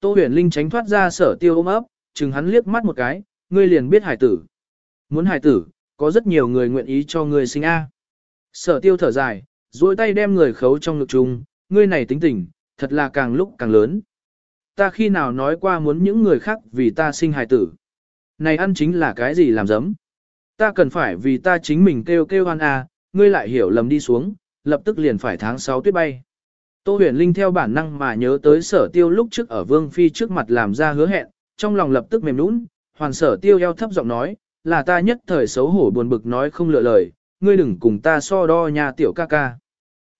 Tô huyền linh tránh thoát ra sở tiêu ôm ấp, chừng hắn liếc mắt một cái, ngươi liền biết hải tử. Muốn hải tử, có rất nhiều người nguyện ý cho ngươi sinh A. Sở tiêu thở dài, duỗi tay đem người khấu trong ngực chung, ngươi này tính tình, thật là càng lúc càng lớn. Ta khi nào nói qua muốn những người khác vì ta sinh hài tử. Này ăn chính là cái gì làm giấm. Ta cần phải vì ta chính mình kêu kêu hoan a, ngươi lại hiểu lầm đi xuống, lập tức liền phải tháng 6 tuyết bay. Tô huyền linh theo bản năng mà nhớ tới sở tiêu lúc trước ở vương phi trước mặt làm ra hứa hẹn, trong lòng lập tức mềm nũng, hoàn sở tiêu eo thấp giọng nói, là ta nhất thời xấu hổ buồn bực nói không lựa lời, ngươi đừng cùng ta so đo nhà tiểu ca ca.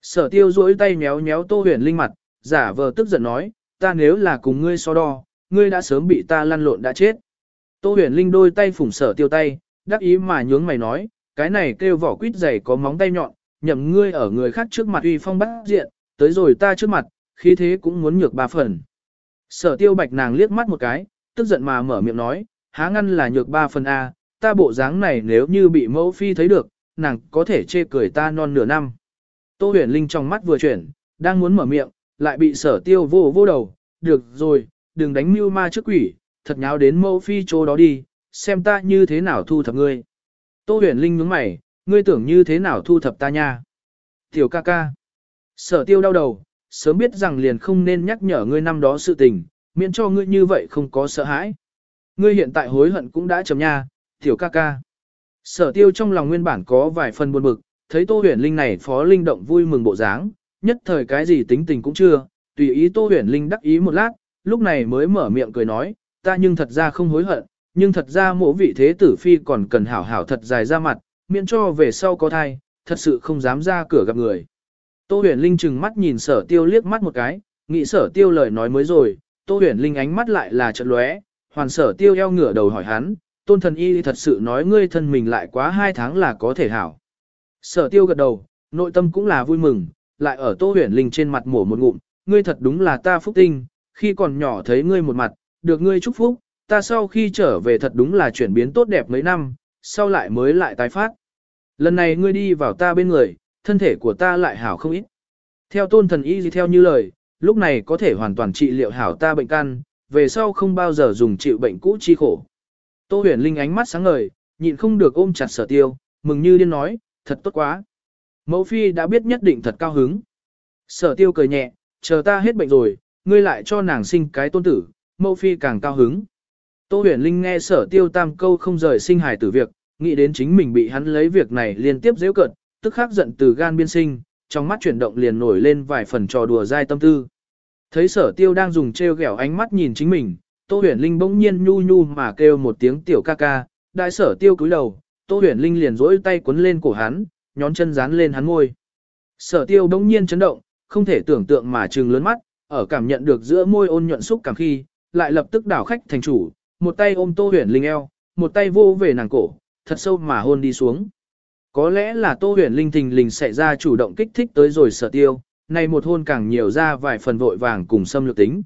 Sở tiêu duỗi tay méo méo tô huyền linh mặt, giả vờ tức giận nói, ta nếu là cùng ngươi so đo, ngươi đã sớm bị ta lăn lộn đã chết. Tô huyền linh đôi tay phủng sở tiêu tay, đắc ý mà nhướng mày nói, cái này kêu vỏ quýt dày có móng tay nhọn, nhậm ngươi ở người khác trước mặt uy phong bắt diện, tới rồi ta trước mặt, khí thế cũng muốn nhược ba phần. Sở tiêu bạch nàng liếc mắt một cái, tức giận mà mở miệng nói, há ngăn là nhược ba phần A, ta bộ dáng này nếu như bị mẫu phi thấy được, nàng có thể chê cười ta non nửa năm. Tô huyền linh trong mắt vừa chuyển, đang muốn mở miệng, lại bị sở tiêu vô vô đầu, được rồi, đừng đánh mưu ma trước quỷ, thật nháo đến mẫu phi chỗ đó đi, xem ta như thế nào thu thập ngươi. Tô huyền linh nhướng mày, ngươi tưởng như thế nào thu thập ta nha. Tiểu ca ca. Sở tiêu đau đầu, sớm biết rằng liền không nên nhắc nhở ngươi năm đó sự tình, miễn cho ngươi như vậy không có sợ hãi. Ngươi hiện tại hối hận cũng đã chấm nha, tiểu ca ca. Sở tiêu trong lòng nguyên bản có vài phần buồn bực, thấy tô huyền linh này phó linh động vui mừng bộ dáng, nhất thời cái gì tính tình cũng chưa, tùy ý tô huyền linh đắc ý một lát, lúc này mới mở miệng cười nói, ta nhưng thật ra không hối hận, nhưng thật ra mỗi vị thế tử phi còn cần hảo hảo thật dài ra mặt, miễn cho về sau có thai, thật sự không dám ra cửa gặp người. Tô huyền linh chừng mắt nhìn sở tiêu liếc mắt một cái, nghĩ sở tiêu lời nói mới rồi, tô huyền linh ánh mắt lại là trận lóe, hoàn sở tiêu eo ngửa đầu hỏi hắn, tôn thần y thật sự nói ngươi thân mình lại quá hai tháng là có thể hảo. Sở tiêu gật đầu, nội tâm cũng là vui mừng, lại ở tô huyền linh trên mặt mổ một ngụm, ngươi thật đúng là ta phúc tinh, khi còn nhỏ thấy ngươi một mặt, được ngươi chúc phúc, ta sau khi trở về thật đúng là chuyển biến tốt đẹp mấy năm, sau lại mới lại tái phát. Lần này ngươi đi vào ta bên người, thân thể của ta lại hảo không ít. Theo tôn thần y gì theo như lời, lúc này có thể hoàn toàn trị liệu hảo ta bệnh căn, về sau không bao giờ dùng chịu bệnh cũ chi khổ. Tô huyền linh ánh mắt sáng ngời, nhịn không được ôm chặt sở tiêu, mừng như điên nói, thật tốt quá. Mẫu phi đã biết nhất định thật cao hứng. Sở tiêu cười nhẹ, chờ ta hết bệnh rồi, ngươi lại cho nàng sinh cái tôn tử, mẫu phi càng cao hứng. Tô huyền linh nghe sở tiêu tam câu không rời sinh hài tử việc, nghĩ đến chính mình bị hắn lấy việc này liên tiếp dễ cận, tức khắc giận từ gan biên sinh, trong mắt chuyển động liền nổi lên vài phần trò đùa dai tâm tư. Thấy sở tiêu đang dùng treo ghẹo ánh mắt nhìn chính mình, Tô huyền linh bỗng nhiên nhu nhu mà kêu một tiếng tiểu ca ca, đại sở tiêu cúi đầu, Tô huyền linh liền rỗi tay quấn lên cổ hắn, nhón chân dán lên hắn môi. Sở tiêu bỗng nhiên chấn động, không thể tưởng tượng mà trừng lớn mắt, ở cảm nhận được giữa môi ôn nhuận xúc cảm khi, lại lập tức đảo khách thành chủ, một tay ôm Tô huyền linh eo, một tay vô về nàng cổ, thật sâu mà hôn đi xuống. Có lẽ là Tô huyền linh thình lình xảy ra chủ động kích thích tới rồi sở tiêu, này một hôn càng nhiều ra vài phần vội vàng cùng xâm lược tính.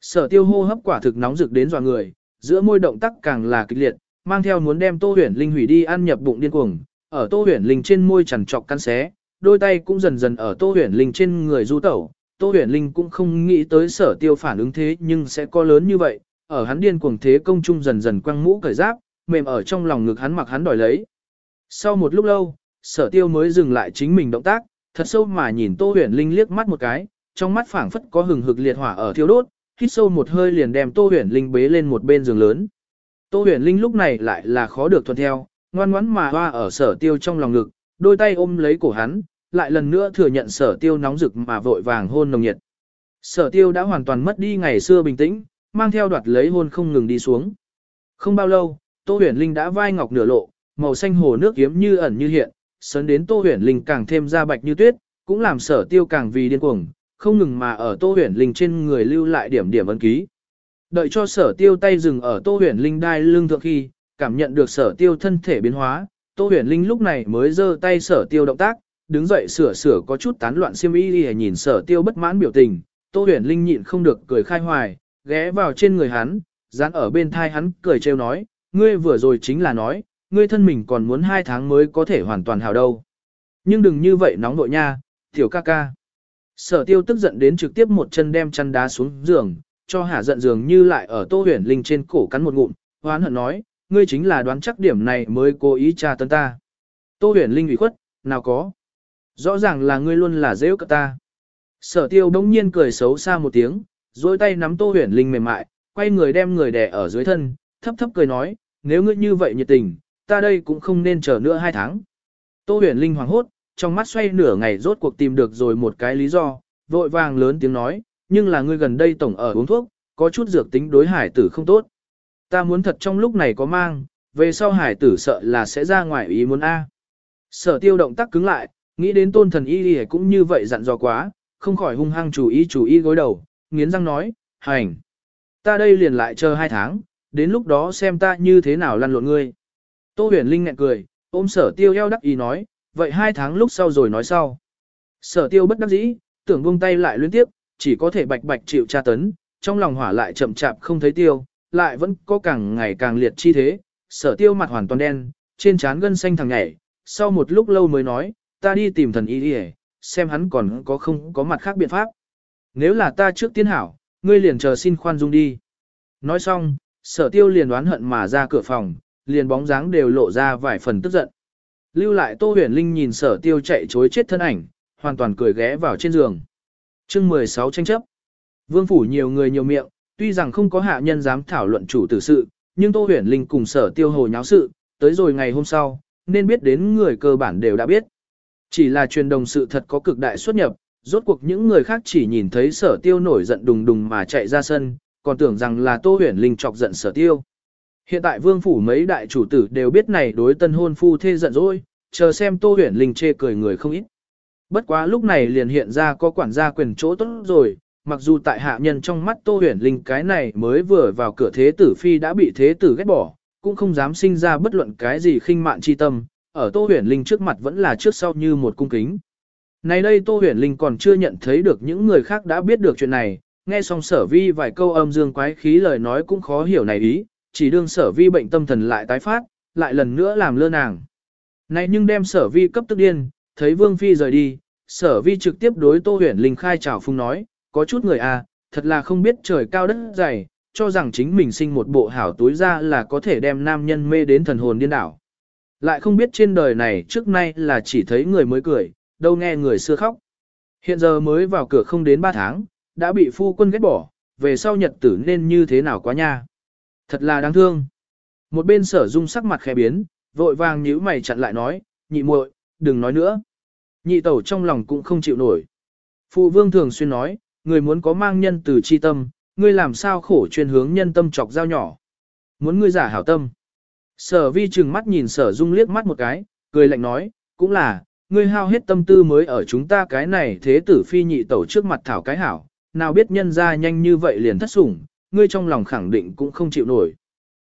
Sở tiêu hô hấp quả thực nóng rực đến dọa người, giữa môi động tác càng là kịch liệt, mang theo muốn đem Tô Huyền Linh hủy đi ăn nhập bụng điên cuồng, ở Tô Huyền Linh trên môi chằn trọc căn xé, đôi tay cũng dần dần ở Tô Huyền Linh trên người du tẩu. Tô Huyền Linh cũng không nghĩ tới sở tiêu phản ứng thế nhưng sẽ có lớn như vậy, ở hắn điên cuồng thế công trung dần dần quăng mũ cởi giáp, mềm ở trong lòng ngực hắn mặc hắn đòi lấy. Sau một lúc lâu, sở tiêu mới dừng lại chính mình động tác, thật sâu mà nhìn Tô Huyền Linh liếc mắt một cái, trong mắt phảng phất có hừng hực liệt hỏa ở thiêu đốt, hít sâu một hơi liền đem Tô Huyền Linh bế lên một bên giường lớn. Tô Huyền Linh lúc này lại là khó được thuận theo, ngoan ngoãn mà hoa ở sở tiêu trong lòng ngực, đôi tay ôm lấy cổ hắn, lại lần nữa thừa nhận sở tiêu nóng rực mà vội vàng hôn nồng nhiệt. Sở tiêu đã hoàn toàn mất đi ngày xưa bình tĩnh, mang theo đoạt lấy hôn không ngừng đi xuống. Không bao lâu, Tô Huyền Linh đã vai ngọc nửa lộ, màu xanh hồ nước kiếm như ẩn như hiện, sấn đến Tô Huyền Linh càng thêm da bạch như tuyết, cũng làm sở tiêu càng vì điên cuồng, không ngừng mà ở Tô Huyền Linh trên người lưu lại điểm điểm ấn ký. Đợi cho sở tiêu tay dừng ở Tô Huyền Linh đai lưng thượng khi, cảm nhận được sở tiêu thân thể biến hóa, Tô Huyền Linh lúc này mới giơ tay sở tiêu động tác, đứng dậy sửa sửa có chút tán loạn xiêm y đi nhìn sở tiêu bất mãn biểu tình, Tô Huyền Linh nhịn không được cười khai hoài, ghé vào trên người hắn, dán ở bên thai hắn cười trêu nói, ngươi vừa rồi chính là nói, ngươi thân mình còn muốn hai tháng mới có thể hoàn toàn hào đâu. Nhưng đừng như vậy nóng nội nha, tiểu ca ca. Sở tiêu tức giận đến trực tiếp một chân đem chăn đá xuống giường, cho hả giận giường như lại ở Tô Huyền Linh trên cổ cắn một ngụm, hoán hận nói, ngươi chính là đoán chắc điểm này mới cố ý tra tấn ta. Tô Huyền Linh ủy khuất, nào có. Rõ ràng là ngươi luôn là dễ cận ta. Sở tiêu đống nhiên cười xấu xa một tiếng, dôi tay nắm Tô Huyền Linh mềm mại, quay người đem người đè ở dưới thân, thấp thấp cười nói, nếu ngươi như vậy nhiệt tình, ta đây cũng không nên chờ nữa hai tháng. Tô huyền linh hoàng hốt, trong mắt xoay nửa ngày rốt cuộc tìm được rồi một cái lý do, vội vàng lớn tiếng nói, nhưng là ngươi gần đây tổng ở uống thuốc, có chút dược tính đối hải tử không tốt. Ta muốn thật trong lúc này có mang, về sau hải tử sợ là sẽ ra ngoài ý muốn A. Sở tiêu động tác cứng lại, nghĩ đến tôn thần y thì cũng như vậy dặn dò quá, không khỏi hung hăng chủ ý chủ ý gối đầu, nghiến răng nói, hành. Ta đây liền lại chờ hai tháng, đến lúc đó xem ta như thế nào lăn lộn ngươi. Tô huyền linh ngẹn cười, ôm sở tiêu eo đắc ý nói, vậy hai tháng lúc sau rồi nói sau. Sở tiêu bất đắc dĩ, tưởng buông tay lại liên tiếp, chỉ có thể bạch bạch chịu tra tấn, trong lòng hỏa lại chậm chạp không thấy tiêu, lại vẫn có càng ngày càng liệt chi thế, sở tiêu mặt hoàn toàn đen, trên trán gân xanh thằng nhảy, sau một lúc lâu mới nói, ta đi tìm thần y đi xem hắn còn có không có mặt khác biện pháp. Nếu là ta trước tiên hảo, ngươi liền chờ xin khoan dung đi. Nói xong, sở tiêu liền đoán hận mà ra cửa phòng, liền bóng dáng đều lộ ra vài phần tức giận. Lưu lại Tô Huyền Linh nhìn sở tiêu chạy chối chết thân ảnh, hoàn toàn cười ghé vào trên giường. chương 16 tranh chấp. Vương phủ nhiều người nhiều miệng, tuy rằng không có hạ nhân dám thảo luận chủ tử sự, nhưng Tô Huyền Linh cùng sở tiêu hồ nháo sự, tới rồi ngày hôm sau, nên biết đến người cơ bản đều đã biết. Chỉ là truyền đồng sự thật có cực đại xuất nhập, rốt cuộc những người khác chỉ nhìn thấy sở tiêu nổi giận đùng đùng mà chạy ra sân, còn tưởng rằng là Tô Huyền Linh chọc giận sở tiêu. Hiện tại vương phủ mấy đại chủ tử đều biết này đối tân hôn phu thê giận dỗi, chờ xem Tô Huyền Linh chê cười người không ít. Bất quá lúc này liền hiện ra có quản gia quyền chỗ tốt rồi, mặc dù tại hạ nhân trong mắt Tô Huyền Linh cái này mới vừa vào cửa thế tử phi đã bị thế tử ghét bỏ, cũng không dám sinh ra bất luận cái gì khinh mạn chi tâm, ở Tô Huyền Linh trước mặt vẫn là trước sau như một cung kính. Này đây Tô Huyền Linh còn chưa nhận thấy được những người khác đã biết được chuyện này, nghe xong sở vi vài câu âm dương quái khí lời nói cũng khó hiểu này ý, chỉ đương sở vi bệnh tâm thần lại tái phát, lại lần nữa làm lơ nàng. Này nhưng đem sở vi cấp tức điên, thấy vương phi rời đi, sở vi trực tiếp đối tô huyền linh khai trào phung nói, có chút người à, thật là không biết trời cao đất dày, cho rằng chính mình sinh một bộ hảo túi ra là có thể đem nam nhân mê đến thần hồn điên đảo. Lại không biết trên đời này trước nay là chỉ thấy người mới cười, đâu nghe người xưa khóc. Hiện giờ mới vào cửa không đến 3 tháng, đã bị phu quân ghét bỏ, về sau nhật tử nên như thế nào quá nha. Thật là đáng thương. Một bên sở dung sắc mặt khẽ biến, vội vàng nhíu mày chặn lại nói, nhị muội, đừng nói nữa. Nhị tẩu trong lòng cũng không chịu nổi. Phụ vương thường xuyên nói, người muốn có mang nhân từ chi tâm, ngươi làm sao khổ chuyên hướng nhân tâm chọc dao nhỏ. Muốn ngươi giả hảo tâm. Sở vi trừng mắt nhìn sở dung liếc mắt một cái, cười lạnh nói, cũng là, ngươi hao hết tâm tư mới ở chúng ta cái này thế tử phi nhị tẩu trước mặt thảo cái hảo, nào biết nhân ra nhanh như vậy liền thất sủng, ngươi trong lòng khẳng định cũng không chịu nổi.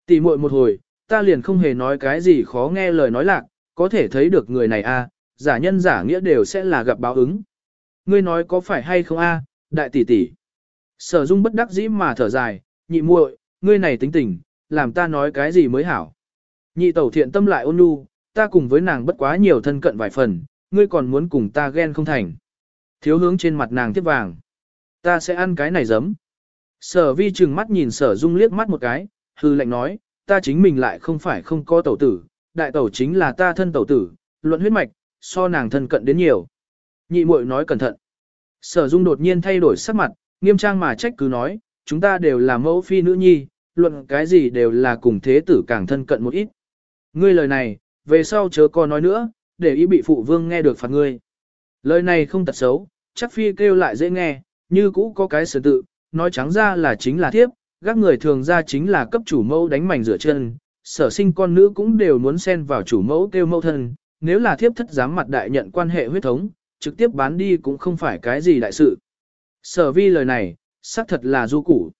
Tỷ muội một hồi, ta liền không hề nói cái gì khó nghe lời nói lạc, có thể thấy được người này a, giả nhân giả nghĩa đều sẽ là gặp báo ứng. Ngươi nói có phải hay không a, đại tỷ tỷ. Sở Dung bất đắc dĩ mà thở dài, nhị muội, ngươi này tính tình, làm ta nói cái gì mới hảo. Nhị tẩu thiện tâm lại ôn nhu, ta cùng với nàng bất quá nhiều thân cận vài phần, ngươi còn muốn cùng ta ghen không thành. Thiếu hướng trên mặt nàng tiếp vàng. Ta sẽ ăn cái này giấm. Sở vi trừng mắt nhìn sở dung liếc mắt một cái, hư lệnh nói, ta chính mình lại không phải không có tẩu tử, đại tẩu chính là ta thân tẩu tử, luận huyết mạch, so nàng thân cận đến nhiều. Nhị muội nói cẩn thận. Sở dung đột nhiên thay đổi sắc mặt, nghiêm trang mà trách cứ nói, chúng ta đều là mẫu phi nữ nhi, luận cái gì đều là cùng thế tử càng thân cận một ít. Ngươi lời này, về sau chớ có nói nữa, để ý bị phụ vương nghe được phạt ngươi. Lời này không tật xấu, chắc phi kêu lại dễ nghe, như cũ có cái sở tự, nói trắng ra là chính là thiếp, các người thường ra chính là cấp chủ mẫu đánh mảnh rửa chân, sở sinh con nữ cũng đều muốn xen vào chủ mẫu kêu mẫu thân, nếu là thiếp thất dám mặt đại nhận quan hệ huyết thống, trực tiếp bán đi cũng không phải cái gì đại sự. Sở vi lời này, xác thật là du củ.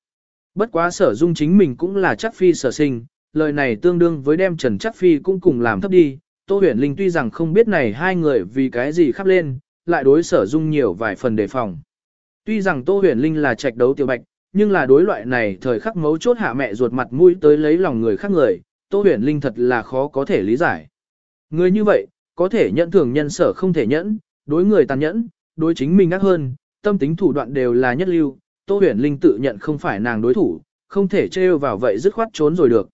Bất quá sở dung chính mình cũng là chắc phi sở sinh, lời này tương đương với đem Trần Chắc Phi cũng cùng làm thấp đi. Tô huyền linh tuy rằng không biết này hai người vì cái gì khắp lên, lại đối sở dung nhiều vài phần đề phòng. Tuy rằng Tô Huyền Linh là trạch đấu tiểu bạch, nhưng là đối loại này thời khắc mấu chốt hạ mẹ ruột mặt mũi tới lấy lòng người khác người, Tô Huyền Linh thật là khó có thể lý giải. Người như vậy, có thể nhận thường nhân sở không thể nhẫn, đối người tàn nhẫn, đối chính mình ác hơn, tâm tính thủ đoạn đều là nhất lưu. Tô huyền linh tự nhận không phải nàng đối thủ, không thể trêu vào vậy dứt khoát trốn rồi được.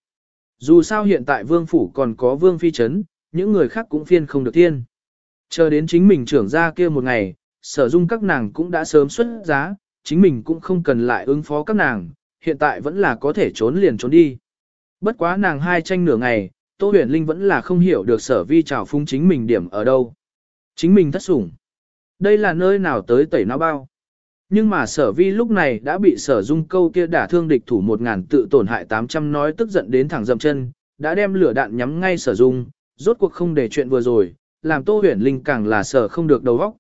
Dù sao hiện tại vương phủ còn có vương phi chấn, những người khác cũng phiên không được thiên. Chờ đến chính mình trưởng ra kia một ngày, sở dung các nàng cũng đã sớm xuất giá, chính mình cũng không cần lại ứng phó các nàng, hiện tại vẫn là có thể trốn liền trốn đi. Bất quá nàng hai tranh nửa ngày, Tô huyền linh vẫn là không hiểu được sở vi trào phung chính mình điểm ở đâu. Chính mình thất sủng. Đây là nơi nào tới tẩy não bao. Nhưng mà sở vi lúc này đã bị sở dung câu kia đả thương địch thủ một ngàn tự tổn hại 800 nói tức giận đến thẳng dậm chân, đã đem lửa đạn nhắm ngay sở dung, rốt cuộc không để chuyện vừa rồi, làm tô huyền linh càng là sở không được đầu óc.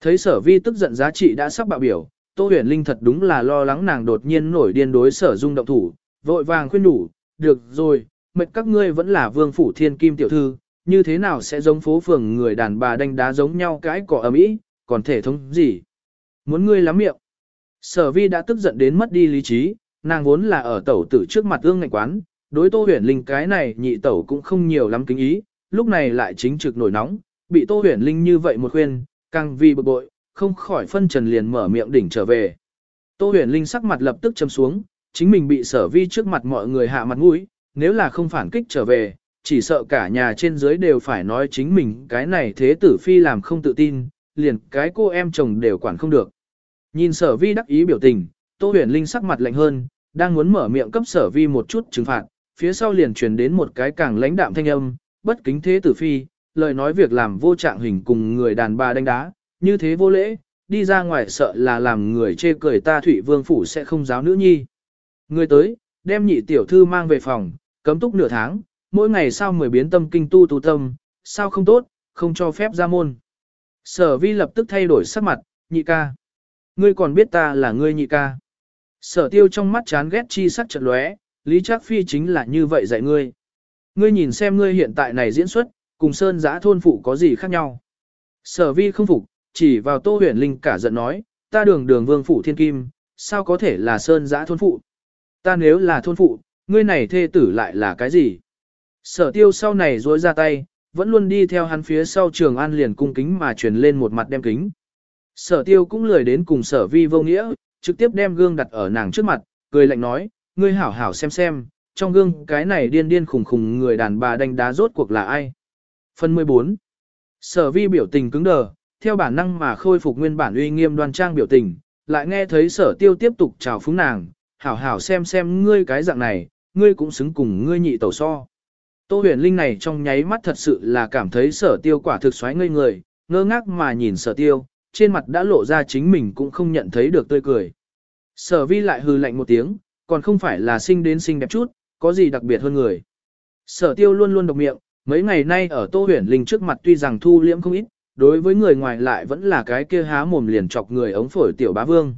Thấy sở vi tức giận giá trị đã sắp bạo biểu, tô huyền linh thật đúng là lo lắng nàng đột nhiên nổi điên đối sở dung động thủ, vội vàng khuyên đủ, được rồi, mệt các ngươi vẫn là vương phủ thiên kim tiểu thư, như thế nào sẽ giống phố phường người đàn bà đánh đá giống nhau cái cỏ ấm ý, còn thể thống gì. Muốn ngươi lắm miệng. Sở vi đã tức giận đến mất đi lý trí, nàng vốn là ở tẩu tử trước mặt ương ngạnh quán, đối tô huyền linh cái này nhị tẩu cũng không nhiều lắm kính ý, lúc này lại chính trực nổi nóng, bị tô huyền linh như vậy một khuyên, càng vì bực bội, không khỏi phân trần liền mở miệng đỉnh trở về. Tô huyền linh sắc mặt lập tức châm xuống, chính mình bị sở vi trước mặt mọi người hạ mặt mũi, nếu là không phản kích trở về, chỉ sợ cả nhà trên dưới đều phải nói chính mình cái này thế tử phi làm không tự tin, liền cái cô em chồng đều quản không được. Nhìn sở vi đắc ý biểu tình, Tô huyền linh sắc mặt lạnh hơn, đang muốn mở miệng cấp sở vi một chút trừng phạt, phía sau liền truyền đến một cái càng lãnh đạm thanh âm, bất kính thế tử phi, lời nói việc làm vô trạng hình cùng người đàn bà đánh đá, như thế vô lễ, đi ra ngoài sợ là làm người chê cười ta thủy vương phủ sẽ không giáo nữ nhi. Người tới, đem nhị tiểu thư mang về phòng, cấm túc nửa tháng, mỗi ngày sao mười biến tâm kinh tu tu tâm, sao không tốt, không cho phép ra môn. Sở vi lập tức thay đổi sắc mặt, nhị ca. Ngươi còn biết ta là ngươi nhị ca. Sở tiêu trong mắt chán ghét chi sắc trận lóe, Lý Trác Phi chính là như vậy dạy ngươi. Ngươi nhìn xem ngươi hiện tại này diễn xuất, cùng sơn giã thôn phụ có gì khác nhau. Sở vi không phục, chỉ vào tô huyền linh cả giận nói, ta đường đường vương phủ thiên kim, sao có thể là sơn giã thôn phụ. Ta nếu là thôn phụ, ngươi này thê tử lại là cái gì? Sở tiêu sau này dối ra tay, vẫn luôn đi theo hắn phía sau trường an liền cung kính mà truyền lên một mặt đem kính. Sở tiêu cũng lười đến cùng sở vi vô nghĩa, trực tiếp đem gương đặt ở nàng trước mặt, cười lạnh nói, ngươi hảo hảo xem xem, trong gương cái này điên điên khủng khủng người đàn bà đánh đá rốt cuộc là ai. Phần 14 Sở vi biểu tình cứng đờ, theo bản năng mà khôi phục nguyên bản uy nghiêm đoan trang biểu tình, lại nghe thấy sở tiêu tiếp tục chào phúng nàng, hảo hảo xem xem ngươi cái dạng này, ngươi cũng xứng cùng ngươi nhị tẩu so. Tô huyền linh này trong nháy mắt thật sự là cảm thấy sở tiêu quả thực xoáy ngây người, ngơ ngác mà nhìn sở tiêu, trên mặt đã lộ ra chính mình cũng không nhận thấy được tươi cười. Sở vi lại hừ lạnh một tiếng, còn không phải là sinh đến xinh đẹp chút, có gì đặc biệt hơn người. Sở tiêu luôn luôn độc miệng, mấy ngày nay ở Tô huyền linh trước mặt tuy rằng thu liễm không ít, đối với người ngoài lại vẫn là cái kia há mồm liền chọc người ống phổi tiểu bá vương.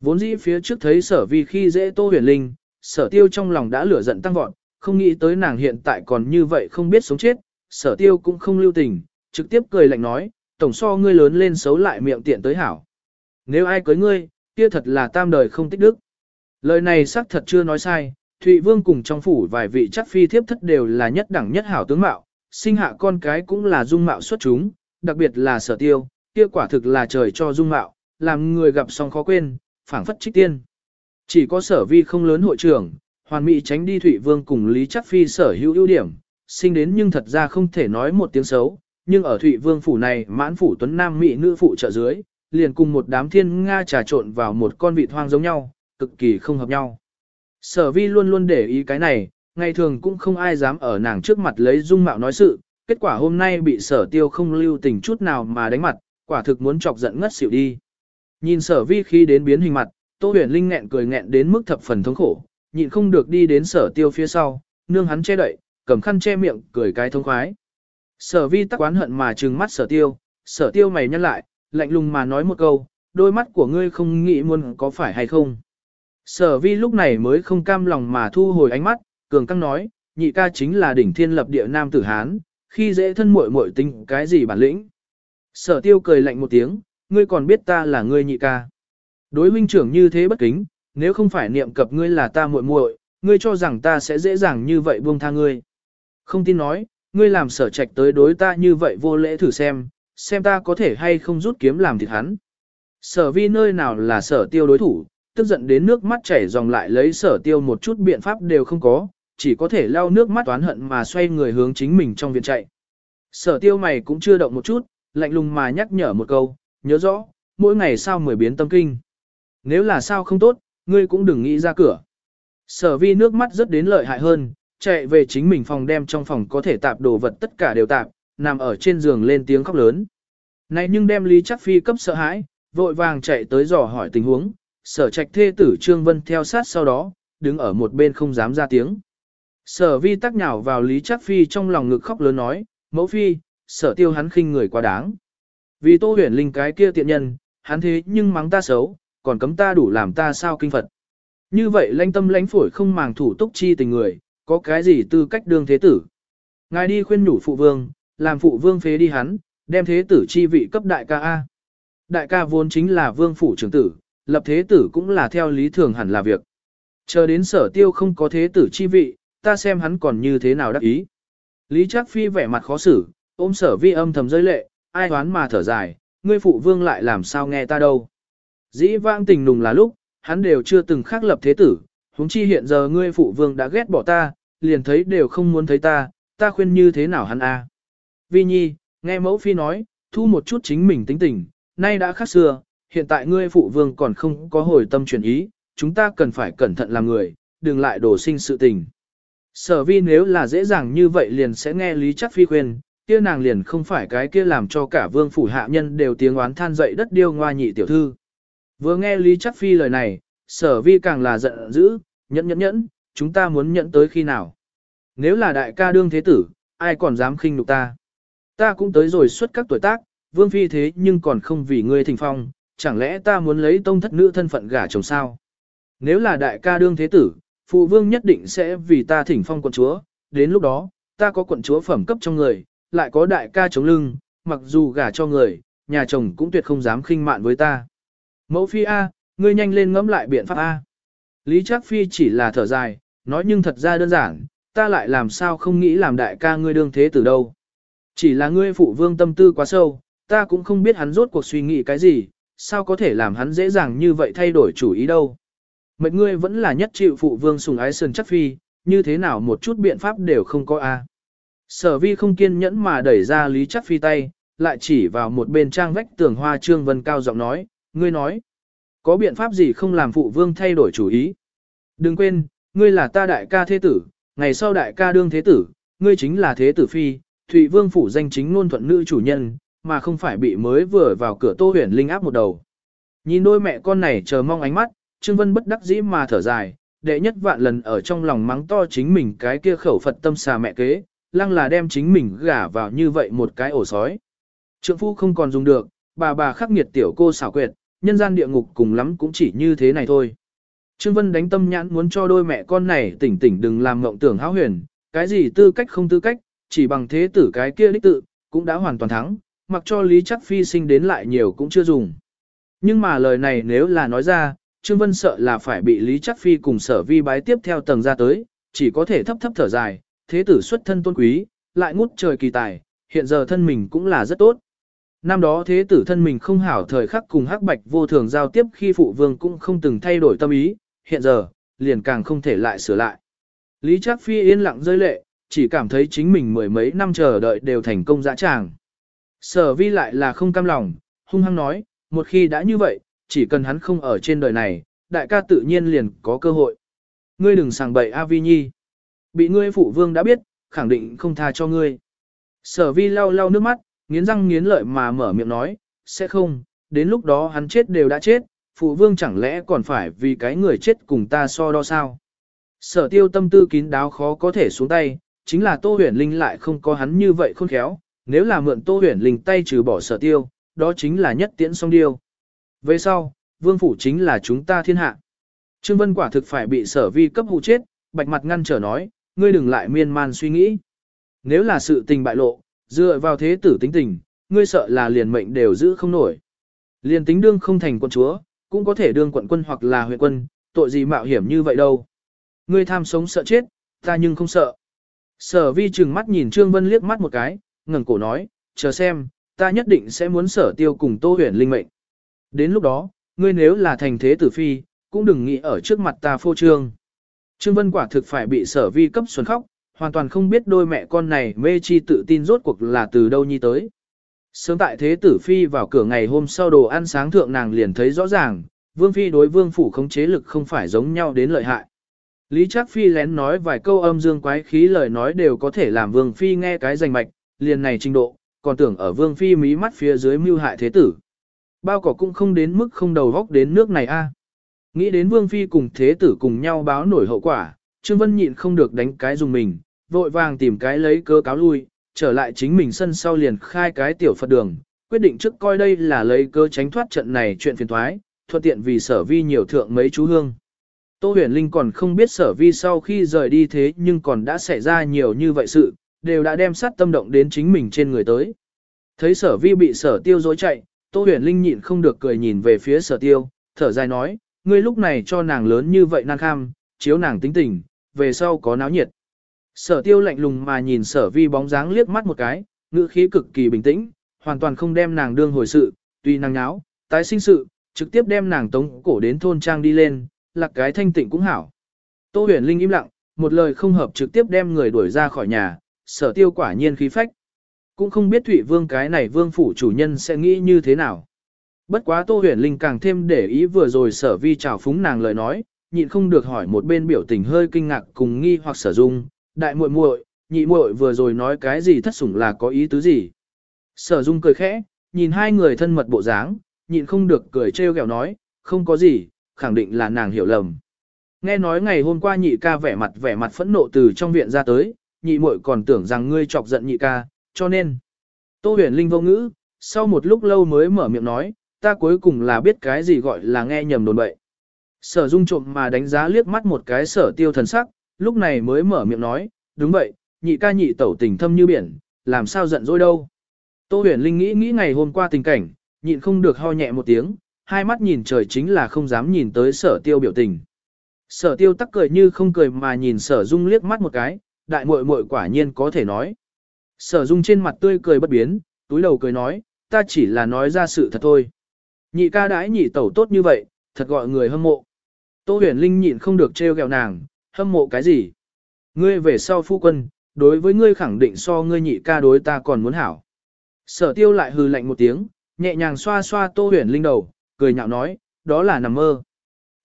Vốn dĩ phía trước thấy sở vi khi dễ Tô huyền linh, sở tiêu trong lòng đã lửa giận tăng vọt, không nghĩ tới nàng hiện tại còn như vậy không biết sống chết, sở tiêu cũng không lưu tình, trực tiếp cười lạnh nói, tổng so ngươi lớn lên xấu lại miệng tiện tới hảo. Nếu ai cưới ngươi, kia thật là tam đời không tích đức. Lời này xác thật chưa nói sai, Thụy Vương cùng trong phủ vài vị chắc phi thiếp thất đều là nhất đẳng nhất hảo tướng mạo, sinh hạ con cái cũng là dung mạo xuất chúng, đặc biệt là sở tiêu, kia quả thực là trời cho dung mạo, làm người gặp xong khó quên, phảng phất trích tiên. Chỉ có sở vi không lớn hội trưởng, hoàn mỹ tránh đi Thụy Vương cùng Lý Chắc Phi sở hữu ưu điểm, sinh đến nhưng thật ra không thể nói một tiếng xấu, nhưng ở Thụy Vương phủ này mãn phủ tuấn nam mỹ nữ phụ trợ dưới, liền cùng một đám thiên Nga trà trộn vào một con vịt hoang giống nhau, cực kỳ không hợp nhau. Sở vi luôn luôn để ý cái này, ngày thường cũng không ai dám ở nàng trước mặt lấy dung mạo nói sự, kết quả hôm nay bị sở tiêu không lưu tình chút nào mà đánh mặt, quả thực muốn chọc giận ngất xỉu đi. Nhìn sở vi khi đến biến hình mặt, Tô huyền linh nghẹn cười nghẹn đến mức thập phần thống khổ, nhịn không được đi đến sở tiêu phía sau, nương hắn che đậy, cầm khăn che miệng, cười cái thông khoái. Sở vi tắc oán hận mà trừng mắt sở tiêu, sở tiêu mày nhăn lại, lạnh lùng mà nói một câu, đôi mắt của ngươi không nghĩ muốn có phải hay không. Sở vi lúc này mới không cam lòng mà thu hồi ánh mắt, cường căng nói, nhị ca chính là đỉnh thiên lập địa nam tử Hán, khi dễ thân muội muội tính cái gì bản lĩnh. Sở tiêu cười lạnh một tiếng, ngươi còn biết ta là ngươi nhị ca. Đối huynh trưởng như thế bất kính, nếu không phải niệm cập ngươi là ta muội muội, ngươi cho rằng ta sẽ dễ dàng như vậy buông tha ngươi. Không tin nói, ngươi làm sở trạch tới đối ta như vậy vô lễ thử xem, xem ta có thể hay không rút kiếm làm thịt hắn. Sở vi nơi nào là sở tiêu đối thủ, tức giận đến nước mắt chảy dòng lại lấy sở tiêu một chút biện pháp đều không có, chỉ có thể lau nước mắt toán hận mà xoay người hướng chính mình trong viện chạy. Sở tiêu mày cũng chưa động một chút, lạnh lùng mà nhắc nhở một câu, nhớ rõ, mỗi ngày sao mười biến tâm kinh. Nếu là sao không tốt, ngươi cũng đừng nghĩ ra cửa. Sở vi nước mắt rất đến lợi hại hơn, chạy về chính mình phòng đem trong phòng có thể tạp đồ vật tất cả đều tạp, nằm ở trên giường lên tiếng khóc lớn. Này nhưng đem Lý Chắc Phi cấp sợ hãi, vội vàng chạy tới dò hỏi tình huống, sở trạch thê tử Trương Vân theo sát sau đó, đứng ở một bên không dám ra tiếng. Sở vi tắc nhào vào Lý Trác Phi trong lòng ngực khóc lớn nói, mẫu phi, sở tiêu hắn khinh người quá đáng. Vì tô huyền linh cái kia tiện nhân, hắn thế nhưng mắng ta xấu, còn cấm ta đủ làm ta sao kinh Phật. Như vậy lãnh tâm lãnh phổi không màng thủ túc chi tình người, có cái gì tư cách đương thế tử. Ngài đi khuyên nhủ phụ vương, làm phụ vương phế đi hắn, đem thế tử chi vị cấp đại ca A. Đại ca vốn chính là vương phủ trưởng tử, lập thế tử cũng là theo lý thường hẳn là việc. Chờ đến sở tiêu không có thế tử chi vị, ta xem hắn còn như thế nào đắc ý. Lý Trác Phi vẻ mặt khó xử, ôm sở vi âm thầm rơi lệ, ai đoán mà thở dài, ngươi phụ vương lại làm sao nghe ta đâu. Dĩ vãng tình nùng là lúc, hắn đều chưa từng khắc lập thế tử, huống chi hiện giờ ngươi phụ vương đã ghét bỏ ta, liền thấy đều không muốn thấy ta, ta khuyên như thế nào hắn a? Vi nhi, nghe mẫu phi nói, thu một chút chính mình tính tình, nay đã khác xưa, hiện tại ngươi phụ vương còn không có hồi tâm chuyển ý, chúng ta cần phải cẩn thận làm người, đừng lại đổ sinh sự tình. Sở vi nếu là dễ dàng như vậy liền sẽ nghe Lý Chắc Phi khuyên, kia nàng liền không phải cái kia làm cho cả vương phủ hạ nhân đều tiếng oán than dậy đất điêu ngoa nhị tiểu thư. Vừa nghe Lý Chắc Phi lời này, sở vi càng là giận dữ, nhẫn nhẫn nhẫn, chúng ta muốn nhẫn tới khi nào. Nếu là đại ca đương thế tử, ai còn dám khinh nhục ta. Ta cũng tới rồi suốt các tuổi tác, vương phi thế nhưng còn không vì ngươi thình phong, chẳng lẽ ta muốn lấy tông thất nữ thân phận gả chồng sao? Nếu là đại ca đương thế tử, phụ vương nhất định sẽ vì ta thỉnh phong quận chúa, đến lúc đó, ta có quận chúa phẩm cấp trong người, lại có đại ca chống lưng, mặc dù gả cho người, nhà chồng cũng tuyệt không dám khinh mạn với ta. Mẫu phi A, ngươi nhanh lên ngẫm lại biện pháp A. Lý Trác Phi chỉ là thở dài, nói nhưng thật ra đơn giản, ta lại làm sao không nghĩ làm đại ca ngươi đương thế từ đâu. Chỉ là ngươi phụ vương tâm tư quá sâu, ta cũng không biết hắn rốt cuộc suy nghĩ cái gì, sao có thể làm hắn dễ dàng như vậy thay đổi chủ ý đâu. Mệnh ngươi vẫn là nhất chịu phụ vương sùng ái sơn chắc phi, như thế nào một chút biện pháp đều không có a. Sở vi không kiên nhẫn mà đẩy ra lý chắc phi tay, lại chỉ vào một bên trang vách tường hoa trương vân cao giọng nói, ngươi nói, có biện pháp gì không làm phụ vương thay đổi chủ ý. Đừng quên, ngươi là ta đại ca thế tử, ngày sau đại ca đương thế tử, ngươi chính là thế tử phi, Thụy Vương phủ danh chính ngôn thuận nữ chủ nhân, mà không phải bị mới vừa vào cửa Tô Huyền Linh áp một đầu. Nhìn đôi mẹ con này chờ mong ánh mắt, Trương Vân bất đắc dĩ mà thở dài, đệ nhất vạn lần ở trong lòng mắng to chính mình cái kia khẩu Phật tâm xà mẹ kế, lăng là đem chính mình gả vào như vậy một cái ổ sói. Trượng phu không còn dùng được, bà bà khắc nghiệt tiểu cô xảo quyệt, nhân gian địa ngục cùng lắm cũng chỉ như thế này thôi. Trương Vân đánh tâm nhãn muốn cho đôi mẹ con này tỉnh tỉnh đừng làm ngộng tưởng hão huyền, cái gì tư cách không tư cách, chỉ bằng thế tử cái kia đích tự, cũng đã hoàn toàn thắng, mặc cho Lý Chắc Phi sinh đến lại nhiều cũng chưa dùng. Nhưng mà lời này nếu là nói ra, Trương Vân sợ là phải bị Lý Chắc Phi cùng sở vi bái tiếp theo tầng ra tới, chỉ có thể thấp thấp thở dài, thế tử xuất thân tôn quý, lại ngút trời kỳ tài, hiện giờ thân mình cũng là rất tốt. Năm đó thế tử thân mình không hảo thời khắc cùng hắc bạch vô thường giao tiếp khi phụ vương cũng không từng thay đổi tâm ý, hiện giờ, liền càng không thể lại sửa lại. Lý Trác Phi yên lặng rơi lệ, chỉ cảm thấy chính mình mười mấy năm chờ đợi đều thành công dã tràng. Sở vi lại là không cam lòng, hung hăng nói, một khi đã như vậy, chỉ cần hắn không ở trên đời này, đại ca tự nhiên liền có cơ hội. Ngươi đừng sàng bậy A Vi Nhi. Bị ngươi phụ vương đã biết, khẳng định không tha cho ngươi. Sở vi lau lau nước mắt, nghiến răng nghiến lợi mà mở miệng nói, sẽ không, đến lúc đó hắn chết đều đã chết, phụ vương chẳng lẽ còn phải vì cái người chết cùng ta so đo sao. Sở tiêu tâm tư kín đáo khó có thể xuống tay, chính là Tô Huyền Linh lại không có hắn như vậy khôn khéo, nếu là mượn Tô Huyền Linh tay trừ bỏ sở tiêu, đó chính là nhất tiễn song điêu. Về sau, vương phủ chính là chúng ta thiên hạ. Trương Vân quả thực phải bị sở vi cấp hụ chết, bạch mặt ngăn trở nói, ngươi đừng lại miên man suy nghĩ. Nếu là sự tình bại lộ, dựa vào thế tử tính tình, ngươi sợ là liền mệnh đều giữ không nổi. Liền tính đương không thành quân chúa, cũng có thể đương quận quân hoặc là huyện quân, tội gì mạo hiểm như vậy đâu. Ngươi tham sống sợ chết, ta nhưng không sợ. Sở vi trừng mắt nhìn Trương Vân liếc mắt một cái, ngẩng cổ nói, chờ xem, ta nhất định sẽ muốn sở tiêu cùng Tô huyền linh mệnh. Đến lúc đó, ngươi nếu là thành thế tử phi, cũng đừng nghĩ ở trước mặt ta phô trương. Trương Vân quả thực phải bị sở vi cấp xuân khóc, hoàn toàn không biết đôi mẹ con này mê chi tự tin rốt cuộc là từ đâu nhi tới. Sớm tại thế tử phi vào cửa ngày hôm sau đồ ăn sáng thượng nàng liền thấy rõ ràng, vương phi đối vương phủ không chế lực không phải giống nhau đến lợi hại. Lý Trác Phi lén nói vài câu âm dương quái khí lời nói đều có thể làm Vương Phi nghe cái rành mạch, liền này trình độ, còn tưởng ở Vương Phi mí mắt phía dưới mưu hại thế tử. Bao cỏ cũng không đến mức không đầu góc đến nước này a. Nghĩ đến Vương Phi cùng thế tử cùng nhau báo nổi hậu quả, Trương Vân nhịn không được đánh cái dùng mình, vội vàng tìm cái lấy cơ cáo lui, trở lại chính mình sân sau liền khai cái tiểu Phật đường, quyết định trước coi đây là lấy cơ tránh thoát trận này chuyện phiền thoái, thuận tiện vì sở vi nhiều thượng mấy chú hương. Tô huyền linh còn không biết sở vi sau khi rời đi thế nhưng còn đã xảy ra nhiều như vậy sự, đều đã đem sát tâm động đến chính mình trên người tới. Thấy sở vi bị sở tiêu dối chạy, Tô huyền linh nhịn không được cười nhìn về phía sở tiêu, thở dài nói, ngươi lúc này cho nàng lớn như vậy năng kham, chiếu nàng tính tình, về sau có náo nhiệt. Sở tiêu lạnh lùng mà nhìn sở vi bóng dáng liếc mắt một cái, ngữ khí cực kỳ bình tĩnh, hoàn toàn không đem nàng đương hồi sự, tuy nàng nháo, tái sinh sự, trực tiếp đem nàng tống cổ đến thôn trang đi lên, lạc cái thanh tịnh cũng hảo. Tô huyền linh im lặng, một lời không hợp trực tiếp đem người đuổi ra khỏi nhà, sở tiêu quả nhiên khí phách. Cũng không biết Thụy Vương cái này vương phủ chủ nhân sẽ nghĩ như thế nào. Bất quá Tô huyền linh càng thêm để ý vừa rồi sở vi trào phúng nàng lời nói, nhịn không được hỏi một bên biểu tình hơi kinh ngạc cùng nghi hoặc sở dung, đại muội muội, nhị muội vừa rồi nói cái gì thất sủng là có ý tứ gì. Sở dung cười khẽ, nhìn hai người thân mật bộ dáng, nhịn không được cười trêu ghẹo nói, không có gì, khẳng định là nàng hiểu lầm. Nghe nói ngày hôm qua nhị ca vẻ mặt vẻ mặt phẫn nộ từ trong viện ra tới, nhị muội còn tưởng rằng ngươi chọc giận nhị ca, cho nên. Tô huyền linh vô ngữ, sau một lúc lâu mới mở miệng nói, ta cuối cùng là biết cái gì gọi là nghe nhầm đồn bậy. Sở dung trộm mà đánh giá liếc mắt một cái sở tiêu thần sắc, lúc này mới mở miệng nói, đúng vậy, nhị ca nhị tẩu tình thâm như biển, làm sao giận dỗi đâu. Tô huyền linh nghĩ nghĩ ngày hôm qua tình cảnh, nhịn không được ho nhẹ một tiếng, hai mắt nhìn trời chính là không dám nhìn tới sở tiêu biểu tình. Sở tiêu tắc cười như không cười mà nhìn sở dung liếc mắt một cái, đại muội muội quả nhiên có thể nói. Sở dung trên mặt tươi cười bất biến, túi đầu cười nói, ta chỉ là nói ra sự thật thôi. Nhị ca đãi nhị tẩu tốt như vậy, thật gọi người hâm mộ. Tô huyền linh nhịn không được trêu ghẹo nàng, hâm mộ cái gì? Ngươi về sau phu quân, đối với ngươi khẳng định so ngươi nhị ca đối ta còn muốn hảo. Sở tiêu lại hừ lạnh một tiếng, nhẹ nhàng xoa xoa tô huyền linh đầu, cười nhạo nói, đó là nằm mơ.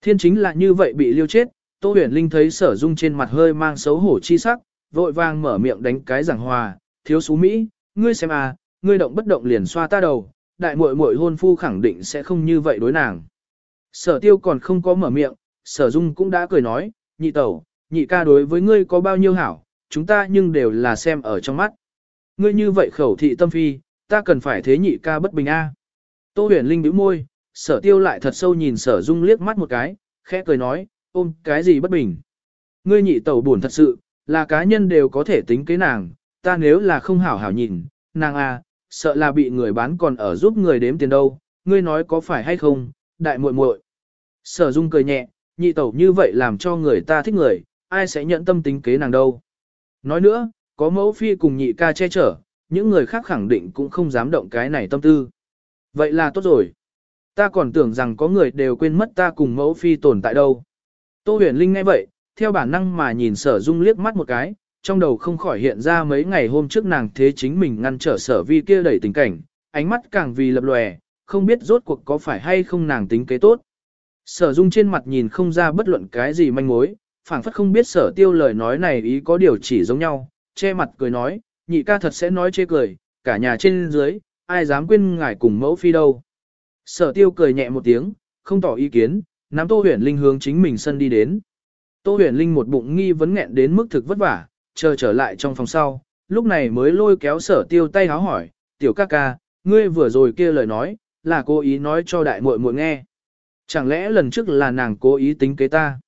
Thiên chính là như vậy bị liêu chết, Tô huyền linh thấy sở dung trên mặt hơi mang xấu hổ chi sắc, vội vàng mở miệng đánh cái giảng hòa, thiếu xú Mỹ, ngươi xem à, ngươi động bất động liền xoa ta đầu, đại muội muội hôn phu khẳng định sẽ không như vậy đối nàng. Sở tiêu còn không có mở miệng, sở dung cũng đã cười nói, nhị tẩu, nhị ca đối với ngươi có bao nhiêu hảo, chúng ta nhưng đều là xem ở trong mắt. Ngươi như vậy khẩu thị tâm phi, ta cần phải thế nhị ca bất bình a. Tô huyền linh bĩu môi, sở tiêu lại thật sâu nhìn sở dung liếc mắt một cái, khẽ cười nói, ôm cái gì bất bình. Ngươi nhị tẩu buồn thật sự, là cá nhân đều có thể tính kế nàng, ta nếu là không hảo hảo nhìn, nàng à, sợ là bị người bán còn ở giúp người đếm tiền đâu, ngươi nói có phải hay không, đại muội muội. Sở dung cười nhẹ, nhị tẩu như vậy làm cho người ta thích người, ai sẽ nhận tâm tính kế nàng đâu. Nói nữa, có mẫu phi cùng nhị ca che chở, những người khác khẳng định cũng không dám động cái này tâm tư. Vậy là tốt rồi. Ta còn tưởng rằng có người đều quên mất ta cùng mẫu phi tồn tại đâu. Tô huyền linh nghe vậy, theo bản năng mà nhìn sở dung liếc mắt một cái, trong đầu không khỏi hiện ra mấy ngày hôm trước nàng thế chính mình ngăn trở sở vi kia đẩy tình cảnh, ánh mắt càng vì lập lòe, không biết rốt cuộc có phải hay không nàng tính kế tốt. Sở dung trên mặt nhìn không ra bất luận cái gì manh mối, phảng phất không biết sở tiêu lời nói này ý có điều chỉ giống nhau, che mặt cười nói, nhị ca thật sẽ nói chê cười, cả nhà trên dưới, ai dám quên ngài cùng mẫu phi đâu. Sở tiêu cười nhẹ một tiếng, không tỏ ý kiến, nắm Tô Huyền Linh hướng chính mình sân đi đến. Tô Huyền Linh một bụng nghi vấn nghẹn đến mức thực vất vả, chờ trở lại trong phòng sau, lúc này mới lôi kéo sở tiêu tay háo hỏi, tiểu ca ca, ngươi vừa rồi kia lời nói, là cố ý nói cho đại muội muội nghe. Chẳng lẽ lần trước là nàng cố ý tính kế ta?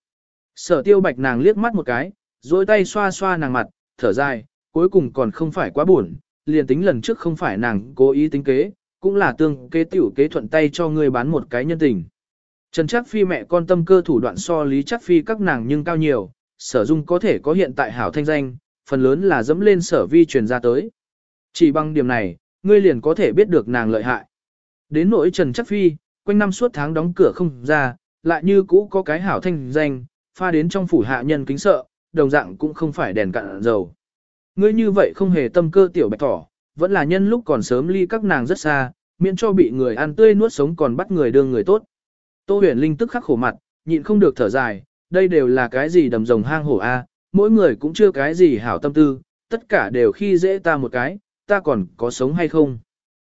Sở tiêu bạch nàng liếc mắt một cái, rồi tay xoa xoa nàng mặt, thở dài, cuối cùng còn không phải quá buồn, liền tính lần trước không phải nàng cố ý tính kế, cũng là tương kế tiểu kế thuận tay cho ngươi bán một cái nhân tình. Trần Trác Phi mẹ con tâm cơ thủ đoạn so Lý Trác Phi các nàng nhưng cao nhiều, sở dung có thể có hiện tại hảo thanh danh, phần lớn là dẫm lên sở vi truyền ra tới. Chỉ bằng điểm này, ngươi liền có thể biết được nàng lợi hại. Đến nỗi Trần Trác Phi, quanh năm suốt tháng đóng cửa không ra, lại như cũ có cái hảo thanh danh, pha đến trong phủ hạ nhân kính sợ, đồng dạng cũng không phải đèn cạn dầu. Ngươi như vậy không hề tâm cơ tiểu bạch thỏ, vẫn là nhân lúc còn sớm ly các nàng rất xa, miễn cho bị người ăn tươi nuốt sống còn bắt người đương người tốt. Tô huyền linh tức khắc khổ mặt, nhịn không được thở dài, đây đều là cái gì đầm rồng hang hổ a, mỗi người cũng chưa cái gì hảo tâm tư, tất cả đều khi dễ ta một cái, ta còn có sống hay không.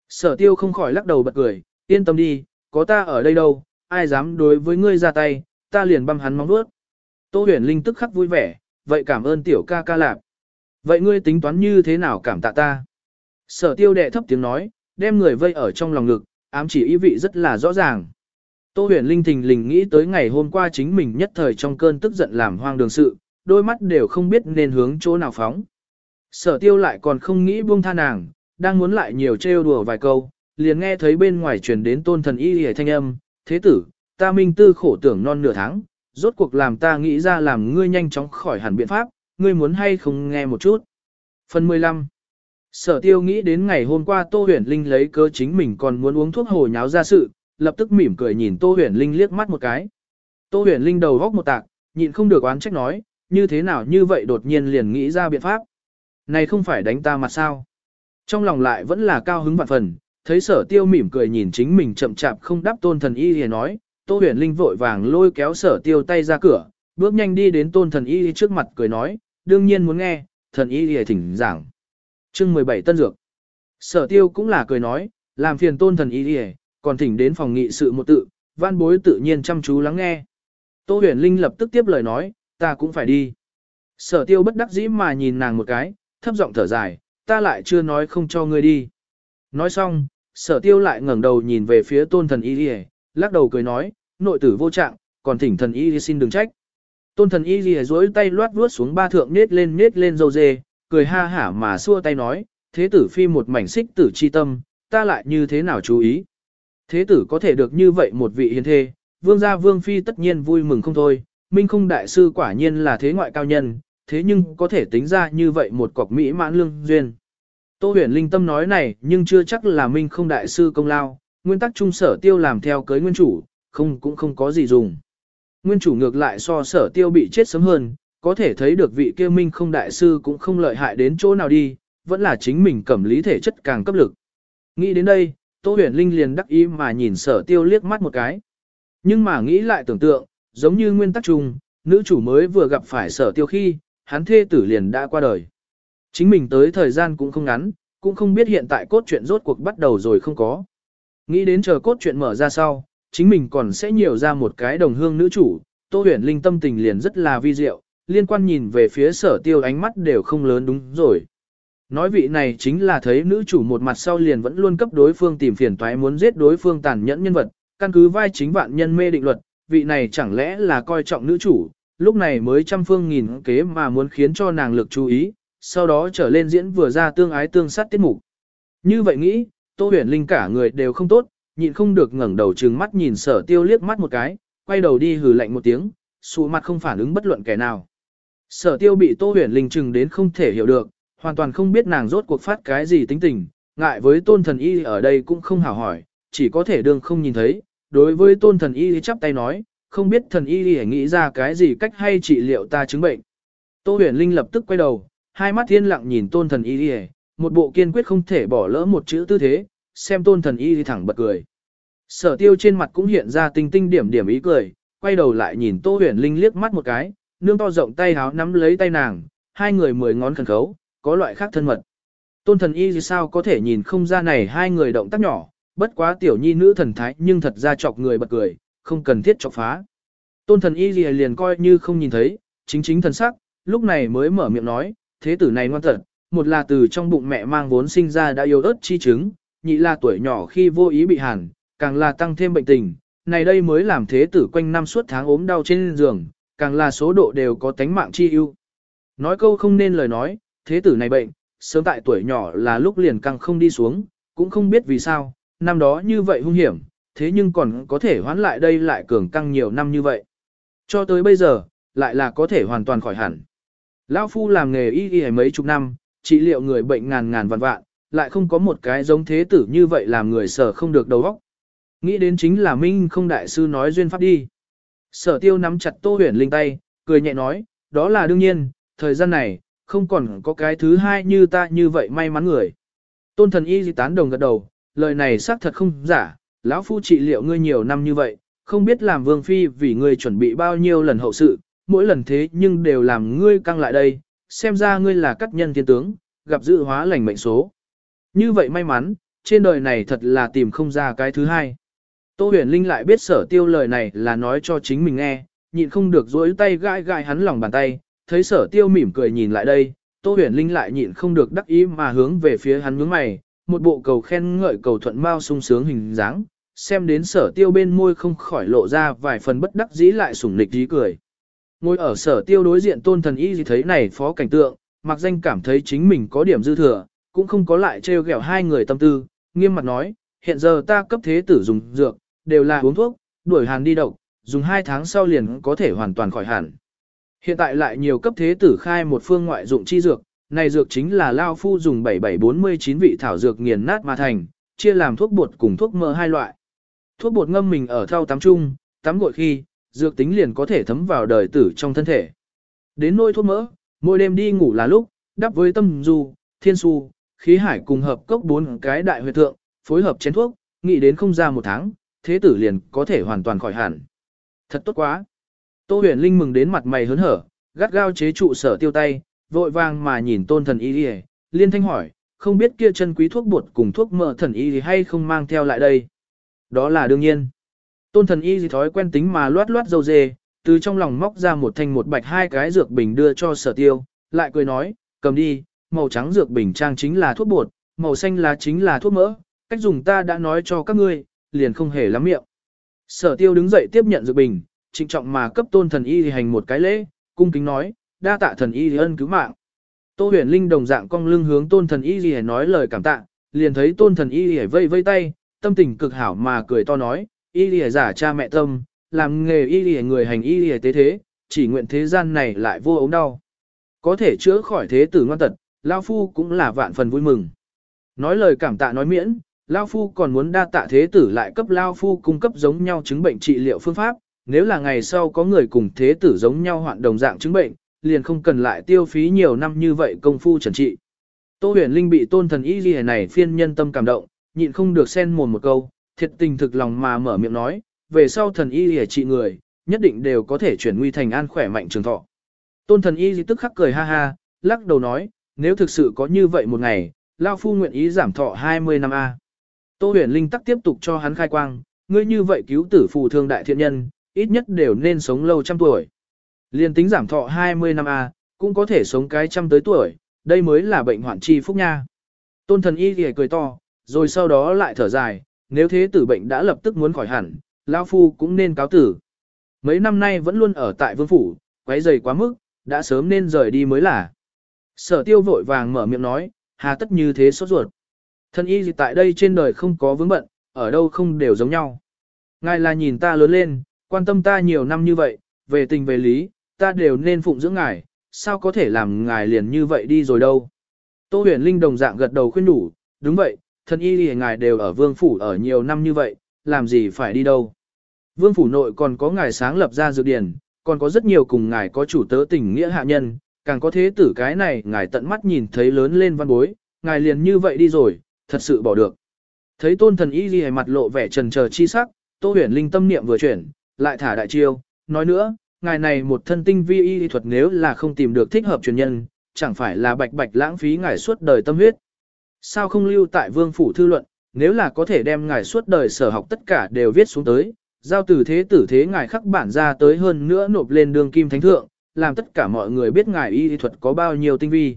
Sở tiêu không khỏi lắc đầu bật cười, yên tâm đi, có ta ở đây đâu, ai dám đối với ngươi ra tay, ta liền băm hắn móng vuốt. Tô huyền linh tức khắc vui vẻ, vậy cảm ơn tiểu ca ca lạp. Vậy ngươi tính toán như thế nào cảm tạ ta? Sở tiêu đệ thấp tiếng nói, đem người vây ở trong lòng ngực, ám chỉ ý vị rất là rõ ràng. Tô huyền linh thình lình nghĩ tới ngày hôm qua chính mình nhất thời trong cơn tức giận làm hoang đường sự, đôi mắt đều không biết nên hướng chỗ nào phóng. Sở tiêu lại còn không nghĩ buông tha nàng, đang muốn lại nhiều trêu đùa vài câu, liền nghe thấy bên ngoài truyền đến tôn thần y hề thanh âm, thế tử, ta minh tư khổ tưởng non nửa tháng, rốt cuộc làm ta nghĩ ra làm ngươi nhanh chóng khỏi hẳn biện pháp, ngươi muốn hay không nghe một chút. Phần 15 Sở tiêu nghĩ đến ngày hôm qua Tô Huyền Linh lấy cớ chính mình còn muốn uống thuốc hồ nháo ra sự, lập tức mỉm cười nhìn Tô Huyền Linh liếc mắt một cái. Tô Huyền Linh đầu góc một tạc, nhịn không được oán trách nói, như thế nào như vậy đột nhiên liền nghĩ ra biện pháp. Này không phải đánh ta mặt sao? Trong lòng lại vẫn là cao hứng vạn phần, thấy sở tiêu mỉm cười nhìn chính mình chậm chạp không đáp tôn thần y thì nói, Tô huyền linh vội vàng lôi kéo sở tiêu tay ra cửa, bước nhanh đi đến tôn thần y trước mặt cười nói, đương nhiên muốn nghe, thần y thì thỉnh giảng. chương 17 tân dược. Sở tiêu cũng là cười nói, làm phiền tôn thần y thì còn thỉnh đến phòng nghị sự một tự, văn bối tự nhiên chăm chú lắng nghe. Tô huyền linh lập tức tiếp lời nói, ta cũng phải đi. Sở tiêu bất đắc dĩ mà nhìn nàng một cái, thấp giọng thở dài, ta lại chưa nói không cho ngươi đi. Nói xong, sở tiêu lại ngẩng đầu nhìn về phía tôn thần y đi lắc đầu cười nói, nội tử vô trạng, còn thỉnh thần y xin đừng trách. Tôn thần y lìa dối tay loát vuốt xuống ba thượng nết lên nết lên dâu dê, cười ha hả mà xua tay nói, thế tử phi một mảnh xích tử chi tâm, ta lại như thế nào chú ý. Thế tử có thể được như vậy một vị hiền thê, vương gia vương phi tất nhiên vui mừng không thôi, minh không đại sư quả nhiên là thế ngoại cao nhân, thế nhưng có thể tính ra như vậy một cọc mỹ mãn lương duyên. Tô huyền linh tâm nói này nhưng chưa chắc là minh không đại sư công lao, nguyên tắc trung sở tiêu làm theo cưới nguyên chủ, không cũng không có gì dùng. Nguyên chủ ngược lại so sở tiêu bị chết sớm hơn, có thể thấy được vị kia minh không đại sư cũng không lợi hại đến chỗ nào đi, vẫn là chính mình cẩm lý thể chất càng cấp lực. Nghĩ đến đây, Tô huyền linh liền đắc ý mà nhìn sở tiêu liếc mắt một cái. Nhưng mà nghĩ lại tưởng tượng, giống như nguyên tắc chung, nữ chủ mới vừa gặp phải sở tiêu khi, hắn thê tử liền đã qua đời. Chính mình tới thời gian cũng không ngắn, cũng không biết hiện tại cốt truyện rốt cuộc bắt đầu rồi không có. Nghĩ đến chờ cốt truyện mở ra sau, chính mình còn sẽ nhiều ra một cái đồng hương nữ chủ, Tô Huyền Linh tâm tình liền rất là vi diệu, liên quan nhìn về phía sở tiêu ánh mắt đều không lớn đúng rồi. Nói vị này chính là thấy nữ chủ một mặt sau liền vẫn luôn cấp đối phương tìm phiền toái muốn giết đối phương tàn nhẫn nhân vật, căn cứ vai chính vạn nhân mê định luật, vị này chẳng lẽ là coi trọng nữ chủ, lúc này mới trăm phương nghìn kế mà muốn khiến cho nàng lực chú ý, sau đó trở lên diễn vừa ra tương ái tương sát tiết mục. Như vậy nghĩ, Tô Huyền Linh cả người đều không tốt, nhịn không được ngẩng đầu trừng mắt nhìn sở tiêu liếc mắt một cái, quay đầu đi hừ lạnh một tiếng, sụ mặt không phản ứng bất luận kẻ nào. Sở tiêu bị Tô Huyền Linh trừng đến không thể hiểu được, hoàn toàn không biết nàng rốt cuộc phát cái gì tính tình, ngại với tôn thần y ở đây cũng không hảo hỏi, chỉ có thể đương không nhìn thấy, đối với tôn thần y chắp tay nói, không biết thần y nghĩ ra cái gì cách hay trị liệu ta chứng bệnh. Tô huyền linh lập tức quay đầu, hai mắt thiên lặng nhìn tôn thần y một bộ kiên quyết không thể bỏ lỡ một chữ tư thế, xem tôn thần y thẳng bật cười. Sở tiêu trên mặt cũng hiện ra tinh tinh điểm điểm ý cười, quay đầu lại nhìn tô huyền linh liếc mắt một cái, nương to rộng tay háo nắm lấy tay nàng, hai người mười ngón khẩn khấu, có loại khác thân mật. Tôn thần y sao có thể nhìn không ra này hai người động tác nhỏ, bất quá tiểu nhi nữ thần thái nhưng thật ra chọc người bật cười, không cần thiết chọc phá. Tôn thần y liền, liền coi như không nhìn thấy, chính chính thần sắc, lúc này mới mở miệng nói, thế tử này ngoan thật một là từ trong bụng mẹ mang vốn sinh ra đã yếu ớt chi chứng, nhị là tuổi nhỏ khi vô ý bị hàn, càng là tăng thêm bệnh tình, này đây mới làm thế tử quanh năm suốt tháng ốm đau trên giường, càng là số độ đều có tánh mạng chi ưu. Nói câu không nên lời nói, thế tử này bệnh, sớm tại tuổi nhỏ là lúc liền càng không đi xuống, cũng không biết vì sao, năm đó như vậy hung hiểm, thế nhưng còn có thể hoán lại đây lại cường căng nhiều năm như vậy. Cho tới bây giờ, lại là có thể hoàn toàn khỏi hẳn. Lão Phu làm nghề y y mấy chục năm, trị liệu người bệnh ngàn ngàn vạn vạn, lại không có một cái giống thế tử như vậy làm người sở không được đầu óc. Nghĩ đến chính là Minh không đại sư nói duyên pháp đi. Sở tiêu nắm chặt Tô Huyền Linh tay, cười nhẹ nói, đó là đương nhiên, thời gian này, không còn có cái thứ hai như ta như vậy may mắn người. Tôn thần y di tán đồng gật đầu, lời này xác thật không giả, lão phu trị liệu ngươi nhiều năm như vậy, không biết làm vương phi vì ngươi chuẩn bị bao nhiêu lần hậu sự, mỗi lần thế nhưng đều làm ngươi căng lại đây, xem ra ngươi là cắt nhân thiên tướng, gặp dự hóa lành mệnh số. Như vậy may mắn, trên đời này thật là tìm không ra cái thứ hai. Tô huyền linh lại biết sở tiêu lời này là nói cho chính mình nghe, nhịn không được dối tay gãi gãi hắn lòng bàn tay, thấy sở tiêu mỉm cười nhìn lại đây, Tô huyền linh lại nhịn không được đắc ý mà hướng về phía hắn nhướng mày, một bộ cầu khen ngợi cầu thuận mau sung sướng hình dáng, xem đến sở tiêu bên môi không khỏi lộ ra vài phần bất đắc dĩ lại sủng nịch dí cười. Ngồi ở sở tiêu đối diện tôn thần y gì thấy này phó cảnh tượng, mặc danh cảm thấy chính mình có điểm dư thừa, cũng không có lại trêu ghẹo hai người tâm tư, nghiêm mặt nói, hiện giờ ta cấp thế tử dùng dược, đều là uống thuốc, đuổi hàn đi độc, dùng hai tháng sau liền có thể hoàn toàn khỏi hẳn. Hiện tại lại nhiều cấp thế tử khai một phương ngoại dụng chi dược, này dược chính là Lao Phu dùng 7749 vị thảo dược nghiền nát mà thành, chia làm thuốc bột cùng thuốc mỡ hai loại. Thuốc bột ngâm mình ở thau tắm chung, tắm gội khi, dược tính liền có thể thấm vào đời tử trong thân thể. Đến nôi thuốc mỡ, mỗi đêm đi ngủ là lúc, đắp với tâm du, thiên su, khí hải cùng hợp cốc bốn cái đại huyệt thượng, phối hợp chén thuốc, nghĩ đến không ra một tháng, thế tử liền có thể hoàn toàn khỏi hẳn. Thật tốt quá. Tô huyền linh mừng đến mặt mày hớn hở, gắt gao chế trụ sở tiêu tay, vội vàng mà nhìn tôn thần y y, liên thanh hỏi, không biết kia chân quý thuốc bột cùng thuốc mỡ thần y hay không mang theo lại đây. Đó là đương nhiên. Tôn thần y gì thói quen tính mà loát loát dâu dê, từ trong lòng móc ra một thanh một bạch hai cái dược bình đưa cho sở tiêu, lại cười nói, cầm đi, màu trắng dược bình trang chính là thuốc bột, màu xanh là chính là thuốc mỡ, cách dùng ta đã nói cho các ngươi, liền không hề lắm miệng. Sở tiêu đứng dậy tiếp nhận dược bình, trịnh trọng mà cấp tôn thần y hành một cái lễ, cung kính nói, đa tạ thần y ân cứu mạng. Tô huyền linh đồng dạng cong lưng hướng tôn thần y gì nói lời cảm tạ, liền thấy tôn thần y gì vây vây tay, tâm tình cực hảo mà cười to nói, y lìa giả cha mẹ tâm, làm nghề y lìa người hành y lìa tế thế, chỉ nguyện thế gian này lại vô ống đau. Có thể chữa khỏi thế tử ngoan tật, Lao Phu cũng là vạn phần vui mừng. Nói lời cảm tạ nói miễn, Lao Phu còn muốn đa tạ thế tử lại cấp Lao Phu cung cấp giống nhau chứng bệnh trị liệu phương pháp, nếu là ngày sau có người cùng thế tử giống nhau hoạn đồng dạng chứng bệnh, liền không cần lại tiêu phí nhiều năm như vậy công phu trần trị. Tô huyền linh bị tôn thần y ghi này phiên nhân tâm cảm động, nhịn không được xen mồm một câu, thiệt tình thực lòng mà mở miệng nói, về sau thần y ghi trị người, nhất định đều có thể chuyển nguy thành an khỏe mạnh trường thọ. Tôn thần y tức khắc cười ha ha, lắc đầu nói, nếu thực sự có như vậy một ngày, Lao Phu nguyện ý giảm thọ 20 năm A. Tô huyền linh tắc tiếp tục cho hắn khai quang, ngươi như vậy cứu tử phù thương đại thiện nhân, ít nhất đều nên sống lâu trăm tuổi. Liên tính giảm thọ 20 năm A, cũng có thể sống cái trăm tới tuổi, đây mới là bệnh hoạn chi phúc nha. Tôn thần y thì cười to, rồi sau đó lại thở dài, nếu thế tử bệnh đã lập tức muốn khỏi hẳn, lão Phu cũng nên cáo tử. Mấy năm nay vẫn luôn ở tại vương phủ, quấy dày quá mức, đã sớm nên rời đi mới là. Sở tiêu vội vàng mở miệng nói, hà tất như thế sốt ruột. Thân y gì tại đây trên đời không có vướng bận, ở đâu không đều giống nhau. Ngài là nhìn ta lớn lên, quan tâm ta nhiều năm như vậy, về tình về lý, ta đều nên phụng dưỡng ngài, sao có thể làm ngài liền như vậy đi rồi đâu. Tô huyền linh đồng dạng gật đầu khuyên đủ, đúng vậy, thân y thì ngài đều ở vương phủ ở nhiều năm như vậy, làm gì phải đi đâu. Vương phủ nội còn có ngài sáng lập ra dược điển, còn có rất nhiều cùng ngài có chủ tớ tình nghĩa hạ nhân, càng có thế tử cái này ngài tận mắt nhìn thấy lớn lên văn bối, ngài liền như vậy đi rồi, thật sự bỏ được. Thấy tôn thần y ghi mặt lộ vẻ trần chờ chi sắc, tô huyền linh tâm niệm vừa chuyển, lại thả đại chiêu, nói nữa, ngài này một thân tinh vi y thuật nếu là không tìm được thích hợp truyền nhân, chẳng phải là bạch bạch lãng phí ngài suốt đời tâm huyết. Sao không lưu tại vương phủ thư luận, nếu là có thể đem ngài suốt đời sở học tất cả đều viết xuống tới, giao từ thế tử thế ngài khắc bản ra tới hơn nữa nộp lên đường kim thánh thượng, làm tất cả mọi người biết ngài y thuật có bao nhiêu tinh vi.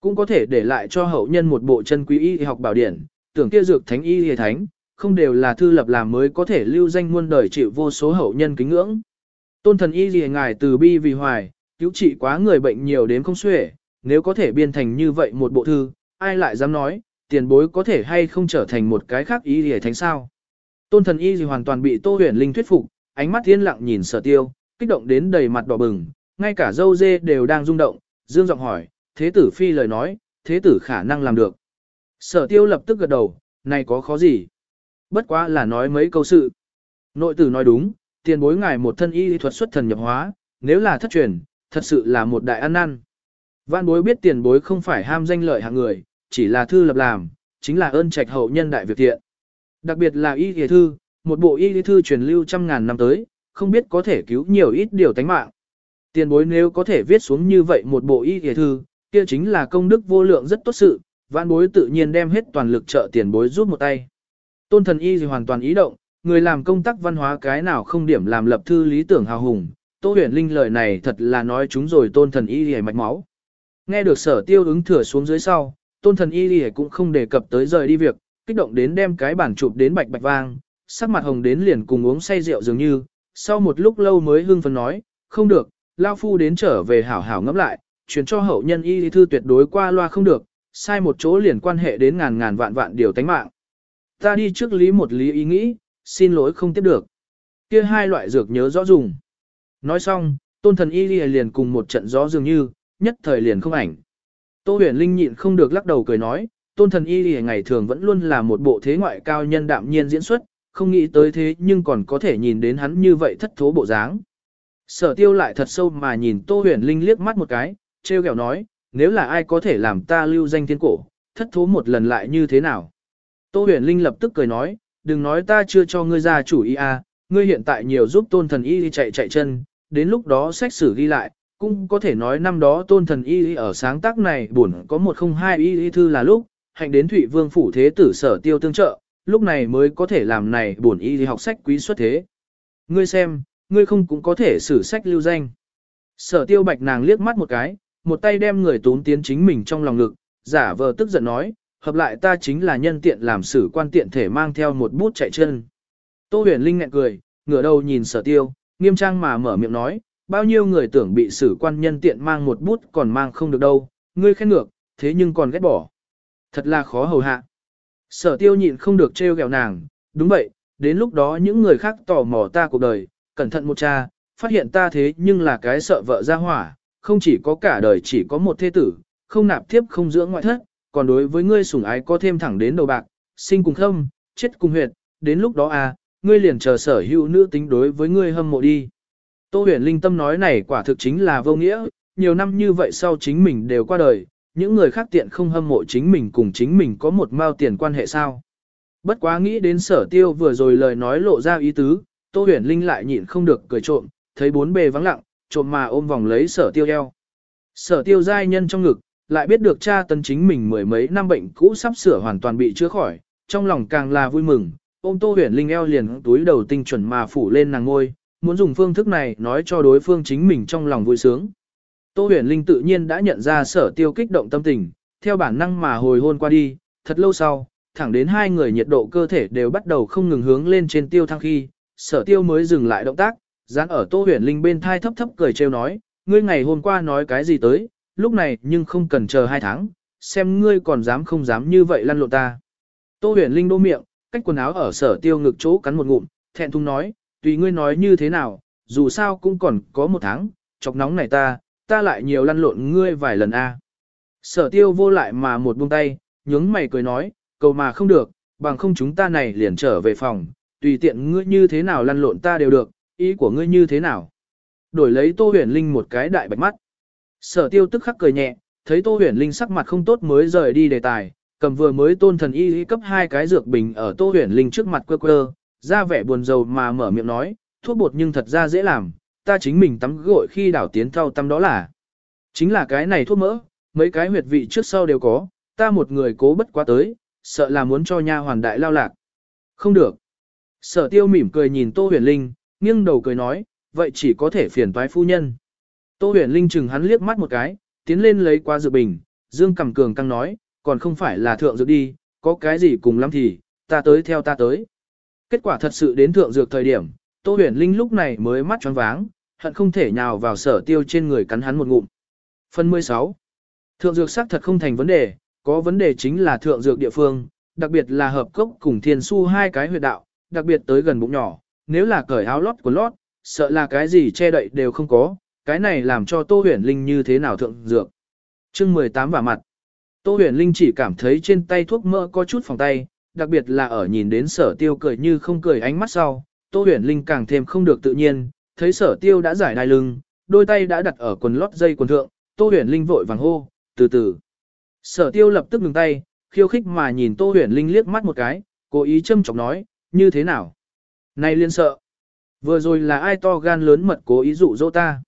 Cũng có thể để lại cho hậu nhân một bộ chân quý y học bảo điển, tưởng kia dược thánh y y thánh, không đều là thư lập làm mới có thể lưu danh muôn đời chịu vô số hậu nhân kính ngưỡng. Tôn thần y gì ngài từ bi vì hoài, cứu trị quá người bệnh nhiều đến không xuể, nếu có thể biên thành như vậy một bộ thư, ai lại dám nói, tiền bối có thể hay không trở thành một cái khác y gì thánh sao. Tôn thần y gì hoàn toàn bị Tô Huyền Linh thuyết phục, ánh mắt thiên lặng nhìn sở tiêu, kích động đến đầy mặt đỏ bừng, ngay cả dâu dê đều đang rung động, dương giọng hỏi, thế tử phi lời nói, thế tử khả năng làm được. Sở tiêu lập tức gật đầu, này có khó gì? Bất quá là nói mấy câu sự. Nội tử nói đúng, tiền bối ngài một thân y thuật xuất thần nhập hóa, nếu là thất truyền, thật sự là một đại ăn năn. Vạn bối biết tiền bối không phải ham danh lợi hạng người, chỉ là thư lập làm, chính là ơn trạch hậu nhân đại việc thiện. Đặc biệt là y y thư, một bộ y y thư truyền lưu trăm ngàn năm tới, không biết có thể cứu nhiều ít điều tánh mạng. Tiền bối nếu có thể viết xuống như vậy một bộ y y thư, kia chính là công đức vô lượng rất tốt sự, vạn bối tự nhiên đem hết toàn lực trợ tiền bối giúp một tay. Tôn thần y gì hoàn toàn ý động, người làm công tác văn hóa cái nào không điểm làm lập thư lý tưởng hào hùng, Tô huyền linh lời này thật là nói chúng rồi tôn thần y lìa mạch máu. Nghe được sở tiêu ứng thừa xuống dưới sau, tôn thần y lìa cũng không đề cập tới rời đi việc, kích động đến đem cái bản chụp đến bạch bạch vang, sắc mặt hồng đến liền cùng uống say rượu dường như, sau một lúc lâu mới hưng phấn nói, không được, Lao Phu đến trở về hảo hảo ngẫm lại, chuyển cho hậu nhân y thư tuyệt đối qua loa không được, sai một chỗ liền quan hệ đến ngàn ngàn vạn vạn điều tánh mạng. Ta đi trước lý một lý ý nghĩ, xin lỗi không tiếp được. Kia hai loại dược nhớ rõ dùng. Nói xong, tôn thần y lý liền cùng một trận gió dường như, nhất thời liền không ảnh. Tô huyền linh nhịn không được lắc đầu cười nói, tôn thần y lý ngày thường vẫn luôn là một bộ thế ngoại cao nhân đạm nhiên diễn xuất, không nghĩ tới thế nhưng còn có thể nhìn đến hắn như vậy thất thố bộ dáng. Sở tiêu lại thật sâu mà nhìn Tô huyền linh liếc mắt một cái, treo kẹo nói, nếu là ai có thể làm ta lưu danh thiên cổ, thất thố một lần lại như thế nào. Tô huyền linh lập tức cười nói, đừng nói ta chưa cho ngươi ra chủ ý à, ngươi hiện tại nhiều giúp tôn thần y chạy chạy chân, đến lúc đó sách sử ghi lại, cũng có thể nói năm đó tôn thần y ở sáng tác này buồn có một không hai y thư là lúc, hạnh đến Thụy Vương phủ thế tử sở tiêu tương trợ, lúc này mới có thể làm này buồn y học sách quý xuất thế. Ngươi xem, ngươi không cũng có thể sử sách lưu danh. Sở tiêu bạch nàng liếc mắt một cái, một tay đem người tốn tiến chính mình trong lòng ngực, giả vờ tức giận nói, hợp lại ta chính là nhân tiện làm sử quan tiện thể mang theo một bút chạy chân. Tô huyền linh ngẹn cười, ngửa đầu nhìn sở tiêu, nghiêm trang mà mở miệng nói, bao nhiêu người tưởng bị sử quan nhân tiện mang một bút còn mang không được đâu, ngươi khen ngược, thế nhưng còn ghét bỏ. Thật là khó hầu hạ. Sở tiêu nhịn không được trêu ghẹo nàng, đúng vậy, đến lúc đó những người khác tò mò ta cuộc đời, cẩn thận một cha, phát hiện ta thế nhưng là cái sợ vợ ra hỏa, không chỉ có cả đời chỉ có một thế tử, không nạp tiếp không dưỡng ngoại thất, còn đối với ngươi sủng ái có thêm thẳng đến đầu bạc, sinh cùng khâm, chết cùng huyệt, đến lúc đó à, ngươi liền chờ sở hữu nữ tính đối với ngươi hâm mộ đi. Tô huyền linh tâm nói này quả thực chính là vô nghĩa, nhiều năm như vậy sau chính mình đều qua đời, những người khác tiện không hâm mộ chính mình cùng chính mình có một mao tiền quan hệ sao. Bất quá nghĩ đến sở tiêu vừa rồi lời nói lộ ra ý tứ, Tô huyền linh lại nhịn không được cười trộm, thấy bốn bề vắng lặng, trộm mà ôm vòng lấy sở tiêu eo. Sở tiêu giai nhân trong ngực, lại biết được cha tân chính mình mười mấy năm bệnh cũ sắp sửa hoàn toàn bị chữa khỏi, trong lòng càng là vui mừng, ôm tô huyền linh eo liền túi đầu tinh chuẩn mà phủ lên nàng ngôi, muốn dùng phương thức này nói cho đối phương chính mình trong lòng vui sướng. Tô huyền linh tự nhiên đã nhận ra sở tiêu kích động tâm tình, theo bản năng mà hồi hôn qua đi, thật lâu sau, thẳng đến hai người nhiệt độ cơ thể đều bắt đầu không ngừng hướng lên trên tiêu thăng khi, sở tiêu mới dừng lại động tác, dán ở Tô Huyền Linh bên thai thấp thấp cười trêu nói, ngươi ngày hôm qua nói cái gì tới, lúc này nhưng không cần chờ hai tháng, xem ngươi còn dám không dám như vậy lăn lộn ta. Tô Huyền Linh đô miệng, cách quần áo ở sở tiêu ngực chỗ cắn một ngụm, thẹn thùng nói, tùy ngươi nói như thế nào, dù sao cũng còn có một tháng, chọc nóng này ta, ta lại nhiều lăn lộn ngươi vài lần a. Sở tiêu vô lại mà một buông tay, nhướng mày cười nói, cầu mà không được, bằng không chúng ta này liền trở về phòng, tùy tiện ngươi như thế nào lăn lộn ta đều được, ý của ngươi như thế nào? Đổi lấy Tô Huyền Linh một cái đại bạch mắt. Sở tiêu tức khắc cười nhẹ, thấy Tô Huyền Linh sắc mặt không tốt mới rời đi đề tài, cầm vừa mới tôn thần y cấp hai cái dược bình ở Tô Huyền Linh trước mặt quơ quơ, ra vẻ buồn rầu mà mở miệng nói, thuốc bột nhưng thật ra dễ làm, ta chính mình tắm gội khi đảo tiến thau tắm đó là. Chính là cái này thuốc mỡ, mấy cái huyệt vị trước sau đều có, ta một người cố bất quá tới, sợ là muốn cho nha hoàn đại lao lạc. Không được. Sở tiêu mỉm cười nhìn Tô Huyền Linh, nghiêng đầu cười nói, vậy chỉ có thể phiền toái phu nhân. Tô huyền linh chừng hắn liếc mắt một cái, tiến lên lấy qua dược bình, dương cầm cường căng nói, còn không phải là thượng dược đi, có cái gì cùng lắm thì, ta tới theo ta tới. Kết quả thật sự đến thượng dược thời điểm, Tô huyền linh lúc này mới mắt tròn váng, hận không thể nhào vào sở tiêu trên người cắn hắn một ngụm. Phần 16. Thượng dược xác thật không thành vấn đề, có vấn đề chính là thượng dược địa phương, đặc biệt là hợp cốc cùng thiên su hai cái huyệt đạo, đặc biệt tới gần bụng nhỏ, nếu là cởi áo lót của lót, sợ là cái gì che đậy đều không có, cái này làm cho Tô Huyền Linh như thế nào thượng dược. Chương 18 và mặt. Tô Huyền Linh chỉ cảm thấy trên tay thuốc mỡ có chút phòng tay, đặc biệt là ở nhìn đến sở tiêu cười như không cười ánh mắt sau, Tô Tô huyền linh càng thêm không được tự nhiên, thấy sở tiêu đã giải đai lưng, đôi tay đã đặt ở quần lót dây quần thượng, Tô huyền linh vội vàng hô, từ từ. Sở tiêu lập tức ngừng tay, khiêu khích mà nhìn Tô huyền linh liếc mắt một cái, cố ý châm chọc nói, như thế nào? Này liên sợ. Vừa rồi là ai to gan lớn mật cố ý dụ dỗ ta.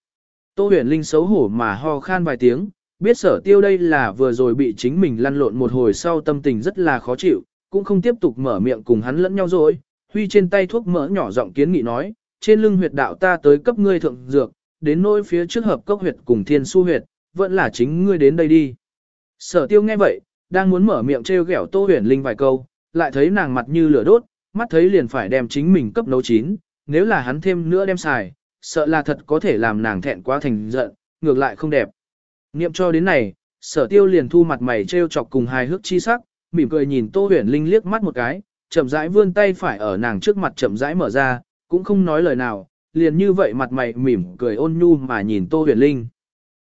Tô huyền linh xấu hổ mà ho khan vài tiếng, biết sở tiêu đây là vừa rồi bị chính mình lăn lộn một hồi sau tâm tình rất là khó chịu, cũng không tiếp tục mở miệng cùng hắn lẫn nhau rồi. Huy trên tay thuốc mỡ nhỏ giọng kiến nghị nói, trên lưng huyệt đạo ta tới cấp ngươi thượng dược, đến nỗi phía trước hợp cốc huyệt cùng thiên su huyệt, vẫn là chính ngươi đến đây đi. Sở tiêu nghe vậy, đang muốn mở miệng trêu ghẹo tô huyền linh vài câu, lại thấy nàng mặt như lửa đốt, mắt thấy liền phải đem chính mình cấp nấu chín, nếu là hắn thêm nữa đem xài, sợ là thật có thể làm nàng thẹn quá thành giận, ngược lại không đẹp. Niệm cho đến này, sở tiêu liền thu mặt mày trêu chọc cùng hài hước chi sắc, mỉm cười nhìn Tô Huyền Linh liếc mắt một cái, chậm rãi vươn tay phải ở nàng trước mặt chậm rãi mở ra, cũng không nói lời nào, liền như vậy mặt mày mỉm cười ôn nhu mà nhìn Tô Huyền Linh.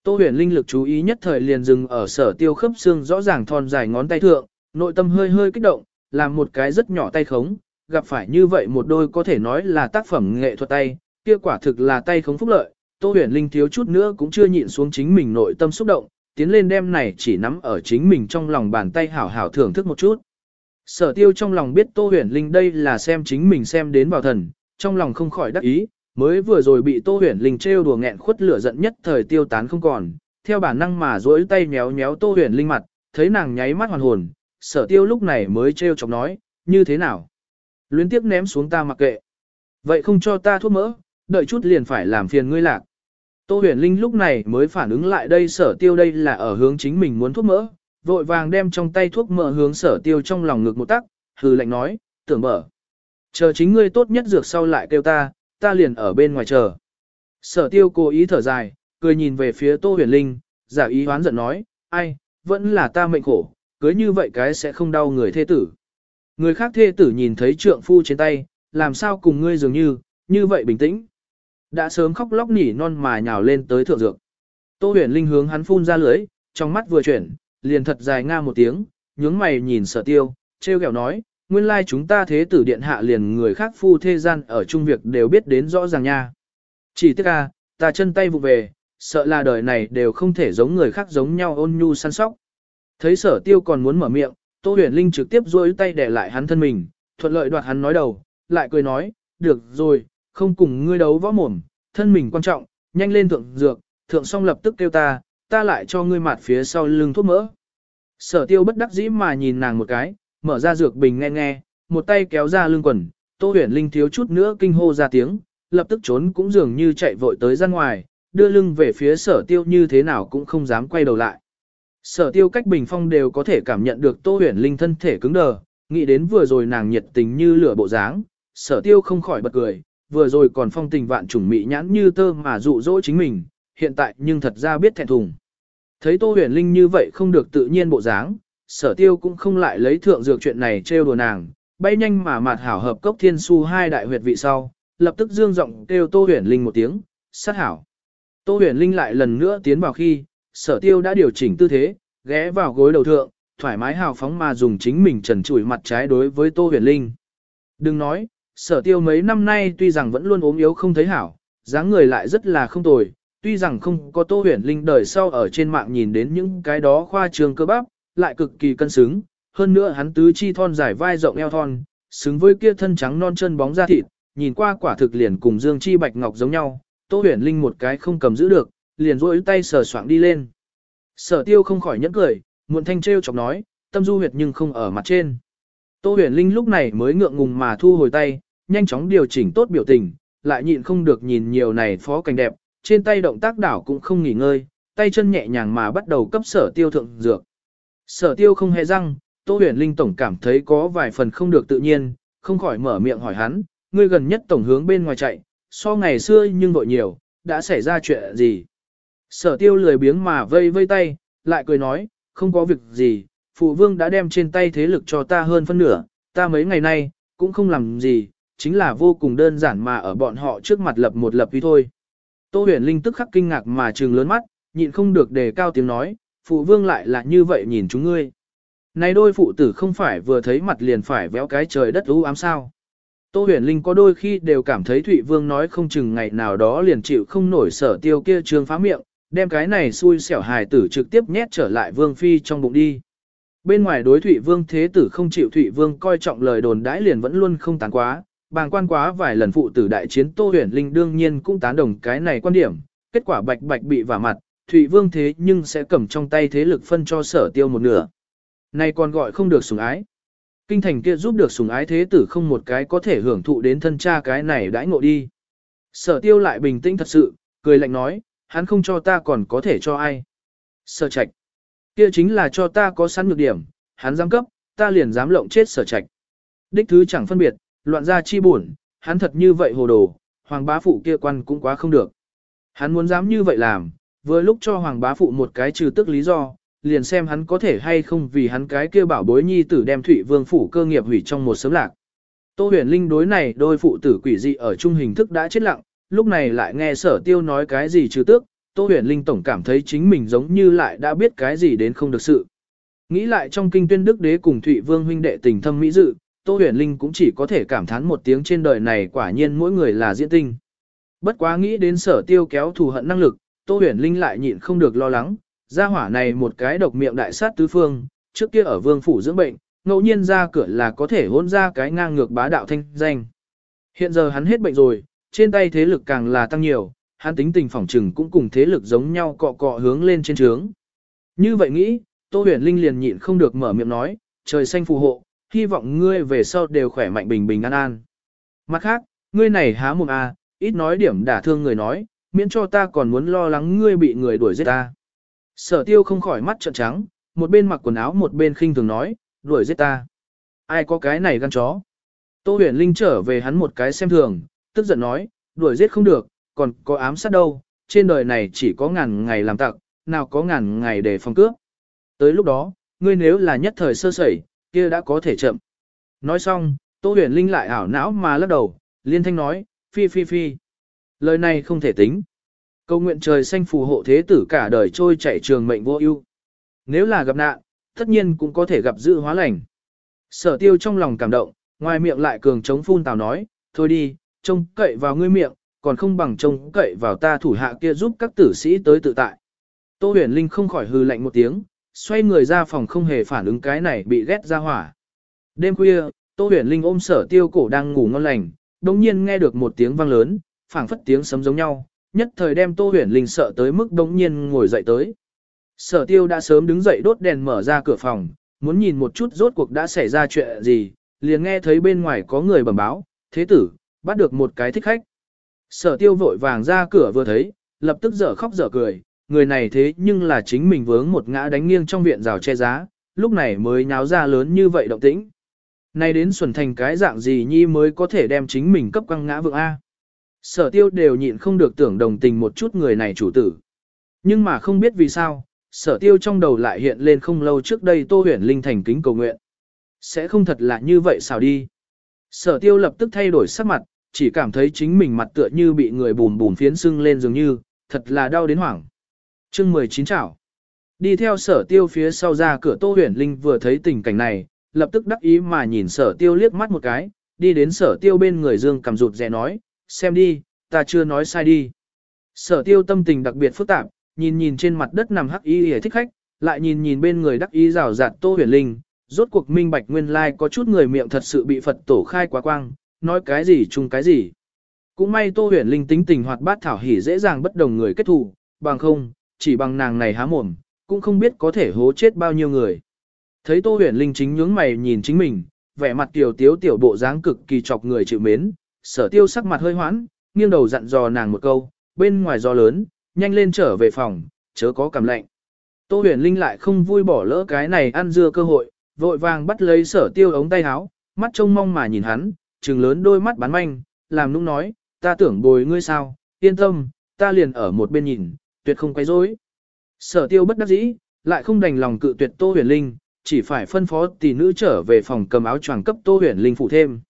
Tô Huyền Linh lực chú ý nhất thời liền dừng ở sở tiêu khớp xương rõ ràng thon dài ngón tay thượng, nội tâm hơi hơi kích động, làm một cái rất nhỏ tay khống, gặp phải như vậy một đôi có thể nói là tác phẩm nghệ thuật tay, kia quả thực là tay không phúc lợi, Tô Huyền Linh thiếu chút nữa cũng chưa nhịn xuống chính mình nội tâm xúc động, tiến lên đem này chỉ nắm ở chính mình trong lòng bàn tay hảo hảo thưởng thức một chút. Sở tiêu trong lòng biết Tô Huyền Linh đây là xem chính mình xem đến vào thần, trong lòng không khỏi đắc ý, mới vừa rồi bị Tô Huyền Linh trêu đùa nghẹn khuất lửa giận nhất thời tiêu tán không còn, theo bản năng mà duỗi tay méo méo Tô Huyền Linh mặt, thấy nàng nháy mắt hoàn hồn, sở tiêu lúc này mới trêu chọc nói, như thế nào? Luyến tiếp ném xuống ta mặc kệ. Vậy không cho ta thuốc mỡ, đợi chút liền phải làm phiền ngươi lạc. Tô huyền linh lúc này mới phản ứng lại đây sở tiêu đây là ở hướng chính mình muốn thuốc mỡ, vội vàng đem trong tay thuốc mỡ hướng sở tiêu trong lòng ngực một tắc, hừ lạnh nói, tưởng mở. Chờ chính ngươi tốt nhất dược sau lại kêu ta, ta liền ở bên ngoài chờ. Sở tiêu cố ý thở dài, cười nhìn về phía tô huyền linh, giả ý hoán giận nói, ai, vẫn là ta mệnh khổ, cưới như vậy cái sẽ không đau người thê tử. Người khác thê tử nhìn thấy trượng phu trên tay, làm sao cùng ngươi dường như, như vậy bình tĩnh. Đã sớm khóc lóc nỉ non mà nhào lên tới thượng dược. Tô huyền linh hướng hắn phun ra lưới, trong mắt vừa chuyển, liền thật dài nga một tiếng, nhướng mày nhìn sở tiêu, treo kẹo nói, nguyên lai chúng ta thế tử điện hạ liền người khác phu thế gian ở chung việc đều biết đến rõ ràng nha. Chỉ tiếc à, ta chân tay vụ về, sợ là đời này đều không thể giống người khác giống nhau ôn nhu săn sóc. Thấy sở tiêu còn muốn mở miệng, Tô huyền linh trực tiếp duỗi tay để lại hắn thân mình, thuận lợi đoạt hắn nói đầu, lại cười nói, được rồi, không cùng ngươi đấu võ mồm, thân mình quan trọng, nhanh lên thượng dược, thượng xong lập tức kêu ta, ta lại cho ngươi mặt phía sau lưng thuốc mỡ. Sở tiêu bất đắc dĩ mà nhìn nàng một cái, mở ra dược bình nghe nghe, một tay kéo ra lưng quần, tô huyền linh thiếu chút nữa kinh hô ra tiếng, lập tức trốn cũng dường như chạy vội tới ra ngoài, đưa lưng về phía sở tiêu như thế nào cũng không dám quay đầu lại. Sở tiêu cách bình phong đều có thể cảm nhận được tô huyền linh thân thể cứng đờ, nghĩ đến vừa rồi nàng nhiệt tình như lửa bộ dáng, sở tiêu không khỏi bật cười, vừa rồi còn phong tình vạn trùng mỹ nhãn như tơ mà dụ dỗ chính mình, hiện tại nhưng thật ra biết thẹn thùng. Thấy Tô Huyền Linh như vậy không được tự nhiên bộ dáng, sở tiêu cũng không lại lấy thượng dược chuyện này trêu đùa nàng, bay nhanh mà mạt hảo hợp cốc thiên su hai đại huyệt vị sau, lập tức dương giọng kêu Tô Huyền Linh một tiếng, sát hảo. Tô Huyền Linh lại lần nữa tiến vào khi, sở tiêu đã điều chỉnh tư thế, ghé vào gối đầu thượng, thoải mái hào phóng mà dùng chính mình trần trụi mặt trái đối với Tô Huyền Linh. Đừng nói, sở tiêu mấy năm nay tuy rằng vẫn luôn ốm yếu không thấy hảo, dáng người lại rất là không tồi, tuy rằng không có tô huyền linh đời sau ở trên mạng nhìn đến những cái đó khoa trường cơ bắp, lại cực kỳ cân xứng, hơn nữa hắn tứ chi thon dài vai rộng eo thon, xứng với kia thân trắng non chân bóng da thịt, nhìn qua quả thực liền cùng dương chi bạch ngọc giống nhau, tô huyền linh một cái không cầm giữ được, liền rỗi tay sờ soạng đi lên. Sở tiêu không khỏi nhẫn cười, muộn thanh trêu chọc nói, tâm du huyệt nhưng không ở mặt trên. Tô huyền linh lúc này mới ngượng ngùng mà thu hồi tay, nhanh chóng điều chỉnh tốt biểu tình, lại nhịn không được nhìn nhiều này phó cảnh đẹp, trên tay động tác đảo cũng không nghỉ ngơi, tay chân nhẹ nhàng mà bắt đầu cấp sở tiêu thượng dược. Sở tiêu không hề răng, Tô huyền linh tổng cảm thấy có vài phần không được tự nhiên, không khỏi mở miệng hỏi hắn, ngươi gần nhất tổng hướng bên ngoài chạy, so ngày xưa nhưng vội nhiều, đã xảy ra chuyện gì? Sở tiêu lười biếng mà vây vây tay, lại cười nói, không có việc gì, phụ vương đã đem trên tay thế lực cho ta hơn phân nửa, ta mấy ngày nay, cũng không làm gì, chính là vô cùng đơn giản mà ở bọn họ trước mặt lập một lập uy thôi. Tô huyền linh tức khắc kinh ngạc mà trừng lớn mắt, nhịn không được đề cao tiếng nói, phụ vương lại là như vậy nhìn chúng ngươi. Này đôi phụ tử không phải vừa thấy mặt liền phải véo cái trời đất u ám sao. Tô huyền linh có đôi khi đều cảm thấy Thụy Vương nói không chừng ngày nào đó liền chịu không nổi sở tiêu kia trương phá miệng, đem cái này xui xẻo hài tử trực tiếp nhét trở lại Vương Phi trong bụng đi. Bên ngoài đối Thụy Vương thế tử không chịu Thụy Vương coi trọng lời đồn đãi liền vẫn luôn không tán quá, bàng quan quá vài lần phụ tử đại chiến Tô huyền linh đương nhiên cũng tán đồng cái này quan điểm, kết quả bạch bạch bị vả mặt, Thụy Vương thế nhưng sẽ cầm trong tay thế lực phân cho sở tiêu một nửa. Này còn gọi không được sủng ái. Kinh thành kia giúp được sủng ái thế tử không một cái có thể hưởng thụ đến thân cha cái này đãi ngộ đi. Sở tiêu lại bình tĩnh thật sự, cười lạnh nói, hắn không cho ta còn có thể cho ai. Sở trạch. Kia chính là cho ta có sẵn nhược điểm, hắn dám cấp, ta liền dám lộng chết sở trạch. Đích thứ chẳng phân biệt, loạn ra chi buồn, hắn thật như vậy hồ đồ, hoàng bá phụ kia quan cũng quá không được. Hắn muốn dám như vậy làm, vừa lúc cho hoàng bá phụ một cái trừ tức lý do, liền xem hắn có thể hay không vì hắn cái kia bảo bối nhi tử đem Thụy Vương phủ cơ nghiệp hủy trong một sớm lạc. Tô huyền linh đối này đôi phụ tử quỷ dị ở trung hình thức đã chết lặng, lúc này lại nghe sở tiêu nói cái gì trừ tước, Tô huyền linh tổng cảm thấy chính mình giống như lại đã biết cái gì đến không được sự. Nghĩ lại trong kinh tuyên đức đế cùng Thụy Vương huynh đệ tình thâm mỹ dự, Tô huyền linh cũng chỉ có thể cảm thán một tiếng trên đời này quả nhiên mỗi người là diễn tinh. Bất quá nghĩ đến sở tiêu kéo thù hận năng lực, Tô huyền linh lại nhịn không được lo lắng, Gia hỏa này một cái độc miệng đại sát tứ phương, trước kia ở vương phủ dưỡng bệnh, ngẫu nhiên ra cửa là có thể hôn ra cái ngang ngược bá đạo thanh danh. Hiện giờ hắn hết bệnh rồi, trên tay thế lực càng là tăng nhiều, hắn tính tình phỏng trừng cũng cùng thế lực giống nhau cọ cọ hướng lên trên trướng. Như vậy nghĩ, Tô huyền linh liền nhịn không được mở miệng nói, trời xanh phù hộ, hy vọng ngươi về sau đều khỏe mạnh bình bình an an. Mặt khác, ngươi này há mồm à, ít nói điểm đả thương người nói, miễn cho ta còn muốn lo lắng ngươi bị người đuổi giết ta. Sở tiêu không khỏi mắt trợn trắng, một bên mặc quần áo một bên khinh thường nói, đuổi giết ta. Ai có cái này gan chó. Tô huyền linh trở về hắn một cái xem thường, tức giận nói, đuổi giết không được, còn có ám sát đâu, trên đời này chỉ có ngàn ngày làm tặc, nào có ngàn ngày để phòng cướp. Tới lúc đó, ngươi nếu là nhất thời sơ sẩy, kia đã có thể chậm. Nói xong, Tô huyền linh lại ảo não mà lắc đầu, liên thanh nói, phi phi phi. Lời này không thể tính. câu nguyện trời xanh phù hộ thế tử cả đời trôi chạy trường mệnh vô ưu. Nếu là gặp nạn, tất nhiên cũng có thể gặp dự hóa lành. Sở tiêu trong lòng cảm động, ngoài miệng lại cường chống phun tào nói, thôi đi, trông cậy vào ngươi miệng, còn không bằng trông cậy vào ta thủ hạ kia giúp các tử sĩ tới tự tại. Tô huyền linh không khỏi hư lạnh một tiếng, xoay người ra phòng không hề phản ứng cái này bị ghét ra hỏa. Đêm khuya, Tô huyền linh ôm sở tiêu cổ đang ngủ ngon lành, đồng nhiên nghe được một tiếng vang lớn, phảng phất tiếng sấm giống nhau, nhất thời đem Tô Huyền Linh sợ tới mức đống nhiên ngồi dậy tới. Sở tiêu đã sớm đứng dậy đốt đèn mở ra cửa phòng, muốn nhìn một chút rốt cuộc đã xảy ra chuyện gì, liền nghe thấy bên ngoài có người bẩm báo, thế tử, bắt được một cái thích khách. Sở tiêu vội vàng ra cửa vừa thấy, lập tức dở khóc dở cười, người này thế nhưng là chính mình vướng một ngã đánh nghiêng trong viện rào che giá, lúc này mới nháo ra lớn như vậy động tĩnh. Nay đến xuẩn thành cái dạng gì nhi mới có thể đem chính mình cấp quăng ngã vượng A. Sở tiêu đều nhịn không được tưởng đồng tình một chút người này chủ tử. Nhưng mà không biết vì sao, sở tiêu trong đầu lại hiện lên không lâu trước đây tô huyền linh thành kính cầu nguyện. Sẽ không thật là như vậy sao đi. Sở tiêu lập tức thay đổi sắc mặt, chỉ cảm thấy chính mình mặt tựa như bị người bùn bùn phiến sưng lên dường như, thật là đau đến hoảng chương 19 chảo. Đi theo sở tiêu phía sau ra cửa tô huyền linh vừa thấy tình cảnh này, lập tức đắc ý mà nhìn sở tiêu liếc mắt một cái, đi đến sở tiêu bên người dương cầm rụt rè nói, xem đi, ta chưa nói sai đi. Sở tiêu tâm tình đặc biệt phức tạp, nhìn nhìn trên mặt đất nằm hắc y hề thích khách, lại nhìn nhìn bên người đắc ý rào rạt tô huyền linh, rốt cuộc minh bạch nguyên lai like có chút người miệng thật sự bị Phật tổ khai quá quang, nói cái gì chung cái gì. Cũng may tô huyền linh tính tình hoạt bát thảo hỉ dễ dàng bất đồng người kết thù, bằng không, chỉ bằng nàng này há mồm, cũng không biết có thể hố chết bao nhiêu người. Thấy tô huyền linh chính nhướng mày nhìn chính mình, vẻ mặt tiểu tiếu tiểu bộ dáng cực kỳ chọc người chịu mến, sở tiêu sắc mặt hơi hoãn, nghiêng đầu dặn dò nàng một câu, bên ngoài gió lớn, nhanh lên trở về phòng, chớ có cảm lạnh. Tô huyền linh lại không vui bỏ lỡ cái này ăn dưa cơ hội, vội vàng bắt lấy sở tiêu ống tay áo, mắt trông mong mà nhìn hắn, trừng lớn đôi mắt bán manh, làm nũng nói, ta tưởng bồi ngươi sao, yên tâm, ta liền ở một bên nhìn, tuyệt không quay rối. Sở tiêu bất đắc dĩ, lại không đành lòng cự tuyệt Tô huyền linh, chỉ phải phân phó tỷ nữ trở về phòng cầm áo choàng cấp Tô huyền linh phụ thêm.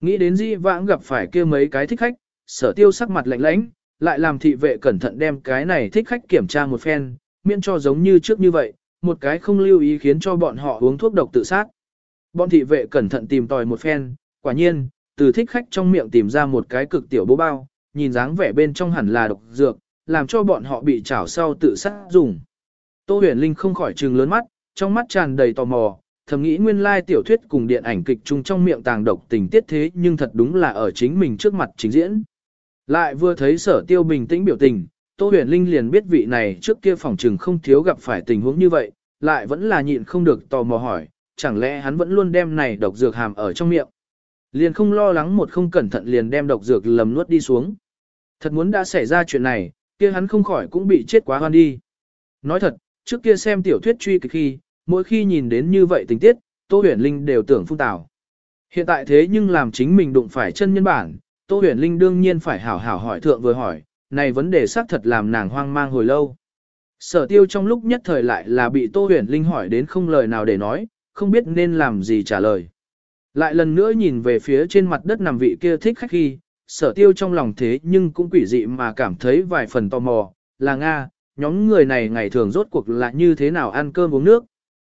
Nghĩ đến di vãng gặp phải kia mấy cái thích khách, sở tiêu sắc mặt lạnh lãnh, lại làm thị vệ cẩn thận đem cái này thích khách kiểm tra một phen, miễn cho giống như trước như vậy, một cái không lưu ý khiến cho bọn họ uống thuốc độc tự sát. Bọn thị vệ cẩn thận tìm tòi một phen, quả nhiên, từ thích khách trong miệng tìm ra một cái cực tiểu bố bao, nhìn dáng vẻ bên trong hẳn là độc dược, làm cho bọn họ bị chảo sau tự sát dùng. Tô huyền linh không khỏi trừng lớn mắt, trong mắt tràn đầy tò mò, thầm nghĩ nguyên lai tiểu thuyết cùng điện ảnh kịch chung trong miệng tàng độc tình tiết thế nhưng thật đúng là ở chính mình trước mặt trình diễn. Lại vừa thấy sở tiêu bình tĩnh biểu tình, Tô huyền linh liền biết vị này trước kia phòng trừng không thiếu gặp phải tình huống như vậy, lại vẫn là nhịn không được tò mò hỏi, chẳng lẽ hắn vẫn luôn đem này độc dược hàm ở trong miệng. Liền không lo lắng một không cẩn thận liền đem độc dược lầm nuốt đi xuống. Thật muốn đã xảy ra chuyện này, kia hắn không khỏi cũng bị chết quá hoan đi. Nói thật, trước kia xem tiểu thuyết truy kịch khi, mỗi khi nhìn đến như vậy tình tiết, Tô Huyền Linh đều tưởng phung tào. Hiện tại thế nhưng làm chính mình đụng phải chân nhân bản, Tô Huyền Linh đương nhiên phải hảo hảo hỏi thượng vừa hỏi, này vấn đề xác thật làm nàng hoang mang hồi lâu. Sở tiêu trong lúc nhất thời lại là bị Tô Huyền Linh hỏi đến không lời nào để nói, không biết nên làm gì trả lời. Lại lần nữa nhìn về phía trên mặt đất nằm vị kia thích khách khi, sở tiêu trong lòng thế nhưng cũng quỷ dị mà cảm thấy vài phần tò mò, là Nga, nhóm người này ngày thường rốt cuộc là như thế nào ăn cơm uống nước.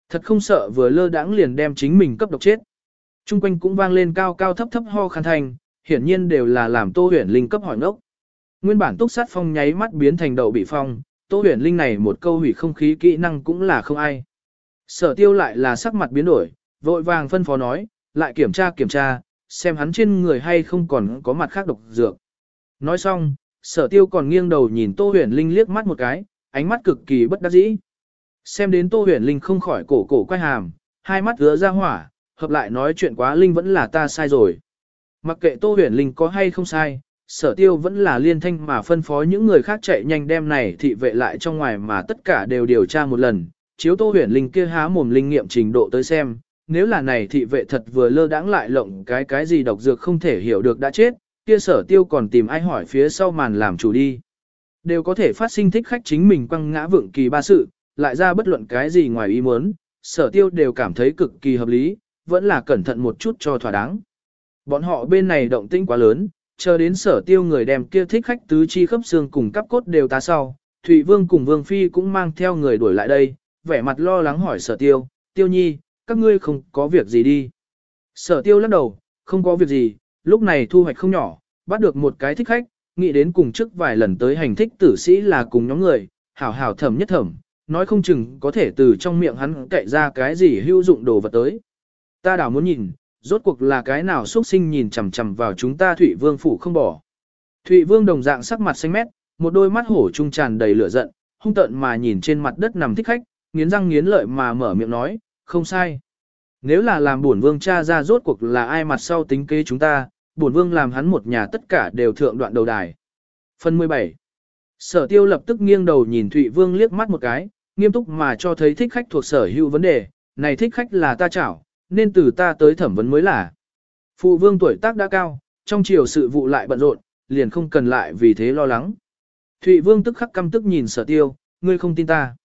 Thật không sợ vừa lơ đãng liền đem chính mình cấp độc chết. Trung quanh cũng vang lên cao cao thấp thấp ho khăn thành, hiển nhiên đều là làm tô huyền linh cấp hỏi ngốc. Nguyên bản túc sát phong nháy mắt biến thành đậu bị phong, tô huyền linh này một câu hủy không khí kỹ năng cũng là không ai. Sở tiêu lại là sắc mặt biến đổi, vội vàng phân phó nói, lại kiểm tra kiểm tra, xem hắn trên người hay không còn có mặt khác độc dược. Nói xong, sở tiêu còn nghiêng đầu nhìn Tô Huyền Linh liếc mắt một cái, ánh mắt cực kỳ bất đắc dĩ. Xem đến Tô Huyền Linh không khỏi cổ cổ quay hàm, hai mắt ứa ra hỏa, hợp lại nói chuyện quá Linh vẫn là ta sai rồi. Mặc kệ Tô Huyền Linh có hay không sai, sở tiêu vẫn là liên thanh mà phân phó những người khác chạy nhanh đem này thị vệ lại trong ngoài mà tất cả đều điều tra một lần, chiếu Tô Huyền Linh kia há mồm linh nghiệm trình độ tới xem, nếu là này thị vệ thật vừa lơ đãng lại lộng cái cái gì độc dược không thể hiểu được đã chết, kia sở tiêu còn tìm ai hỏi phía sau màn làm chủ đi. Đều có thể phát sinh thích khách chính mình quăng ngã vượng kỳ ba sự, lại ra bất luận cái gì ngoài ý muốn, sở tiêu đều cảm thấy cực kỳ hợp lý, vẫn là cẩn thận một chút cho thỏa đáng. Bọn họ bên này động tĩnh quá lớn, chờ đến sở tiêu người đem kia thích khách tứ chi khớp xương cùng cắp cốt đều tá sau, Thụy Vương cùng Vương Phi cũng mang theo người đuổi lại đây, vẻ mặt lo lắng hỏi sở tiêu, tiêu nhi, các ngươi không có việc gì đi. Sở tiêu lắc đầu, không có việc gì, lúc này thu hoạch không nhỏ, bắt được một cái thích khách, nghĩ đến cùng trước vài lần tới hành thích tử sĩ là cùng nhóm người, hảo hảo thẩm nhất thẩm, nói không chừng có thể từ trong miệng hắn cậy ra cái gì hữu dụng đồ vật tới. Ta đảo muốn nhìn, rốt cuộc là cái nào xuất sinh nhìn chằm chằm vào chúng ta Thụy Vương phủ không bỏ. Thụy Vương đồng dạng sắc mặt xanh mét, một đôi mắt hổ trung tràn đầy lửa giận, hung tợn mà nhìn trên mặt đất nằm thích khách, nghiến răng nghiến lợi mà mở miệng nói, không sai. Nếu là làm bổn vương cha ra rốt cuộc là ai mặt sau tính kế chúng ta, bổn vương làm hắn một nhà tất cả đều thượng đoạn đầu đài. Phần 17 Sở tiêu lập tức nghiêng đầu nhìn Thụy Vương liếc mắt một cái, nghiêm túc mà cho thấy thích khách thuộc sở hữu vấn đề, này thích khách là ta chảo, nên từ ta tới thẩm vấn mới là. Phụ vương tuổi tác đã cao, trong chiều sự vụ lại bận rộn, liền không cần lại vì thế lo lắng. Thụy Vương tức khắc căm tức nhìn sở tiêu, ngươi không tin ta.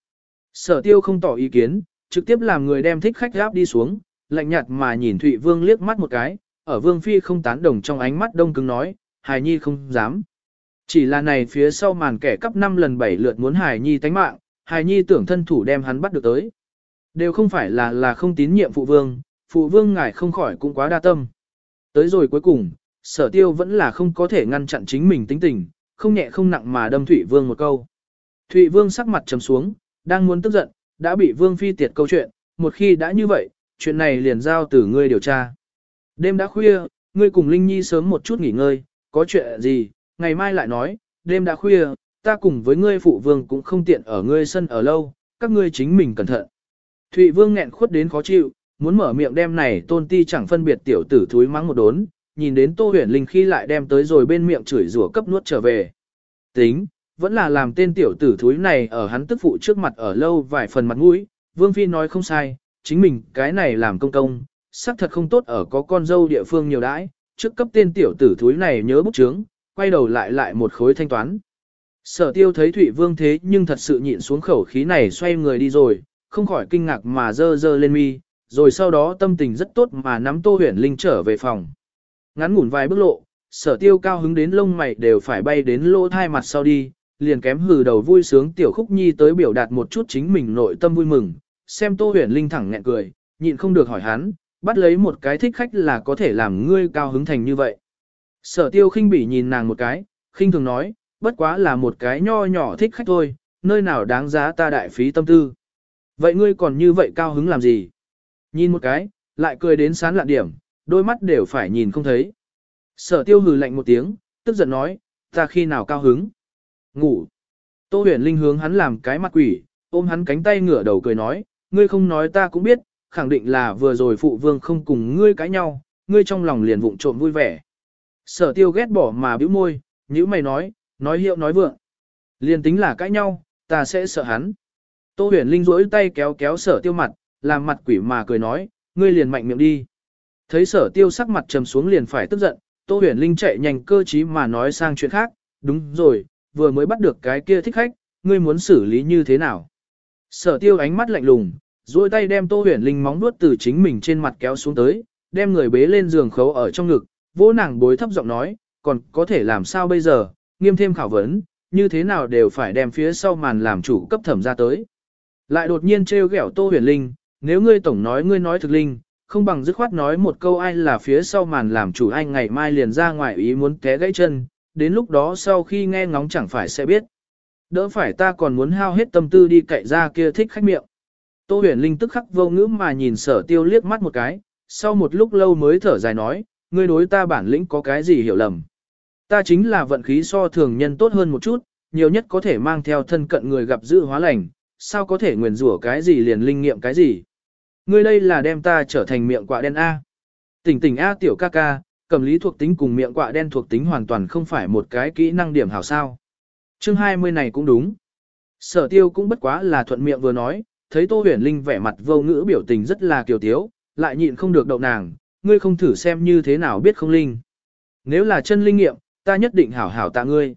Sở tiêu không tỏ ý kiến, trực tiếp làm người đem thích khách gáp đi xuống, lạnh nhạt mà nhìn Thụy Vương liếc mắt một cái, ở Vương Phi không tán đồng trong ánh mắt đông cứng nói, Hải Nhi không dám. Chỉ là này phía sau màn kẻ cắp năm lần bảy lượt muốn Hải Nhi tánh mạng, Hải Nhi tưởng thân thủ đem hắn bắt được tới. Đều không phải là là không tín nhiệm Phụ Vương, Phụ Vương ngài không khỏi cũng quá đa tâm. Tới rồi cuối cùng, sở tiêu vẫn là không có thể ngăn chặn chính mình tính tình, không nhẹ không nặng mà đâm Thụy Vương một câu. Thụy Vương sắc mặt trầm xuống, đang muốn tức giận, đã bị Vương Phi tiệt câu chuyện, một khi đã như vậy, chuyện này liền giao từ ngươi điều tra. Đêm đã khuya, ngươi cùng Linh Nhi sớm một chút nghỉ ngơi, có chuyện gì, ngày mai lại nói, đêm đã khuya, ta cùng với ngươi phụ vương cũng không tiện ở ngươi sân ở lâu, các ngươi chính mình cẩn thận. Thụy vương nghẹn khuất đến khó chịu, muốn mở miệng đem này tôn ti chẳng phân biệt tiểu tử thúi mắng một đốn, nhìn đến tô huyền linh khi lại đem tới rồi bên miệng chửi rủa cấp nuốt trở về. Tính, vẫn là làm tên tiểu tử thúi này ở hắn tức phụ trước mặt ở lâu vài phần mặt mũi, vương phi nói không sai, chính mình cái này làm công công, xác thật không tốt ở có con dâu địa phương nhiều đãi, trước cấp tên tiểu tử thúi này nhớ bút chướng, quay đầu lại lại một khối thanh toán. Sở tiêu thấy Thụy Vương thế nhưng thật sự nhịn xuống khẩu khí này xoay người đi rồi, không khỏi kinh ngạc mà dơ dơ lên mi, rồi sau đó tâm tình rất tốt mà nắm Tô Huyền Linh trở về phòng. Ngắn ngủn vài bước lộ, sở tiêu cao hứng đến lông mày đều phải bay đến lỗ thai mặt sau đi, liền kém hừ đầu vui sướng tiểu khúc nhi tới biểu đạt một chút chính mình nội tâm vui mừng, xem Tô Huyền Linh thẳng nghẹn cười, nhịn không được hỏi hắn, bắt lấy một cái thích khách là có thể làm ngươi cao hứng thành như vậy. Sở tiêu khinh bỉ nhìn nàng một cái, khinh thường nói, bất quá là một cái nho nhỏ thích khách thôi, nơi nào đáng giá ta đại phí tâm tư. Vậy ngươi còn như vậy cao hứng làm gì? Nhìn một cái, lại cười đến sán lạ điểm, đôi mắt đều phải nhìn không thấy. Sở tiêu hừ lạnh một tiếng, tức giận nói, ta khi nào cao hứng? Ngủ. Tô huyền linh hướng hắn làm cái mặt quỷ, ôm hắn cánh tay ngửa đầu cười nói, ngươi không nói ta cũng biết, khẳng định là vừa rồi phụ vương không cùng ngươi cãi nhau, ngươi trong lòng liền vụng trộm vui vẻ. Sở tiêu ghét bỏ mà bĩu môi, nhữ mày nói, nói hiệu nói vượng. Liền tính là cãi nhau, ta sẽ sợ hắn. Tô huyền linh rỗi tay kéo kéo sở tiêu mặt, làm mặt quỷ mà cười nói, ngươi liền mạnh miệng đi. Thấy sở tiêu sắc mặt trầm xuống liền phải tức giận, Tô huyền linh chạy nhanh cơ trí mà nói sang chuyện khác, đúng rồi, vừa mới bắt được cái kia thích khách, ngươi muốn xử lý như thế nào. Sở tiêu ánh mắt lạnh lùng, duỗi tay đem Tô huyền linh móng nuốt từ chính mình trên mặt kéo xuống tới, đem người bế lên giường khấu ở trong ngực, vỗ nàng bối thấp giọng nói, còn có thể làm sao bây giờ, nghiêm thêm khảo vấn, như thế nào đều phải đem phía sau màn làm chủ cấp thẩm ra tới. Lại đột nhiên trêu ghẹo Tô Huyền Linh, nếu ngươi tổng nói ngươi nói thực linh, không bằng dứt khoát nói một câu ai là phía sau màn làm chủ anh ngày mai liền ra ngoài ý muốn té gãy chân, đến lúc đó sau khi nghe ngóng chẳng phải sẽ biết. Đỡ phải ta còn muốn hao hết tâm tư đi cậy ra kia thích khách miệng. Tô huyền linh tức khắc vô ngữ mà nhìn sở tiêu liếc mắt một cái, sau một lúc lâu mới thở dài nói, ngươi đối ta bản lĩnh có cái gì hiểu lầm. Ta chính là vận khí so thường nhân tốt hơn một chút, nhiều nhất có thể mang theo thân cận người gặp dự hóa lành, sao có thể nguyền rủa cái gì liền linh nghiệm cái gì. Ngươi đây là đem ta trở thành miệng quạ đen A. Tỉnh tỉnh A tiểu ca ca, cầm lý thuộc tính cùng miệng quạ đen thuộc tính hoàn toàn không phải một cái kỹ năng điểm hảo sao. Chương 20 này cũng đúng. Sở tiêu cũng bất quá là thuận miệng vừa nói, thấy Tô Huyền Linh vẻ mặt vô ngữ biểu tình rất là kiều tiếu, lại nhịn không được đậu nàng, ngươi không thử xem như thế nào biết không linh. Nếu là chân linh nghiệm, ta nhất định hảo hảo tạ ngươi.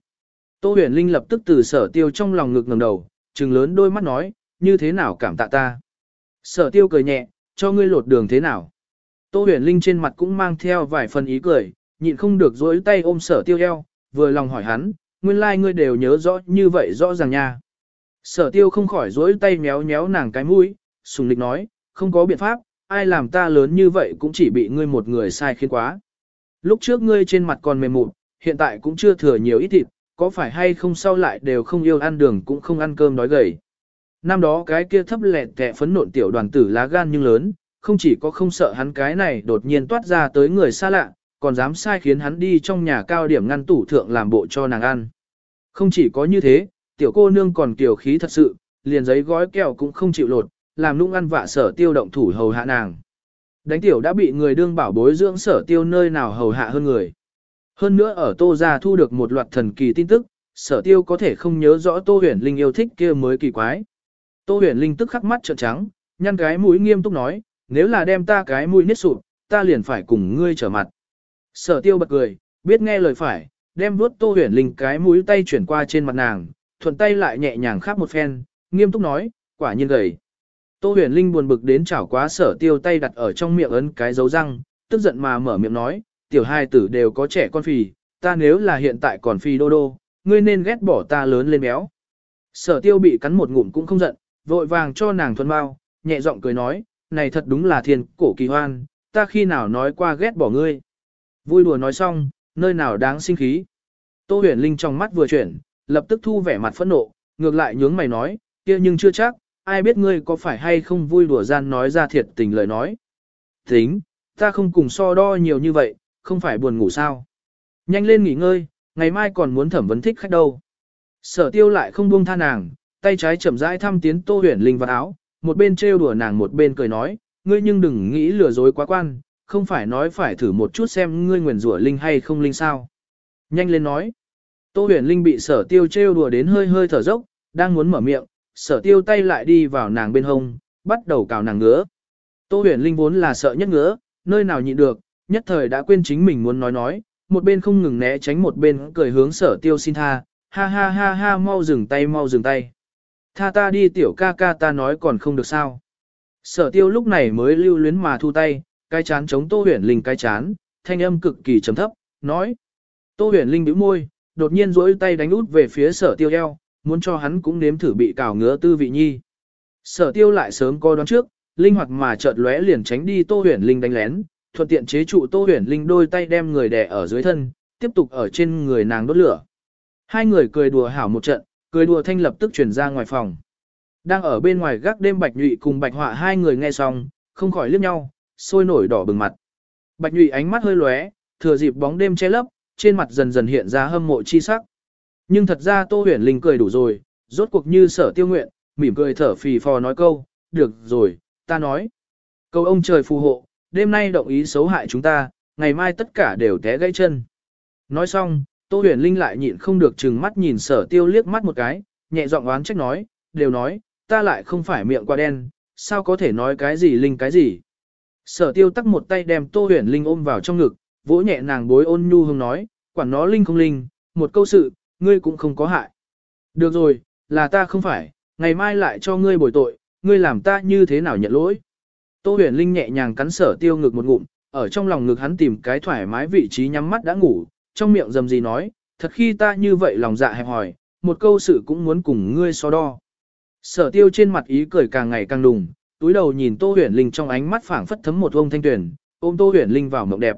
Tô huyền linh lập tức từ sở tiêu trong lòng ngực ngẩng đầu, trừng lớn đôi mắt nói, như thế nào cảm tạ ta. Sở tiêu cười nhẹ, cho ngươi lột đường thế nào. Tô huyền linh trên mặt cũng mang theo vài phần ý cười, nhịn không được dối tay ôm sở tiêu eo, vừa lòng hỏi hắn, nguyên lai like ngươi đều nhớ rõ như vậy rõ ràng nha. Sở tiêu không khỏi dối tay méo méo nàng cái mũi, sùng lịch nói, không có biện pháp, ai làm ta lớn như vậy cũng chỉ bị ngươi một người sai khiến quá. Lúc trước ngươi trên mặt còn mềm mụn, hiện tại cũng chưa thừa nhiều ít thịt, có phải hay không sau lại đều không yêu ăn đường cũng không ăn cơm đói gầy. Năm đó cái kia thấp lẹt kẹ phấn nộn tiểu đoàn tử lá gan nhưng lớn, không chỉ có không sợ hắn cái này đột nhiên toát ra tới người xa lạ, còn dám sai khiến hắn đi trong nhà cao điểm ngăn tủ thượng làm bộ cho nàng ăn. Không chỉ có như thế, tiểu cô nương còn kiều khí thật sự, liền giấy gói kẹo cũng không chịu lột, làm nũng ăn vạ sở tiêu động thủ hầu hạ nàng. Đánh tiểu đã bị người đương bảo bối dưỡng sở tiêu nơi nào hầu hạ hơn người. Hơn nữa ở Tô Gia thu được một loạt thần kỳ tin tức, sở tiêu có thể không nhớ rõ Tô huyền linh yêu thích kia mới kỳ quái. Tô huyền linh tức khắc mắt trợn trắng, nhăn cái mũi nghiêm túc nói, nếu là đem ta cái mũi nít sụp, ta liền phải cùng ngươi trở mặt. Sở tiêu bật cười, biết nghe lời phải, đem vuốt Tô huyền linh cái mũi tay chuyển qua trên mặt nàng, thuận tay lại nhẹ nhàng khắp một phen, nghiêm túc nói, quả nhiên gầy. Tô huyền linh buồn bực đến chảo quá sở tiêu tay đặt ở trong miệng ấn cái dấu răng, tức giận mà mở miệng nói, tiểu hai tử đều có trẻ con phì, ta nếu là hiện tại còn phì đô đô, ngươi nên ghét bỏ ta lớn lên béo. Sở tiêu bị cắn một ngụm cũng không giận, vội vàng cho nàng thuần bao, nhẹ giọng cười nói, này thật đúng là thiên cổ kỳ hoan, ta khi nào nói qua ghét bỏ ngươi. Vui đùa nói xong, nơi nào đáng sinh khí. Tô huyền linh trong mắt vừa chuyển, lập tức thu vẻ mặt phẫn nộ, ngược lại nhướng mày nói, kia nhưng chưa chắc, ai biết ngươi có phải hay không vui đùa gian nói ra thiệt tình lời nói. Tính, ta không cùng so đo nhiều như vậy, không phải buồn ngủ sao. Nhanh lên nghỉ ngơi, ngày mai còn muốn thẩm vấn thích khách đâu. Sở tiêu lại không buông tha nàng, tay trái chậm rãi thăm tiến tô huyền linh vào áo, một bên trêu đùa nàng một bên cười nói, ngươi nhưng đừng nghĩ lừa dối quá quan, không phải nói phải thử một chút xem ngươi nguyền rủa linh hay không linh sao. Nhanh lên nói. Tô huyền linh bị sở tiêu trêu đùa đến hơi hơi thở dốc, đang muốn mở miệng, sở tiêu tay lại đi vào nàng bên hông, bắt đầu cào nàng ngứa. Tô huyền linh vốn là sợ nhất ngứa, nơi nào nhịn được, nhất thời đã quên chính mình muốn nói nói, một bên không ngừng né tránh một bên cười hướng sở tiêu xin tha, ha ha ha ha mau dừng tay mau dừng tay. Tha ta đi tiểu ca ca ta nói còn không được sao. Sở tiêu lúc này mới lưu luyến mà thu tay, cái chán chống tô huyền linh cái chán, thanh âm cực kỳ trầm thấp, nói. Tô huyền linh bĩu môi, đột nhiên rỗi tay đánh út về phía sở tiêu eo, muốn cho hắn cũng nếm thử bị cào ngứa tư vị nhi. Sở tiêu lại sớm coi đoán trước, linh hoạt mà chợt lóe liền tránh đi Tô Huyền Linh đánh lén, thuận tiện chế trụ Tô Huyền Linh đôi tay đem người đè ở dưới thân, tiếp tục ở trên người nàng đốt lửa. Hai người cười đùa hảo một trận, cười đùa thanh lập tức chuyển ra ngoài phòng. Đang ở bên ngoài gác đêm Bạch Nhụy cùng Bạch Họa hai người nghe xong, không khỏi liếc nhau, sôi nổi đỏ bừng mặt. Bạch Nhụy ánh mắt hơi lóe, thừa dịp bóng đêm che lấp, trên mặt dần dần hiện ra hâm mộ chi sắc. Nhưng thật ra Tô Huyền Linh cười đủ rồi, rốt cuộc như sở tiêu nguyện, mỉm cười thở phì phò nói câu, được rồi, ta nói. Câu ông trời phù hộ, đêm nay động ý xấu hại chúng ta, ngày mai tất cả đều té gãy chân. Nói xong, Tô huyền linh lại nhịn không được chừng mắt nhìn sở tiêu liếc mắt một cái, nhẹ giọng oán trách nói, đều nói, ta lại không phải miệng qua đen, sao có thể nói cái gì linh cái gì. Sở tiêu tắc một tay đem Tô huyền linh ôm vào trong ngực, vỗ nhẹ nàng bối ôn nhu hương nói, quản nó linh không linh, một câu sự, ngươi cũng không có hại. Được rồi, là ta không phải, ngày mai lại cho ngươi bồi tội, ngươi làm ta như thế nào nhận lỗi. Tô huyền linh nhẹ nhàng cắn sở tiêu ngực một ngụm, ở trong lòng ngực hắn tìm cái thoải mái vị trí nhắm mắt đã ngủ, trong miệng dầm gì nói, thật khi ta như vậy lòng dạ hẹp hỏi, một câu sự cũng muốn cùng ngươi so đo. Sở tiêu trên mặt ý cười càng ngày càng đùng, túi đầu nhìn Tô Huyền Linh trong ánh mắt phảng phất thấm một vông thanh tuyển, ôm Tô Huyền Linh vào mộng đẹp.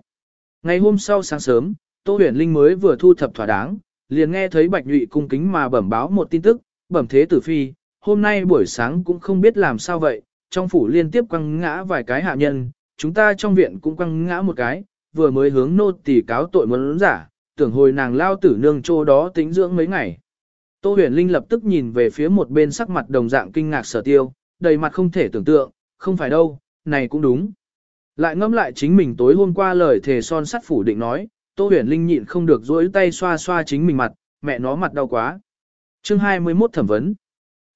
Ngày hôm sau sáng sớm, Tô Huyền Linh mới vừa thu thập thỏa đáng, liền nghe thấy Bạch Nhụy cung kính mà bẩm báo một tin tức, bẩm thế tử phi, hôm nay buổi sáng cũng không biết làm sao vậy, trong phủ liên tiếp quăng ngã vài cái hạ nhân, chúng ta trong viện cũng quăng ngã một cái, vừa mới hướng nô tỳ cáo tội muốn giả, tưởng hồi nàng lao tử nương chỗ đó tính dưỡng mấy ngày. Tô huyền linh lập tức nhìn về phía một bên sắc mặt đồng dạng kinh ngạc sở tiêu, đầy mặt không thể tưởng tượng, không phải đâu, này cũng đúng. Lại ngẫm lại chính mình tối hôm qua lời thề son sắt phủ định nói, Tô huyền linh nhịn không được dối tay xoa xoa chính mình mặt, mẹ nó mặt đau quá. chương 21 thẩm vấn.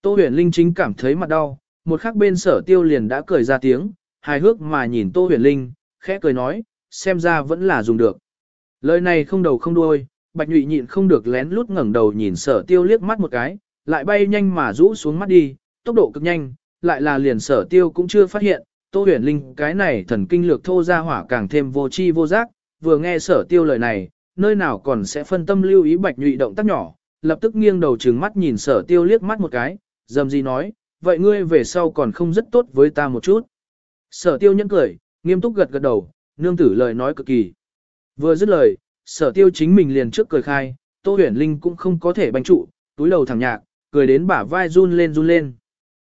Tô huyền linh chính cảm thấy mặt đau, một khắc bên sở tiêu liền đã cười ra tiếng, hài hước mà nhìn Tô huyền linh, khẽ cười nói, xem ra vẫn là dùng được. Lời này không đầu không đuôi, Bạch Nhụy nhịn không được lén lút ngẩng đầu nhìn sở tiêu liếc mắt một cái, lại bay nhanh mà rũ xuống mắt đi, tốc độ cực nhanh, lại là liền sở tiêu cũng chưa phát hiện, Tô huyền linh cái này thần kinh lược thô ra hỏa càng thêm vô chi vô giác, vừa nghe sở tiêu lời này, nơi nào còn sẽ phân tâm lưu ý Bạch Nhụy động tác nhỏ, lập tức nghiêng đầu trừng mắt nhìn sở tiêu liếc mắt một cái, dầm gì nói, vậy ngươi về sau còn không rất tốt với ta một chút. Sở tiêu nhẫn cười, nghiêm túc gật gật đầu, nương tử lời nói cực kỳ. Vừa dứt lời, sở tiêu chính mình liền trước cười khai, Tô Huyền Linh cũng không có thể banh trụ, túi đầu thẳng nhạc, cười đến bả vai run lên run lên.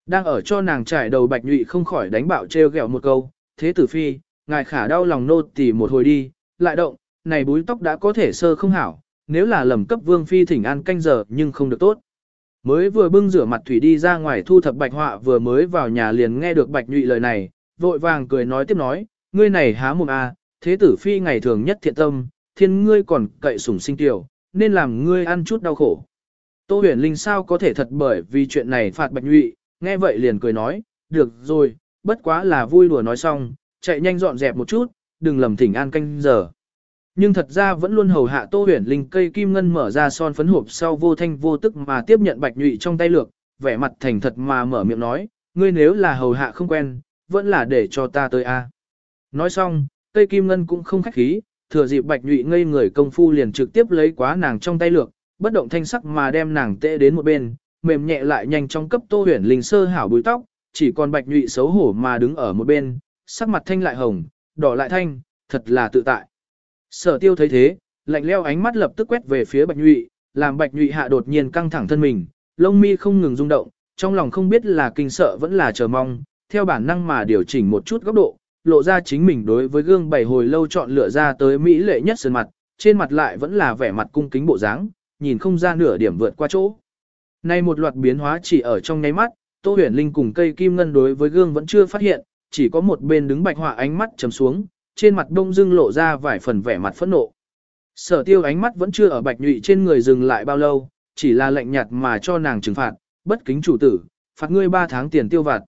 Đang ở cho nàng trải đầu bạch nhụy không khỏi đánh bạo treo gẹo một câu, thế tử phi, ngài khả đau lòng nô tỉ một hồi đi, lại động, này búi tóc đã có thể sơ không hảo, nếu là lầm cấp vương phi thỉnh an canh giờ nhưng không được tốt. Mới vừa bưng rửa mặt thủy đi ra ngoài thu thập bạch họa vừa mới vào nhà liền nghe được bạch nhụy lời này, vội vàng cười nói tiếp nói, ngươi này há mồm a, à, thế tử phi ngày thường nhất thiện tâm, thiên ngươi còn cậy sủng sinh tiểu, nên làm ngươi ăn chút đau khổ. Tô huyền linh sao có thể thật bởi vì chuyện này phạt bạch nhụy, nghe vậy liền cười nói, được rồi, bất quá là vui đùa nói xong, chạy nhanh dọn dẹp một chút, đừng lầm thỉnh an canh giờ. Nhưng thật ra vẫn luôn hầu hạ Tô Huyền Linh cây kim ngân mở ra son phấn hộp sau vô thanh vô tức mà tiếp nhận bạch nhụy trong tay lược, vẻ mặt thành thật mà mở miệng nói, ngươi nếu là hầu hạ không quen, vẫn là để cho ta tới a. Nói xong, cây kim ngân cũng không khách khí, thừa dịp bạch nhụy ngây người công phu liền trực tiếp lấy quá nàng trong tay lược, bất động thanh sắc mà đem nàng tệ đến một bên, mềm nhẹ lại nhanh trong cấp tô huyền linh sơ hảo bùi tóc, chỉ còn bạch nhụy xấu hổ mà đứng ở một bên, sắc mặt thanh lại hồng, đỏ lại thanh, thật là tự tại. Sở tiêu thấy thế, lạnh leo ánh mắt lập tức quét về phía bạch nhụy, làm bạch nhụy hạ đột nhiên căng thẳng thân mình, lông mi không ngừng rung động, trong lòng không biết là kinh sợ vẫn là chờ mong, theo bản năng mà điều chỉnh một chút góc độ, lộ ra chính mình đối với gương bảy hồi lâu chọn lựa ra tới mỹ lệ nhất sơn mặt, trên mặt lại vẫn là vẻ mặt cung kính bộ dáng, nhìn không ra nửa điểm vượt qua chỗ. Nay một loạt biến hóa chỉ ở trong nháy mắt, Tô Huyền Linh cùng cây kim ngân đối với gương vẫn chưa phát hiện, chỉ có một bên đứng bạch họa ánh mắt trầm xuống, trên mặt đông dưng lộ ra vài phần vẻ mặt phẫn nộ. Sở tiêu ánh mắt vẫn chưa ở bạch nhụy trên người dừng lại bao lâu, chỉ là lệnh nhạt mà cho nàng trừng phạt, bất kính chủ tử, phạt ngươi 3 tháng tiền tiêu vặt.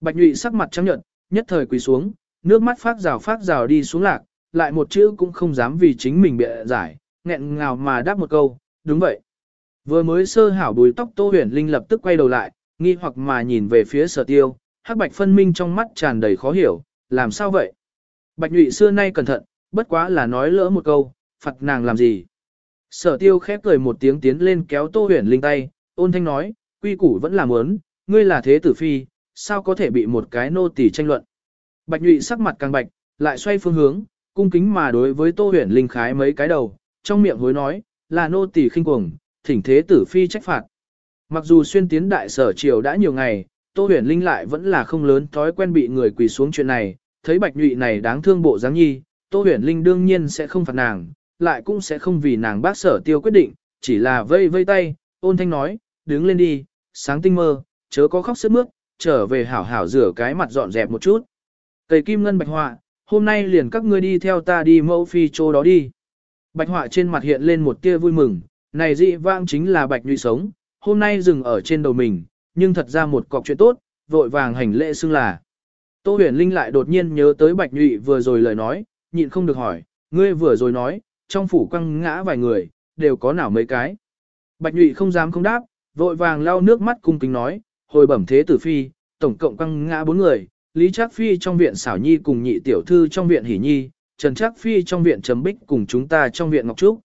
Bạch nhụy sắc mặt trắng nhợt, nhất thời quỳ xuống, nước mắt phát rào phát rào đi xuống lạc, lại một chữ cũng không dám vì chính mình bịa giải, nghẹn ngào mà đáp một câu, đúng vậy. Vừa mới sơ hảo đuôi tóc Tô Huyền Linh lập tức quay đầu lại, nghi hoặc mà nhìn về phía sở tiêu, hắc bạch phân minh trong mắt tràn đầy khó hiểu, làm sao vậy? Bạch nhụy xưa nay cẩn thận, bất quá là nói lỡ một câu, phạt nàng làm gì? Sở tiêu khép cười một tiếng tiến lên kéo Tô Huyền Linh tay, ôn thanh nói, quy củ vẫn là muốn, ngươi là thế tử phi, sao có thể bị một cái nô tỳ tranh luận. Bạch nhụy sắc mặt càng bạch, lại xoay phương hướng, cung kính mà đối với Tô Huyền Linh khái mấy cái đầu, trong miệng hối nói, là nô tỳ khinh cuồng, thỉnh thế tử phi trách phạt. Mặc dù xuyên tiến đại sở triều đã nhiều ngày, Tô Huyền Linh lại vẫn là không lớn thói quen bị người quỳ xuống chuyện này, thấy Bạch Nhụy này đáng thương bộ dáng nhi, Tô Huyền Linh đương nhiên sẽ không phạt nàng, lại cũng sẽ không vì nàng bác sở tiêu quyết định, chỉ là vây vây tay, ôn thanh nói, đứng lên đi, sáng tinh mơ, chớ có khóc sướt mướt, trở về hảo hảo rửa cái mặt dọn dẹp một chút. Tây kim ngân bạch họa, hôm nay liền các ngươi đi theo ta đi mẫu phi chỗ đó đi. Bạch họa trên mặt hiện lên một tia vui mừng, này dị vang chính là bạch nhụy sống, hôm nay dừng ở trên đầu mình, nhưng thật ra một cọc chuyện tốt, vội vàng hành lễ xưng là. Tô huyền linh lại đột nhiên nhớ tới bạch nhụy vừa rồi lời nói, nhịn không được hỏi, ngươi vừa rồi nói, trong phủ quăng ngã vài người, đều có nào mấy cái. Bạch nhụy không dám không đáp, vội vàng lau nước mắt cung kính nói, hồi bẩm thế tử phi, tổng cộng quăng ngã bốn người, Lý Trác Phi trong viện xảo nhi cùng nhị tiểu thư trong viện hỉ nhi, Trần Trác Phi trong viện trầm bích cùng chúng ta trong viện ngọc trúc.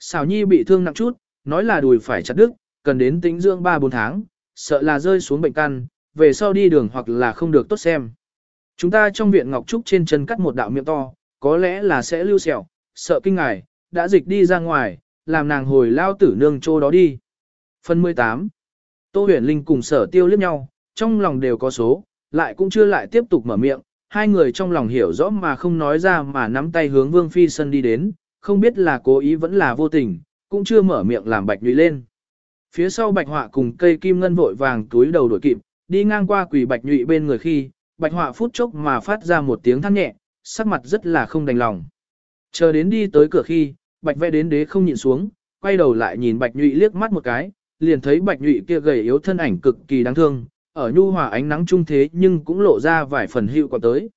Xảo nhi bị thương nặng chút, nói là đùi phải chặt đứt, cần đến tĩnh dưỡng 3-4 tháng, sợ là rơi xuống bệnh căn, về sau đi đường hoặc là không được tốt xem. Chúng ta trong viện ngọc trúc trên chân cắt một đạo miệng to, có lẽ là sẽ lưu sẹo, sợ kinh ngài, đã dịch đi ra ngoài, làm nàng hồi lao tử nương chỗ đó đi. Phần 18 Tô huyền linh cùng sở tiêu liếc nhau, trong lòng đều có số, lại cũng chưa lại tiếp tục mở miệng, hai người trong lòng hiểu rõ mà không nói ra mà nắm tay hướng vương phi sân đi đến, không biết là cố ý vẫn là vô tình, cũng chưa mở miệng làm bạch nhụy lên. Phía sau bạch họa cùng cây kim ngân vội vàng túi đầu đổi kịp, đi ngang qua quỷ bạch nhụy bên người khi, bạch họa phút chốc mà phát ra một tiếng than nhẹ, sắc mặt rất là không đành lòng. Chờ đến đi tới cửa khi, bạch vẽ đến đế không nhìn xuống, quay đầu lại nhìn bạch nhụy liếc mắt một cái, liền thấy bạch nhụy kia gầy yếu thân ảnh cực kỳ đáng thương, ở nhu hòa ánh nắng trung thế nhưng cũng lộ ra vài phần hữu quả tới.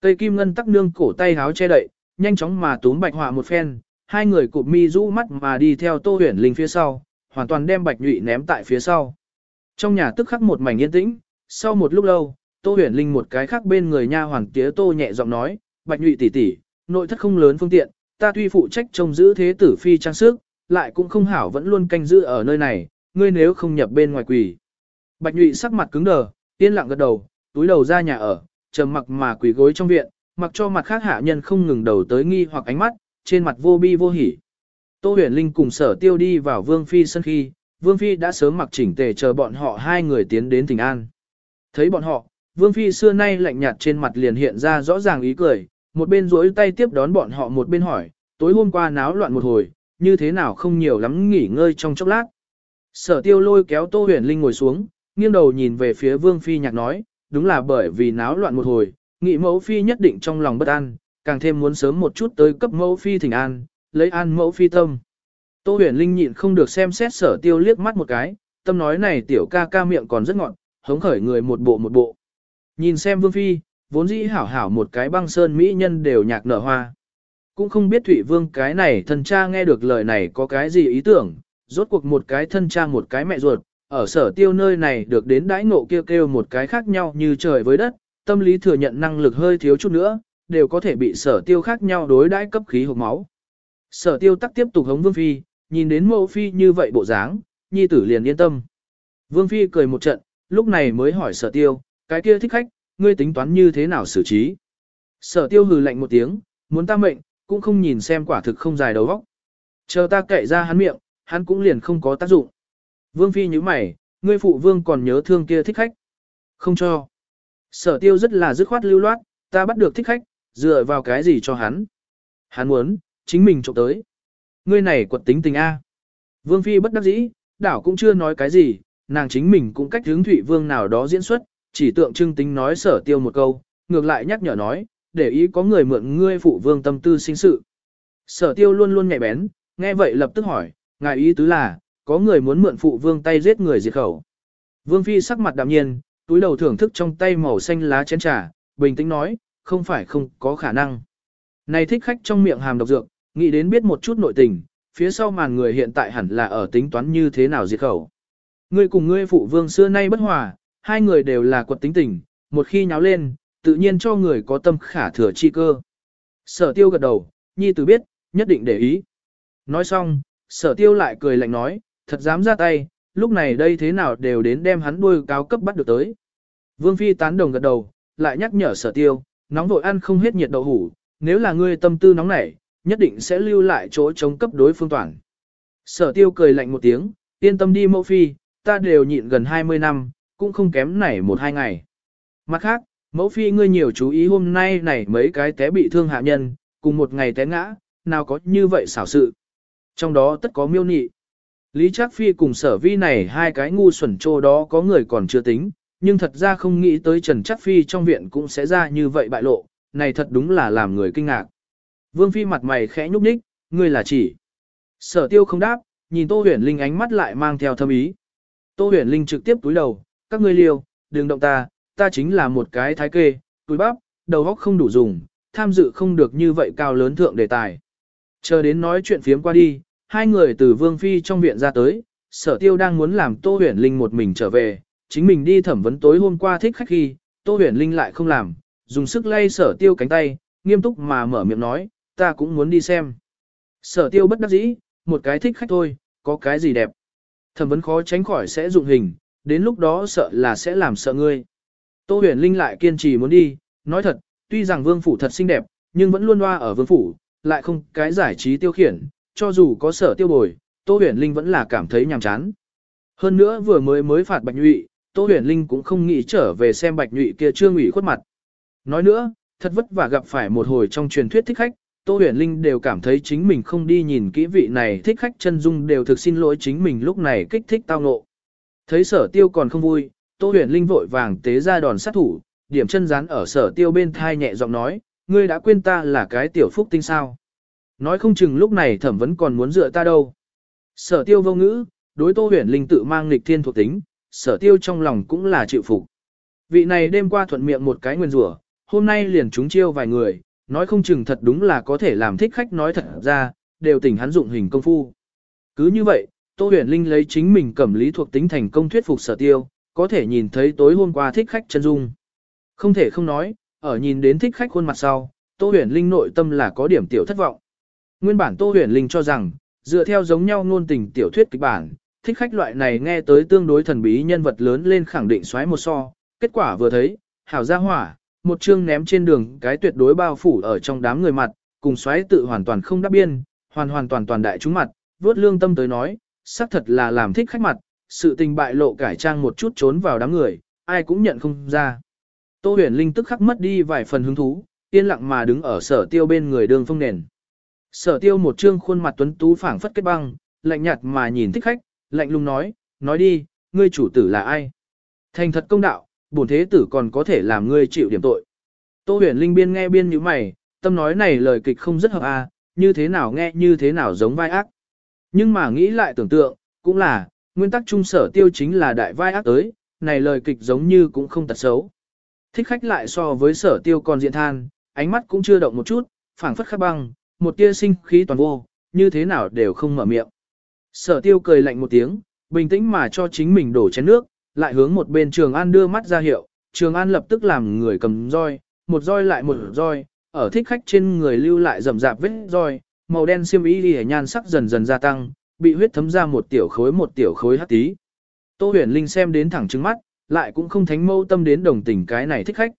Tây kim ngân tắc nương cổ tay háo che đậy, nhanh chóng mà túm bạch họa một phen, hai người cụp mi rũ mắt mà đi theo tô huyền linh phía sau, hoàn toàn đem bạch nhụy ném tại phía sau. Trong nhà tức khắc một mảnh yên tĩnh, sau một lúc lâu, tô huyền linh một cái khác bên người nha hoàng tía tô nhẹ giọng nói, bạch nhụy tỷ tỷ, nội thất không lớn phương tiện, ta tuy phụ trách trông giữ thế tử phi trang sức, lại cũng không hảo vẫn luôn canh giữ ở nơi này, ngươi nếu không nhập bên ngoài quỷ. Bạch nhụy sắc mặt cứng đờ, yên lặng gật đầu, túi đầu ra nhà ở, trầm mặc mà quỳ gối trong viện, mặc cho mặt khác hạ nhân không ngừng đầu tới nghi hoặc ánh mắt, trên mặt vô bi vô hỉ. Tô huyền linh cùng sở tiêu đi vào vương phi sân khi, vương phi đã sớm mặc chỉnh tề chờ bọn họ hai người tiến đến Thịnh an. Thấy bọn họ, vương phi xưa nay lạnh nhạt trên mặt liền hiện ra rõ ràng ý cười, một bên duỗi tay tiếp đón bọn họ một bên hỏi, tối hôm qua náo loạn một hồi, như thế nào không nhiều lắm nghỉ ngơi trong chốc lát. Sở tiêu lôi kéo Tô huyền linh ngồi xuống, nghiêng đầu nhìn về phía vương phi nhạc nói, đúng là bởi vì náo loạn một hồi, nghị mẫu phi nhất định trong lòng bất an, càng thêm muốn sớm một chút tới cấp mẫu phi thỉnh an, lấy an mẫu phi tâm. Tô huyền linh nhịn không được xem xét sở tiêu liếc mắt một cái, tâm nói này tiểu ca ca miệng còn rất ngọn, hống khởi người một bộ một bộ. Nhìn xem vương phi, vốn dĩ hảo hảo một cái băng sơn mỹ nhân đều nhạc nở hoa. Cũng không biết Thụy Vương cái này thân cha nghe được lời này có cái gì ý tưởng, rốt cuộc một cái thân cha một cái mẹ ruột, ở sở tiêu nơi này được đến đãi ngộ kêu kêu một cái khác nhau như trời với đất, tâm lý thừa nhận năng lực hơi thiếu chút nữa, đều có thể bị sở tiêu khác nhau đối đãi cấp khí hộp máu. Sở tiêu tắc tiếp tục hống Vương Phi, nhìn đến mẫu Phi như vậy bộ dáng, nhi tử liền yên tâm. Vương Phi cười một trận, lúc này mới hỏi sở tiêu, cái kia thích khách, ngươi tính toán như thế nào xử trí. Sở tiêu hừ lạnh một tiếng, muốn ta mệnh, cũng không nhìn xem quả thực không dài đầu vóc Chờ ta kệ ra hắn miệng, hắn cũng liền không có tác dụng. Vương Phi như mày, ngươi phụ vương còn nhớ thương kia thích khách. Không cho. Sở tiêu rất là dứt khoát lưu loát, ta bắt được thích khách, dựa vào cái gì cho hắn. Hắn muốn, chính mình trộm tới. Ngươi này quật tính tình A. Vương Phi bất đắc dĩ, đảo cũng chưa nói cái gì, nàng chính mình cũng cách hướng Thụy Vương nào đó diễn xuất, chỉ tượng trưng tính nói sở tiêu một câu, ngược lại nhắc nhở nói, để ý có người mượn ngươi phụ vương tâm tư sinh sự. Sở tiêu luôn luôn nhạy bén, nghe vậy lập tức hỏi, ngài ý tứ là, có người muốn mượn phụ vương tay giết người diệt khẩu. Vương Phi sắc mặt đạm nhiên, túi đầu thưởng thức trong tay màu xanh lá chén trà, bình tĩnh nói, không phải không có khả năng. Này thích khách trong miệng hàm độc dược, nghĩ đến biết một chút nội tình, phía sau màn người hiện tại hẳn là ở tính toán như thế nào diệt khẩu. Ngươi cùng ngươi phụ vương xưa nay bất hòa, hai người đều là quật tính tình, một khi nháo lên, tự nhiên cho người có tâm khả thừa chi cơ. Sở tiêu gật đầu, nhi tử biết, nhất định để ý. Nói xong, sở tiêu lại cười lạnh nói, thật dám ra tay, lúc này đây thế nào đều đến đem hắn đuôi cao cấp bắt được tới. Vương Phi tán đồng gật đầu, lại nhắc nhở sở tiêu, nóng vội ăn không hết nhiệt đậu hủ, nếu là ngươi tâm tư nóng nảy, nhất định sẽ lưu lại chỗ chống cấp đối phương toàn. Sở tiêu cười lạnh một tiếng, yên tâm đi mẫu phi, ta đều nhịn gần 20 năm, cũng không kém nảy một hai ngày. Mặt khác, mẫu phi ngươi nhiều chú ý hôm nay này mấy cái té bị thương hạ nhân, cùng một ngày té ngã, nào có như vậy xảo sự. Trong đó tất có miêu nị. Lý Trác Phi cùng sở vi này hai cái ngu xuẩn trô đó có người còn chưa tính, nhưng thật ra không nghĩ tới Trần Trác Phi trong viện cũng sẽ ra như vậy bại lộ, này thật đúng là làm người kinh ngạc. Vương Phi mặt mày khẽ nhúc nhích, ngươi là chỉ. Sở tiêu không đáp, nhìn Tô Huyền Linh ánh mắt lại mang theo thâm ý. Tô Huyền Linh trực tiếp túi đầu, các ngươi liều, đừng động ta, ta chính là một cái thái kê, túi bắp, đầu óc không đủ dùng, tham dự không được như vậy cao lớn thượng đề tài. Chờ đến nói chuyện phiếm qua đi, hai người từ Vương Phi trong viện ra tới, sở tiêu đang muốn làm Tô Huyền Linh một mình trở về, chính mình đi thẩm vấn tối hôm qua thích khách khi, Tô Huyền Linh lại không làm, dùng sức lay sở tiêu cánh tay, nghiêm túc mà mở miệng nói, ta cũng muốn đi xem. Sở tiêu bất đắc dĩ, một cái thích khách thôi, có cái gì đẹp. Thẩm vấn khó tránh khỏi sẽ dụng hình, đến lúc đó sợ là sẽ làm sợ ngươi. Tô huyền linh lại kiên trì muốn đi, nói thật, tuy rằng vương phủ thật xinh đẹp, nhưng vẫn luôn loa ở vương phủ, lại không cái giải trí tiêu khiển, cho dù có sở tiêu bồi, Tô huyền linh vẫn là cảm thấy nhàm chán. Hơn nữa vừa mới mới phạt bạch nhụy, Tô huyền linh cũng không nghĩ trở về xem bạch nhụy kia trương ủy khuất mặt. Nói nữa, thật vất vả gặp phải một hồi trong truyền thuyết thích khách, Tô huyền linh đều cảm thấy chính mình không đi nhìn kỹ vị này thích khách chân dung đều thực xin lỗi chính mình lúc này kích thích tao ngộ. Thấy sở tiêu còn không vui, Tô huyền linh vội vàng tế ra đòn sát thủ, điểm chân rán ở sở tiêu bên thai nhẹ giọng nói, ngươi đã quên ta là cái tiểu phúc tinh sao. Nói không chừng lúc này thẩm vấn còn muốn dựa ta đâu. Sở tiêu vô ngữ, đối Tô huyền linh tự mang nghịch thiên thuộc tính, sở tiêu trong lòng cũng là chịu phục. Vị này đêm qua thuận miệng một cái nguyên rủa, hôm nay liền chúng chiêu vài người, nói không chừng thật đúng là có thể làm thích khách nói thật ra, đều tỉnh hắn dụng hình công phu. Cứ như vậy, Tô Huyền Linh lấy chính mình cẩm lý thuộc tính thành công thuyết phục sở tiêu, có thể nhìn thấy tối hôm qua thích khách chân dung. Không thể không nói, ở nhìn đến thích khách khuôn mặt sau, Tô Huyền Linh nội tâm là có điểm tiểu thất vọng. Nguyên bản Tô Huyền Linh cho rằng, dựa theo giống nhau ngôn tình tiểu thuyết kịch bản, thích khách loại này nghe tới tương đối thần bí nhân vật lớn lên khẳng định xoáy một so, kết quả vừa thấy, hảo gia hỏa, một chương ném trên đường cái tuyệt đối bao phủ ở trong đám người mặt, cùng xoáy tự hoàn toàn không đáp biên, hoàn hoàn toàn toàn đại chúng mặt, vớt lương tâm tới nói, xác thật là làm thích khách mặt, sự tình bại lộ cải trang một chút trốn vào đám người, ai cũng nhận không ra. Tô huyền linh tức khắc mất đi vài phần hứng thú, yên lặng mà đứng ở sở tiêu bên người đường phong nền. Sở tiêu một trương khuôn mặt tuấn tú phảng phất kết băng, lạnh nhạt mà nhìn thích khách, lạnh lùng nói, nói đi, ngươi chủ tử là ai? Thành thật công đạo, bổn thế tử còn có thể làm ngươi chịu điểm tội. Tô huyền linh biên nghe biên như mày, tâm nói này lời kịch không rất hợp a, à, như thế nào nghe như thế nào giống vai ác. Nhưng mà nghĩ lại tưởng tượng, cũng là, nguyên tắc trung sở tiêu chính là đại vai ác tới, này lời kịch giống như cũng không tật xấu. Thích khách lại so với sở tiêu còn diện than, ánh mắt cũng chưa động một chút, phảng phất khắc băng, một tia sinh khí toàn vô, như thế nào đều không mở miệng. Sở tiêu cười lạnh một tiếng, bình tĩnh mà cho chính mình đổ chén nước, lại hướng một bên Trường An đưa mắt ra hiệu, Trường An lập tức làm người cầm roi, một roi lại một roi, ở thích khách trên người lưu lại rầm rạp vết roi, màu đen xiêm y đi nhan sắc dần dần gia tăng, bị huyết thấm ra một tiểu khối một tiểu khối hắc tí. Tô huyền linh xem đến thẳng trứng mắt, lại cũng không thánh mâu tâm đến đồng tình cái này thích khách.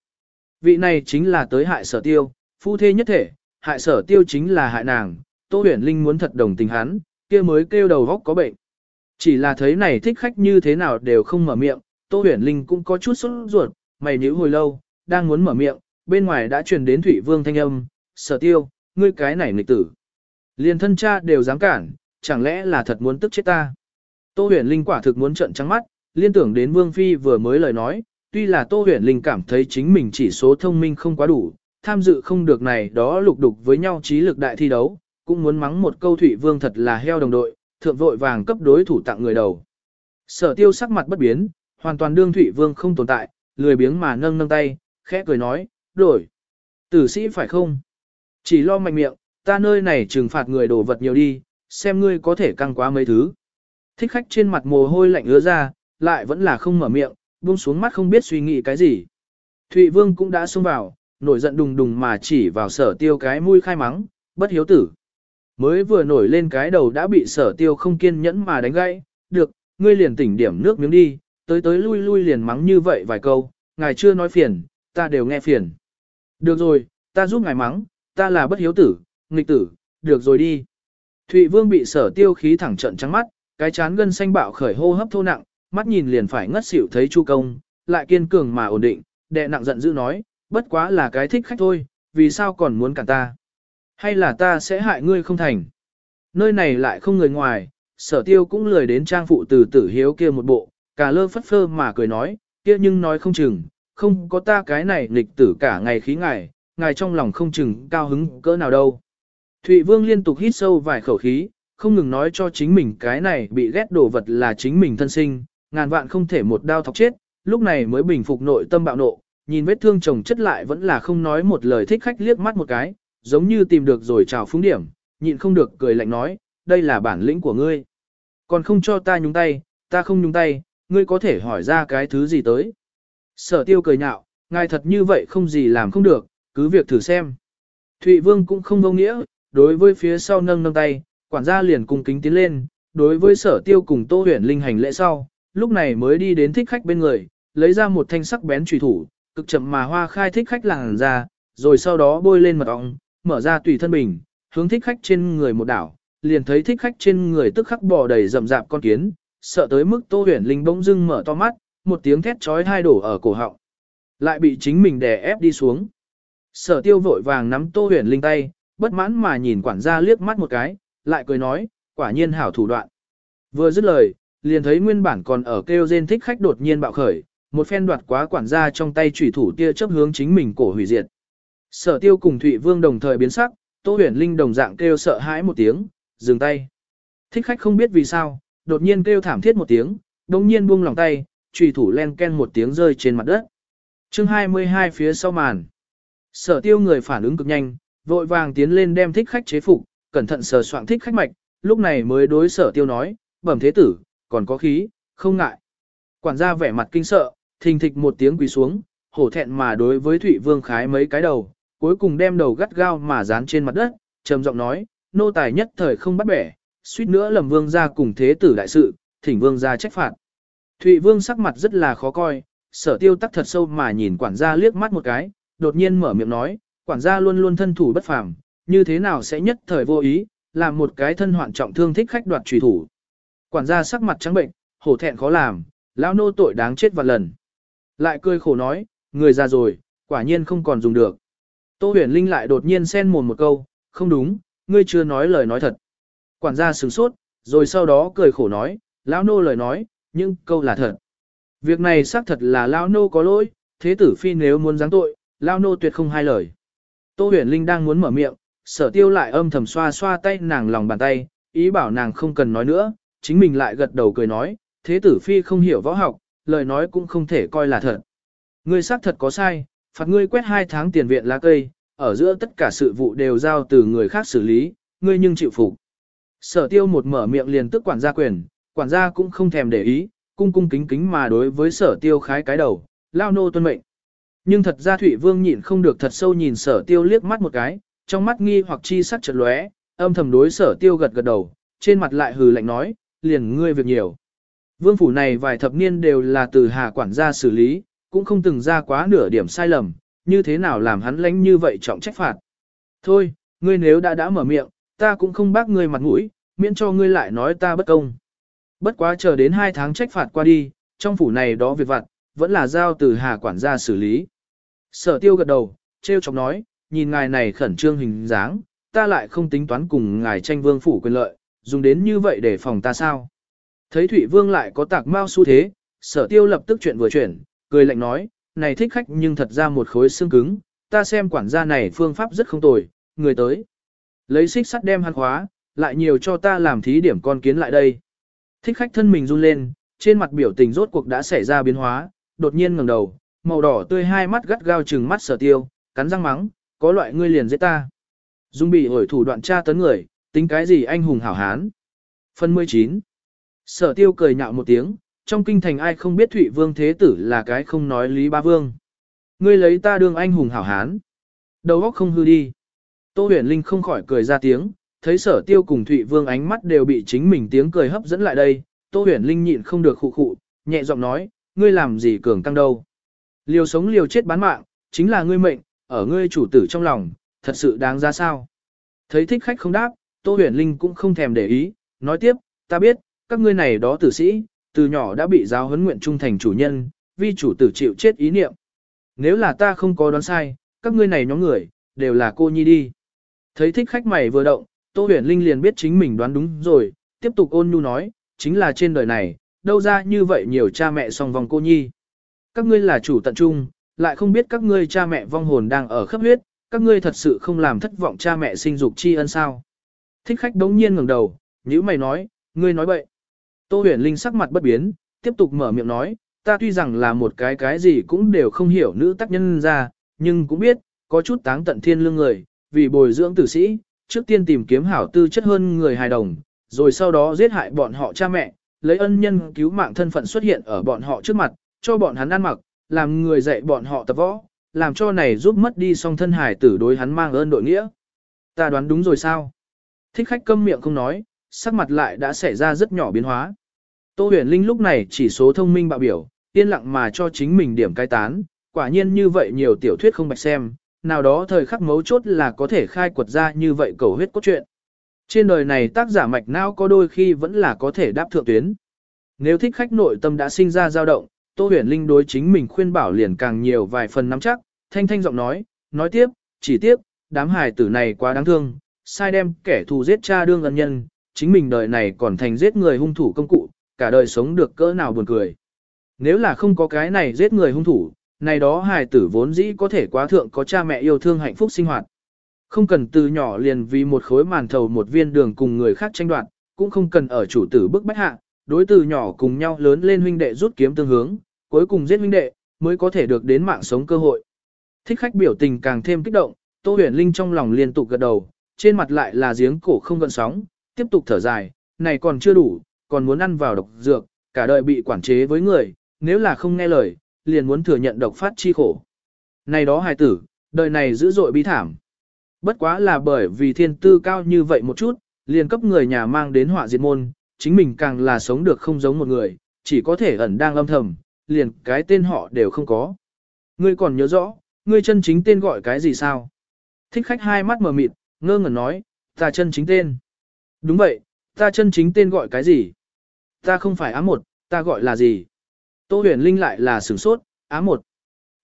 Vị này chính là tới hại sở tiêu, phu thê nhất thể, hại sở tiêu chính là hại nàng, Tô huyền linh muốn thật đồng tình hắn, kia mới kêu đầu góc có bệnh. Chỉ là thấy này thích khách như thế nào đều không mở miệng, Tô huyền linh cũng có chút sốt ruột, mày nhíu hồi lâu, đang muốn mở miệng, bên ngoài đã truyền đến Thủy Vương thanh âm, sở tiêu, ngươi cái này nghịch tử. Liền thân cha đều dám cản, chẳng lẽ là thật muốn tức chết ta. Tô huyền linh quả thực muốn trận trắng mắt, liên tưởng đến Vương Phi vừa mới lời nói, tuy là Tô huyền linh cảm thấy chính mình chỉ số thông minh không quá đủ, tham dự không được này đó lục đục với nhau trí lực đại thi đấu, cũng muốn mắng một câu Thủy Vương thật là heo đồng đội, thượng vội vàng cấp đối thủ tặng người đầu. Sở tiêu sắc mặt bất biến, hoàn toàn đương Thủy Vương không tồn tại, lười biếng mà nâng nâng tay, khẽ cười nói, đổi. Tử sĩ phải không? Chỉ lo mạnh miệng, ta nơi này trừng phạt người đổ vật nhiều đi, xem ngươi có thể căng quá mấy thứ. Thích khách trên mặt mồ hôi lạnh ứa ra, lại vẫn là không mở miệng, buông xuống mắt không biết suy nghĩ cái gì. Thụy Vương cũng đã xông vào, nổi giận đùng đùng mà chỉ vào sở tiêu cái mũi khai mắng, bất hiếu tử. Mới vừa nổi lên cái đầu đã bị sở tiêu không kiên nhẫn mà đánh gãy, được, ngươi liền tỉnh điểm nước miếng đi, tới tới lui lui liền mắng như vậy vài câu, ngài chưa nói phiền, ta đều nghe phiền. Được rồi, ta giúp ngài mắng, ta là bất hiếu tử, nghịch tử, được rồi đi. Thụy Vương bị sở tiêu khí thẳng trận trắng mắt, cái chán gân xanh bạo khởi hô hấp thô nặng, mắt nhìn liền phải ngất xỉu thấy Chu Công, lại kiên cường mà ổn định, đệ nặng giận dữ nói, bất quá là cái thích khách thôi, vì sao còn muốn cản ta? Hay là ta sẽ hại ngươi không thành? Nơi này lại không người ngoài, sở tiêu cũng lười đến trang phụ từ tử hiếu kia một bộ, cả lơ phất phơ mà cười nói, kia nhưng nói không chừng, không có ta cái này nghịch tử cả ngày khí ngài, ngài trong lòng không chừng cao hứng cỡ nào đâu. Thụy Vương liên tục hít sâu vài khẩu khí, không ngừng nói cho chính mình cái này bị ghét đồ vật là chính mình thân sinh, ngàn vạn không thể một đao thọc chết, lúc này mới bình phục nội tâm bạo nộ, nhìn vết thương chồng chất lại vẫn là không nói một lời thích khách liếc mắt một cái, giống như tìm được rồi chào phúng điểm, nhịn không được cười lạnh nói, đây là bản lĩnh của ngươi. Còn không cho ta nhúng tay, ta không nhúng tay, ngươi có thể hỏi ra cái thứ gì tới. Sở tiêu cười nhạo, ngài thật như vậy không gì làm không được, cứ việc thử xem. Thụy Vương cũng không vô nghĩa, đối với phía sau nâng nâng tay, quản gia liền cùng kính tiến lên, đối với sở tiêu cùng tô huyền linh hành lễ sau, lúc này mới đi đến thích khách bên người, lấy ra một thanh sắc bén trùy thủ, cực chậm mà hoa khai thích khách làng ra, rồi sau đó bôi lên mật ong, mở ra tùy thân bình, hướng thích khách trên người một đảo, liền thấy thích khách trên người tức khắc bò đầy rậm rạp con kiến, sợ tới mức Tô Huyền Linh bỗng dưng mở to mắt, một tiếng thét chói tai đổ ở cổ họng, lại bị chính mình đè ép đi xuống. Sở Tiêu vội vàng nắm Tô Huyền Linh tay, bất mãn mà nhìn quản gia liếc mắt một cái, lại cười nói, quả nhiên hảo thủ đoạn. Vừa dứt lời, liền thấy nguyên bản còn ở kêu rên thích khách đột nhiên bạo khởi, một phen đoạt quá quản gia trong tay chủy thủ tia chớp hướng chính mình cổ hủy diệt. Sở Tiêu cùng Thụy Vương đồng thời biến sắc, Tô Huyền Linh đồng dạng kêu sợ hãi một tiếng, dừng tay. Thích khách không biết vì sao, đột nhiên kêu thảm thiết một tiếng, đồng nhiên buông lòng tay, chủy thủ len ken một tiếng rơi trên mặt đất. chương 22 phía sau màn. Sở tiêu người phản ứng cực nhanh, vội vàng tiến lên đem thích khách chế phục, cẩn thận sờ soạn thích khách mạch, lúc này mới đối sở tiêu nói, bẩm thế tử, còn có khí, không ngại. Quản gia vẻ mặt kinh sợ, thình thịch một tiếng quỳ xuống, hổ thẹn mà đối với Thụy Vương khái mấy cái đầu, cuối cùng đem đầu gắt gao mà dán trên mặt đất, trầm giọng nói, nô tài nhất thời không bắt bẻ, suýt nữa lầm vương ra cùng thế tử đại sự, thỉnh vương ra trách phạt. Thụy vương sắc mặt rất là khó coi, sở tiêu tắc thật sâu mà nhìn quản gia liếc mắt một cái, đột nhiên mở miệng nói, quản gia luôn luôn thân thủ bất phàm, như thế nào sẽ nhất thời vô ý, làm một cái thân hoạn trọng thương thích khách đoạt trùy thủ. Quản gia sắc mặt trắng bệnh, hổ thẹn khó làm, lão nô tội đáng chết vạn lần. Lại cười khổ nói, người già rồi, quả nhiên không còn dùng được. Tô huyền linh lại đột nhiên xen mồm một câu, không đúng, ngươi chưa nói lời nói thật. Quản gia sửng sốt, rồi sau đó cười khổ nói, lão nô lời nói, nhưng câu là thật. Việc này xác thật là lão nô có lỗi, thế tử phi nếu muốn giáng tội, lão nô tuyệt không hai lời. Tô huyền linh đang muốn mở miệng, sở tiêu lại âm thầm xoa xoa tay nàng lòng bàn tay, ý bảo nàng không cần nói nữa, chính mình lại gật đầu cười nói, thế tử phi không hiểu võ học, lời nói cũng không thể coi là thật. Ngươi xác thật có sai, phạt ngươi quét hai tháng tiền viện lá cây, ở giữa tất cả sự vụ đều giao từ người khác xử lý, ngươi nhưng chịu phục. Sở tiêu một mở miệng liền tức quản gia quyền, quản gia cũng không thèm để ý, cung cung kính kính mà đối với sở tiêu khái cái đầu, lao nô tuân mệnh. Nhưng thật ra Thụy Vương nhịn không được thật sâu nhìn sở tiêu liếc mắt một cái, trong mắt nghi hoặc chi sắc chợt lóe, âm thầm đối sở tiêu gật gật đầu, trên mặt lại hừ lạnh nói, liền ngươi việc nhiều. Vương phủ này vài thập niên đều là từ hà quản gia xử lý, cũng không từng ra quá nửa điểm sai lầm, như thế nào làm hắn lánh như vậy trọng trách phạt. Thôi, ngươi nếu đã đã mở miệng, ta cũng không bác ngươi mặt mũi, miễn cho ngươi lại nói ta bất công. Bất quá chờ đến hai tháng trách phạt qua đi, trong phủ này đó việc vặt, vẫn là giao từ hà quản gia xử lý. Sở tiêu gật đầu, treo chọc nói, nhìn ngài này khẩn trương hình dáng, ta lại không tính toán cùng ngài tranh vương phủ quyền lợi, dùng đến như vậy để phòng ta sao. Thấy Thụy Vương lại có tạc mau xu thế, sở tiêu lập tức chuyện vừa chuyển, cười lạnh nói, này thích khách nhưng thật ra một khối xương cứng, ta xem quản gia này phương pháp rất không tồi, người tới. Lấy xích sắt đem hắn khóa, lại nhiều cho ta làm thí điểm con kiến lại đây. Thích khách thân mình run lên, trên mặt biểu tình rốt cuộc đã xảy ra biến hóa, đột nhiên ngẩng đầu, màu đỏ tươi hai mắt gắt gao trừng mắt sở tiêu, cắn răng mắng, có loại ngươi liền giết ta. Dung bị ổi thủ đoạn tra tấn người, tính cái gì anh hùng hảo hán. Phần 19 Sở tiêu cười nhạo một tiếng, trong kinh thành ai không biết Thụy Vương Thế Tử là cái không nói lý ba vương. Ngươi lấy ta đương anh hùng hảo hán. Đầu óc không hư đi. Tô huyền linh không khỏi cười ra tiếng, thấy sở tiêu cùng Thụy Vương ánh mắt đều bị chính mình tiếng cười hấp dẫn lại đây. Tô huyền linh nhịn không được khụ khụ, nhẹ giọng nói, ngươi làm gì cường tăng đâu. Liều sống liều chết bán mạng, chính là ngươi mệnh, ở ngươi chủ tử trong lòng, thật sự đáng ra sao. Thấy thích khách không đáp, Tô huyền linh cũng không thèm để ý, nói tiếp, ta biết, các ngươi này đó tử sĩ, từ nhỏ đã bị giáo huấn nguyện trung thành chủ nhân, vì chủ tử chịu chết ý niệm. Nếu là ta không có đoán sai, các ngươi này nhóm người, đều là cô nhi đi. Thấy thích khách mày vừa động, Tô huyền linh liền biết chính mình đoán đúng rồi, tiếp tục ôn nhu nói, chính là trên đời này, đâu ra như vậy nhiều cha mẹ song vòng cô nhi. Các ngươi là chủ tận trung, lại không biết các ngươi cha mẹ vong hồn đang ở khắp huyết, các ngươi thật sự không làm thất vọng cha mẹ sinh dục tri ân sao. Thích khách đống nhiên ngẩng đầu, nhữ mày nói, ngươi nói bậy. Tô huyền linh sắc mặt bất biến, tiếp tục mở miệng nói, ta tuy rằng là một cái cái gì cũng đều không hiểu nữ tác nhân ra, nhưng cũng biết, có chút táng tận thiên lương người, vì bồi dưỡng tử sĩ, trước tiên tìm kiếm hảo tư chất hơn người hài đồng, rồi sau đó giết hại bọn họ cha mẹ, lấy ân nhân cứu mạng thân phận xuất hiện ở bọn họ trước mặt, cho bọn hắn ăn mặc, làm người dạy bọn họ tập võ, làm cho này giúp mất đi song thân hải tử đối hắn mang ơn đội nghĩa. Ta đoán đúng rồi sao? Thích khách câm miệng không nói, sắc mặt lại đã xảy ra rất nhỏ biến hóa. Tô huyền linh lúc này chỉ số thông minh bạo biểu, yên lặng mà cho chính mình điểm cai tán, quả nhiên như vậy nhiều tiểu thuyết không bạch xem, nào đó thời khắc mấu chốt là có thể khai quật ra như vậy cầu huyết cốt truyện. Trên đời này tác giả mạch não có đôi khi vẫn là có thể đáp thượng tuyến. Nếu thích khách nội tâm đã sinh ra dao động, Tô huyền linh đối chính mình khuyên bảo liền càng nhiều vài phần nắm chắc, thanh thanh giọng nói, nói tiếp, chỉ tiếp, đám hài tử này quá đáng thương, sai đem kẻ thù giết cha đương ân nhân, chính mình đời này còn thành giết người hung thủ công cụ, cả đời sống được cỡ nào buồn cười. Nếu là không có cái này giết người hung thủ, này đó hài tử vốn dĩ có thể quá thượng có cha mẹ yêu thương hạnh phúc sinh hoạt. Không cần từ nhỏ liền vì một khối màn thầu một viên đường cùng người khác tranh đoạt, cũng không cần ở chủ tử bức bách hạ, đối từ nhỏ cùng nhau lớn lên huynh đệ rút kiếm tương hướng, cuối cùng giết huynh đệ, mới có thể được đến mạng sống cơ hội. Thích khách biểu tình càng thêm kích động, Tô Huyền Linh trong lòng liên tục gật đầu, trên mặt lại là giếng cổ không gợn sóng, tiếp tục thở dài, này còn chưa đủ, còn muốn ăn vào độc dược, cả đời bị quản chế với người, nếu là không nghe lời, liền muốn thừa nhận độc phát chi khổ. Này đó hài tử, đời này dữ dội bí thảm. Bất quá là bởi vì thiên tư cao như vậy một chút, liền cấp người nhà mang đến họa diệt môn, chính mình càng là sống được không giống một người, chỉ có thể ẩn đang âm thầm, liền cái tên họ đều không có. Ngươi còn nhớ rõ, ngươi chân chính tên gọi cái gì sao? Thích khách hai mắt mở mịt, ngơ ngẩn nói, ta chân chính tên. Đúng vậy, ta chân chính tên gọi cái gì? Ta không phải á một, ta gọi là gì? Tô huyền linh lại là sửng sốt, á một.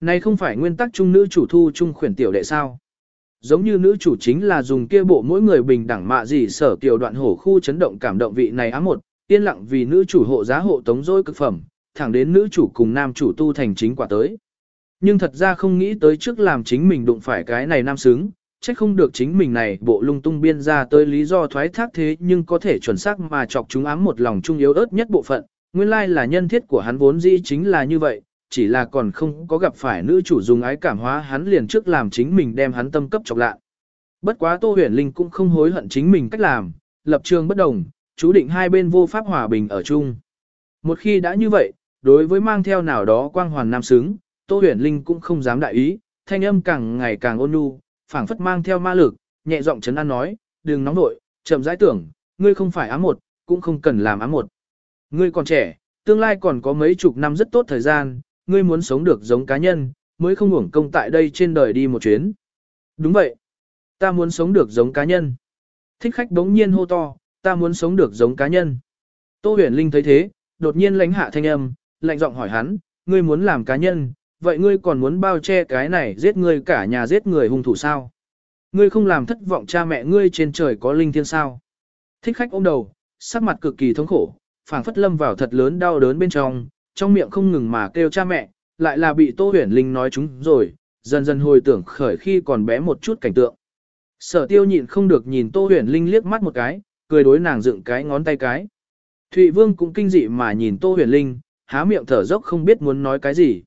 Này không phải nguyên tắc trung nữ chủ thu trung khuyển tiểu đệ sao? Giống như nữ chủ chính là dùng kia bộ mỗi người bình đẳng mạ gì sở tiểu đoạn hổ khu chấn động cảm động vị này á một, yên lặng vì nữ chủ hộ giá hộ tống dối cực phẩm, thẳng đến nữ chủ cùng nam chủ tu thành chính quả tới. Nhưng thật ra không nghĩ tới trước làm chính mình đụng phải cái này nam xứng, trách không được chính mình này bộ lung tung biên ra tới lý do thoái thác thế nhưng có thể chuẩn xác mà chọc chúng ám một lòng trung yếu ớt nhất bộ phận, nguyên lai là nhân thiết của hắn vốn dĩ chính là như vậy, chỉ là còn không có gặp phải nữ chủ dùng ái cảm hóa hắn liền trước làm chính mình đem hắn tâm cấp chọc lạ. Bất quá Tô Huyền Linh cũng không hối hận chính mình cách làm, lập trường bất đồng, chú định hai bên vô pháp hòa bình ở chung. Một khi đã như vậy, đối với mang theo nào đó quang hoàn nam xứng, Tô Huyền Linh cũng không dám đại ý, thanh âm càng ngày càng ôn nhu, phảng phất mang theo ma lực, nhẹ giọng chấn an nói, đừng nóng nội, chậm rãi tưởng, ngươi không phải ám một, cũng không cần làm ám một. Ngươi còn trẻ, tương lai còn có mấy chục năm rất tốt thời gian, ngươi muốn sống được giống cá nhân, mới không hưởng công tại đây trên đời đi một chuyến. Đúng vậy. Ta muốn sống được giống cá nhân. Thích khách đống nhiên hô to, ta muốn sống được giống cá nhân. Tô huyền linh thấy thế, đột nhiên lánh hạ thanh âm, lạnh giọng hỏi hắn, ngươi muốn làm cá nhân, vậy ngươi còn muốn bao che cái này giết ngươi cả nhà giết người hung thủ sao? Ngươi không làm thất vọng cha mẹ ngươi trên trời có linh thiên sao? Thích khách ôm đầu, sắc mặt cực kỳ thống khổ, phảng phất lâm vào thật lớn đau đớn bên trong, trong miệng không ngừng mà kêu cha mẹ, lại là bị Tô Huyền Linh nói chúng rồi, dần dần hồi tưởng khởi khi còn bé một chút cảnh tượng. Sở tiêu nhịn không được nhìn Tô Huyền Linh liếc mắt một cái, cười đối nàng dựng cái ngón tay cái. Thụy Vương cũng kinh dị mà nhìn Tô Huyền Linh, há miệng thở dốc không biết muốn nói cái gì.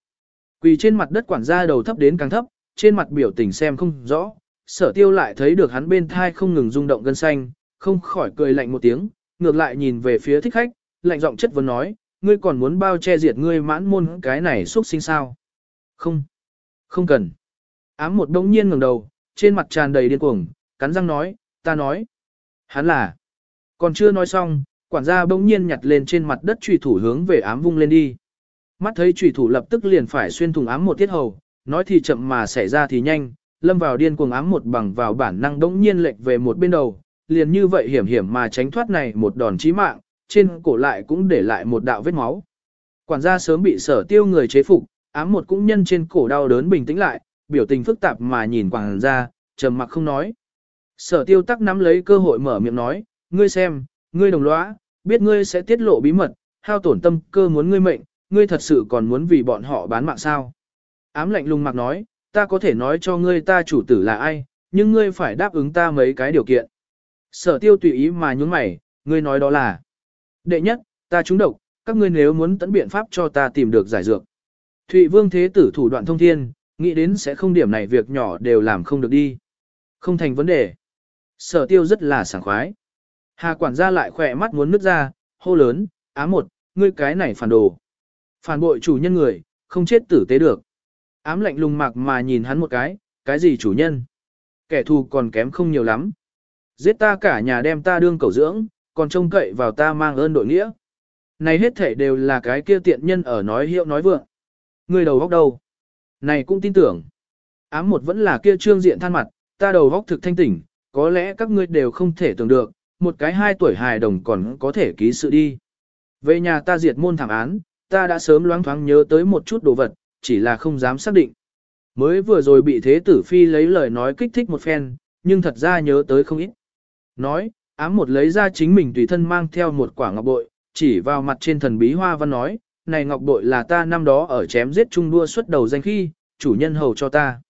Quỳ trên mặt đất quản gia đầu thấp đến càng thấp, trên mặt biểu tình xem không rõ, sở tiêu lại thấy được hắn bên thai không ngừng rung động gân xanh, không khỏi cười lạnh một tiếng, ngược lại nhìn về phía thích khách, lạnh giọng chất vấn nói, ngươi còn muốn bao che diệt ngươi mãn môn cái này xuất sinh sao? Không, không cần. Ám một đông nhiên ngẩng đầu, trên mặt tràn đầy điên cuồng, cắn răng nói, ta nói. Hắn là. Còn chưa nói xong, quản gia bỗng nhiên nhặt lên trên mặt đất truy thủ hướng về ám vung lên đi. Mắt thấy trùy thủ lập tức liền phải xuyên thủng ám một tiết hầu, nói thì chậm mà xảy ra thì nhanh, lâm vào điên cuồng ám một bằng vào bản năng đống nhiên lệch về một bên đầu, liền như vậy hiểm hiểm mà tránh thoát này một đòn chí mạng, trên cổ lại cũng để lại một đạo vết máu. Quản gia sớm bị sở tiêu người chế phục, ám một cũng nhân trên cổ đau đớn bình tĩnh lại, biểu tình phức tạp mà nhìn quản gia, trầm mặc không nói. Sở tiêu tắc nắm lấy cơ hội mở miệng nói, ngươi xem, ngươi đồng lõa, biết ngươi sẽ tiết lộ bí mật, hao tổn tâm cơ muốn ngươi mệnh, ngươi thật sự còn muốn vì bọn họ bán mạng sao. Ám lạnh lùng mặc nói, ta có thể nói cho ngươi ta chủ tử là ai, nhưng ngươi phải đáp ứng ta mấy cái điều kiện. Sở tiêu tùy ý mà nhúng mày, ngươi nói đó là. Đệ nhất, ta trúng độc, các ngươi nếu muốn tận biện pháp cho ta tìm được giải dược. Thụy vương thế tử thủ đoạn thông thiên, nghĩ đến sẽ không điểm này việc nhỏ đều làm không được đi. Không thành vấn đề. Sở tiêu rất là sảng khoái. Hà quản gia lại khỏe mắt muốn nứt ra, hô lớn, á một, ngươi cái này phản đồ. Phản bội chủ nhân người, không chết tử tế được. Ám lạnh lùng mạc mà nhìn hắn một cái, cái gì chủ nhân? Kẻ thù còn kém không nhiều lắm. Giết ta cả nhà đem ta đương cầu dưỡng, còn trông cậy vào ta mang ơn đội nghĩa. Này hết thể đều là cái kia tiện nhân ở nói hiệu nói vượng. Người đầu góc đâu? Này cũng tin tưởng. Ám một vẫn là kia trương diện than mặt, ta đầu góc thực thanh tỉnh, có lẽ các ngươi đều không thể tưởng được, một cái hai tuổi hài đồng còn có thể ký sự đi. Về nhà ta diệt môn thảm án, ta đã sớm loáng thoáng nhớ tới một chút đồ vật, chỉ là không dám xác định. Mới vừa rồi bị thế tử phi lấy lời nói kích thích một phen, nhưng thật ra nhớ tới không ít. Nói, ám một lấy ra chính mình tùy thân mang theo một quả ngọc bội, chỉ vào mặt trên thần bí hoa văn nói, này ngọc bội là ta năm đó ở chém giết trung đua xuất đầu danh khi, chủ nhân hầu cho ta.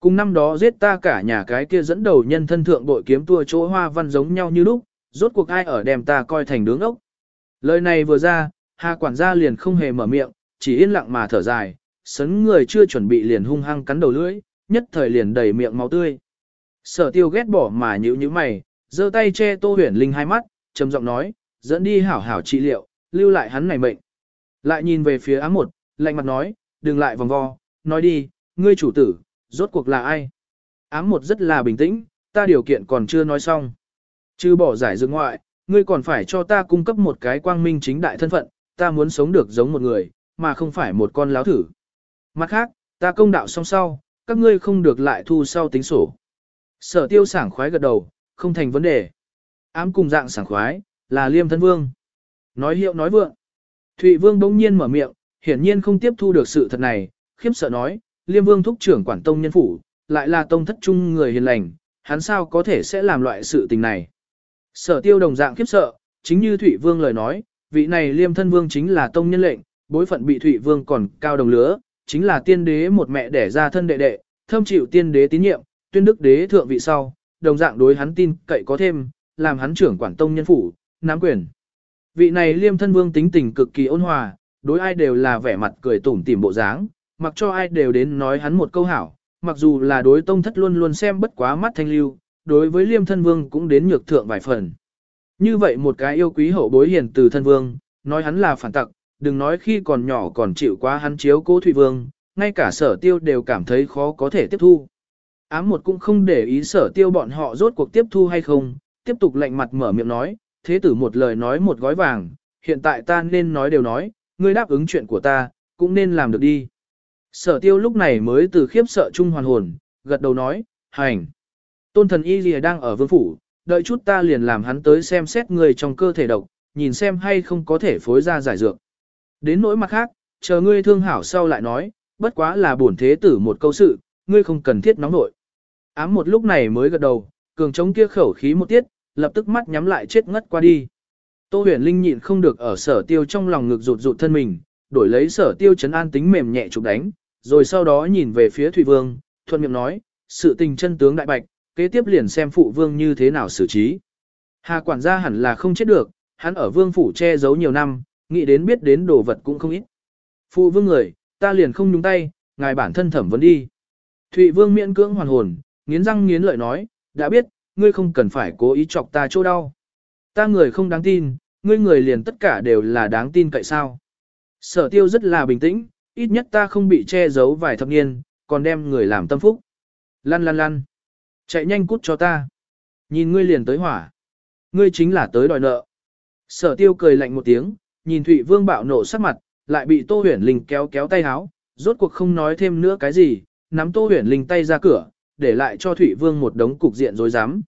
Cùng năm đó giết ta cả nhà cái kia dẫn đầu nhân thân thượng bội kiếm tua chỗ hoa văn giống nhau như lúc, rốt cuộc ai ở đem ta coi thành đứng ốc. Lời này vừa ra, Hà quản gia liền không hề mở miệng, chỉ yên lặng mà thở dài, sấn người chưa chuẩn bị liền hung hăng cắn đầu lưỡi, nhất thời liền đầy miệng máu tươi. Sở tiêu ghét bỏ mà nhíu như mày, giơ tay che tô huyền linh hai mắt, trầm giọng nói, dẫn đi hảo hảo trị liệu, lưu lại hắn này mệnh. Lại nhìn về phía ám một, lạnh mặt nói, đừng lại vòng vo, nói đi, ngươi chủ tử, rốt cuộc là ai? Ám một rất là bình tĩnh, ta điều kiện còn chưa nói xong. Chứ bỏ giải dương ngoại, ngươi còn phải cho ta cung cấp một cái quang minh chính đại thân phận, ta muốn sống được giống một người, mà không phải một con láo thử. Mặt khác, ta công đạo xong sau, các ngươi không được lại thu sau tính sổ. Sở tiêu sảng khoái gật đầu, không thành vấn đề. Ám cùng dạng sảng khoái, là liêm thân vương. Nói hiệu nói vượng. Thụy vương bỗng nhiên mở miệng, hiển nhiên không tiếp thu được sự thật này, khiếp sợ nói, liêm vương thúc trưởng quản tông nhân phủ, lại là tông thất trung người hiền lành, hắn sao có thể sẽ làm loại sự tình này. Sở tiêu đồng dạng khiếp sợ, chính như Thụy vương lời nói, vị này liêm thân vương chính là tông nhân lệnh, bối phận bị Thụy vương còn cao đồng lứa, chính là tiên đế một mẹ đẻ ra thân đệ đệ, thâm chịu tiên đế tín nhiệm, tuyên đức đế thượng vị sau, đồng dạng đối hắn tin cậy có thêm, làm hắn trưởng quản tông nhân phủ, nắm quyền. Vị này liêm thân vương tính tình cực kỳ ôn hòa, đối ai đều là vẻ mặt cười tủm tỉm bộ dáng, mặc cho ai đều đến nói hắn một câu hảo, mặc dù là đối tông thất luôn luôn xem bất quá mắt thanh lưu, đối với liêm thân vương cũng đến nhược thượng vài phần. Như vậy một cái yêu quý hậu bối hiền từ thân vương, nói hắn là phản tặc, đừng nói khi còn nhỏ còn chịu quá hắn chiếu cố Thụy Vương, ngay cả sở tiêu đều cảm thấy khó có thể tiếp thu. Ám một cũng không để ý sở tiêu bọn họ rốt cuộc tiếp thu hay không, tiếp tục lạnh mặt mở miệng nói, thế tử một lời nói một gói vàng, hiện tại ta nên nói đều nói, ngươi đáp ứng chuyện của ta, cũng nên làm được đi. Sở tiêu lúc này mới từ khiếp sợ chung hoàn hồn, gật đầu nói, hành. Tôn thần y lìa đang ở vương phủ, đợi chút ta liền làm hắn tới xem xét người trong cơ thể độc, nhìn xem hay không có thể phối ra giải dược. Đến nỗi mặt khác, chờ ngươi thương hảo sau lại nói, bất quá là bổn thế tử một câu sự, ngươi không cần thiết nóng nội. Ám một lúc này mới gật đầu, cường chống kia khẩu khí một tiết, lập tức mắt nhắm lại chết ngất qua đi. Tô huyền linh nhịn không được ở sở tiêu trong lòng ngực rụt rụt thân mình, đổi lấy sở tiêu chấn an tính mềm nhẹ chụp đánh, rồi sau đó nhìn về phía Thủy Vương, thuận miệng nói, sự tình chân tướng đại bạch, kế tiếp liền xem phụ vương như thế nào xử trí. Hà quản gia hẳn là không chết được, hắn ở vương phủ che giấu nhiều năm, nghĩ đến biết đến đồ vật cũng không ít. Phụ vương người, ta liền không nhúng tay, ngài bản thân thẩm vấn đi. Thụy vương miễn cưỡng hoàn hồn, nghiến răng nghiến lợi nói, đã biết, ngươi không cần phải cố ý chọc ta chỗ đau. Ta người không đáng tin, ngươi người liền tất cả đều là đáng tin cậy sao. Sở tiêu rất là bình tĩnh, ít nhất ta không bị che giấu vài thập niên, còn đem người làm tâm phúc. Lăn lăn lăn. Chạy nhanh cút cho ta. Nhìn ngươi liền tới hỏa. Ngươi chính là tới đòi nợ. Sở tiêu cười lạnh một tiếng, nhìn Thụy Vương bạo nộ sắc mặt, lại bị Tô Huyền Linh kéo kéo tay háo, rốt cuộc không nói thêm nữa cái gì, nắm Tô Huyền Linh tay ra cửa, để lại cho Thụy Vương một đống cục diện rối rắm.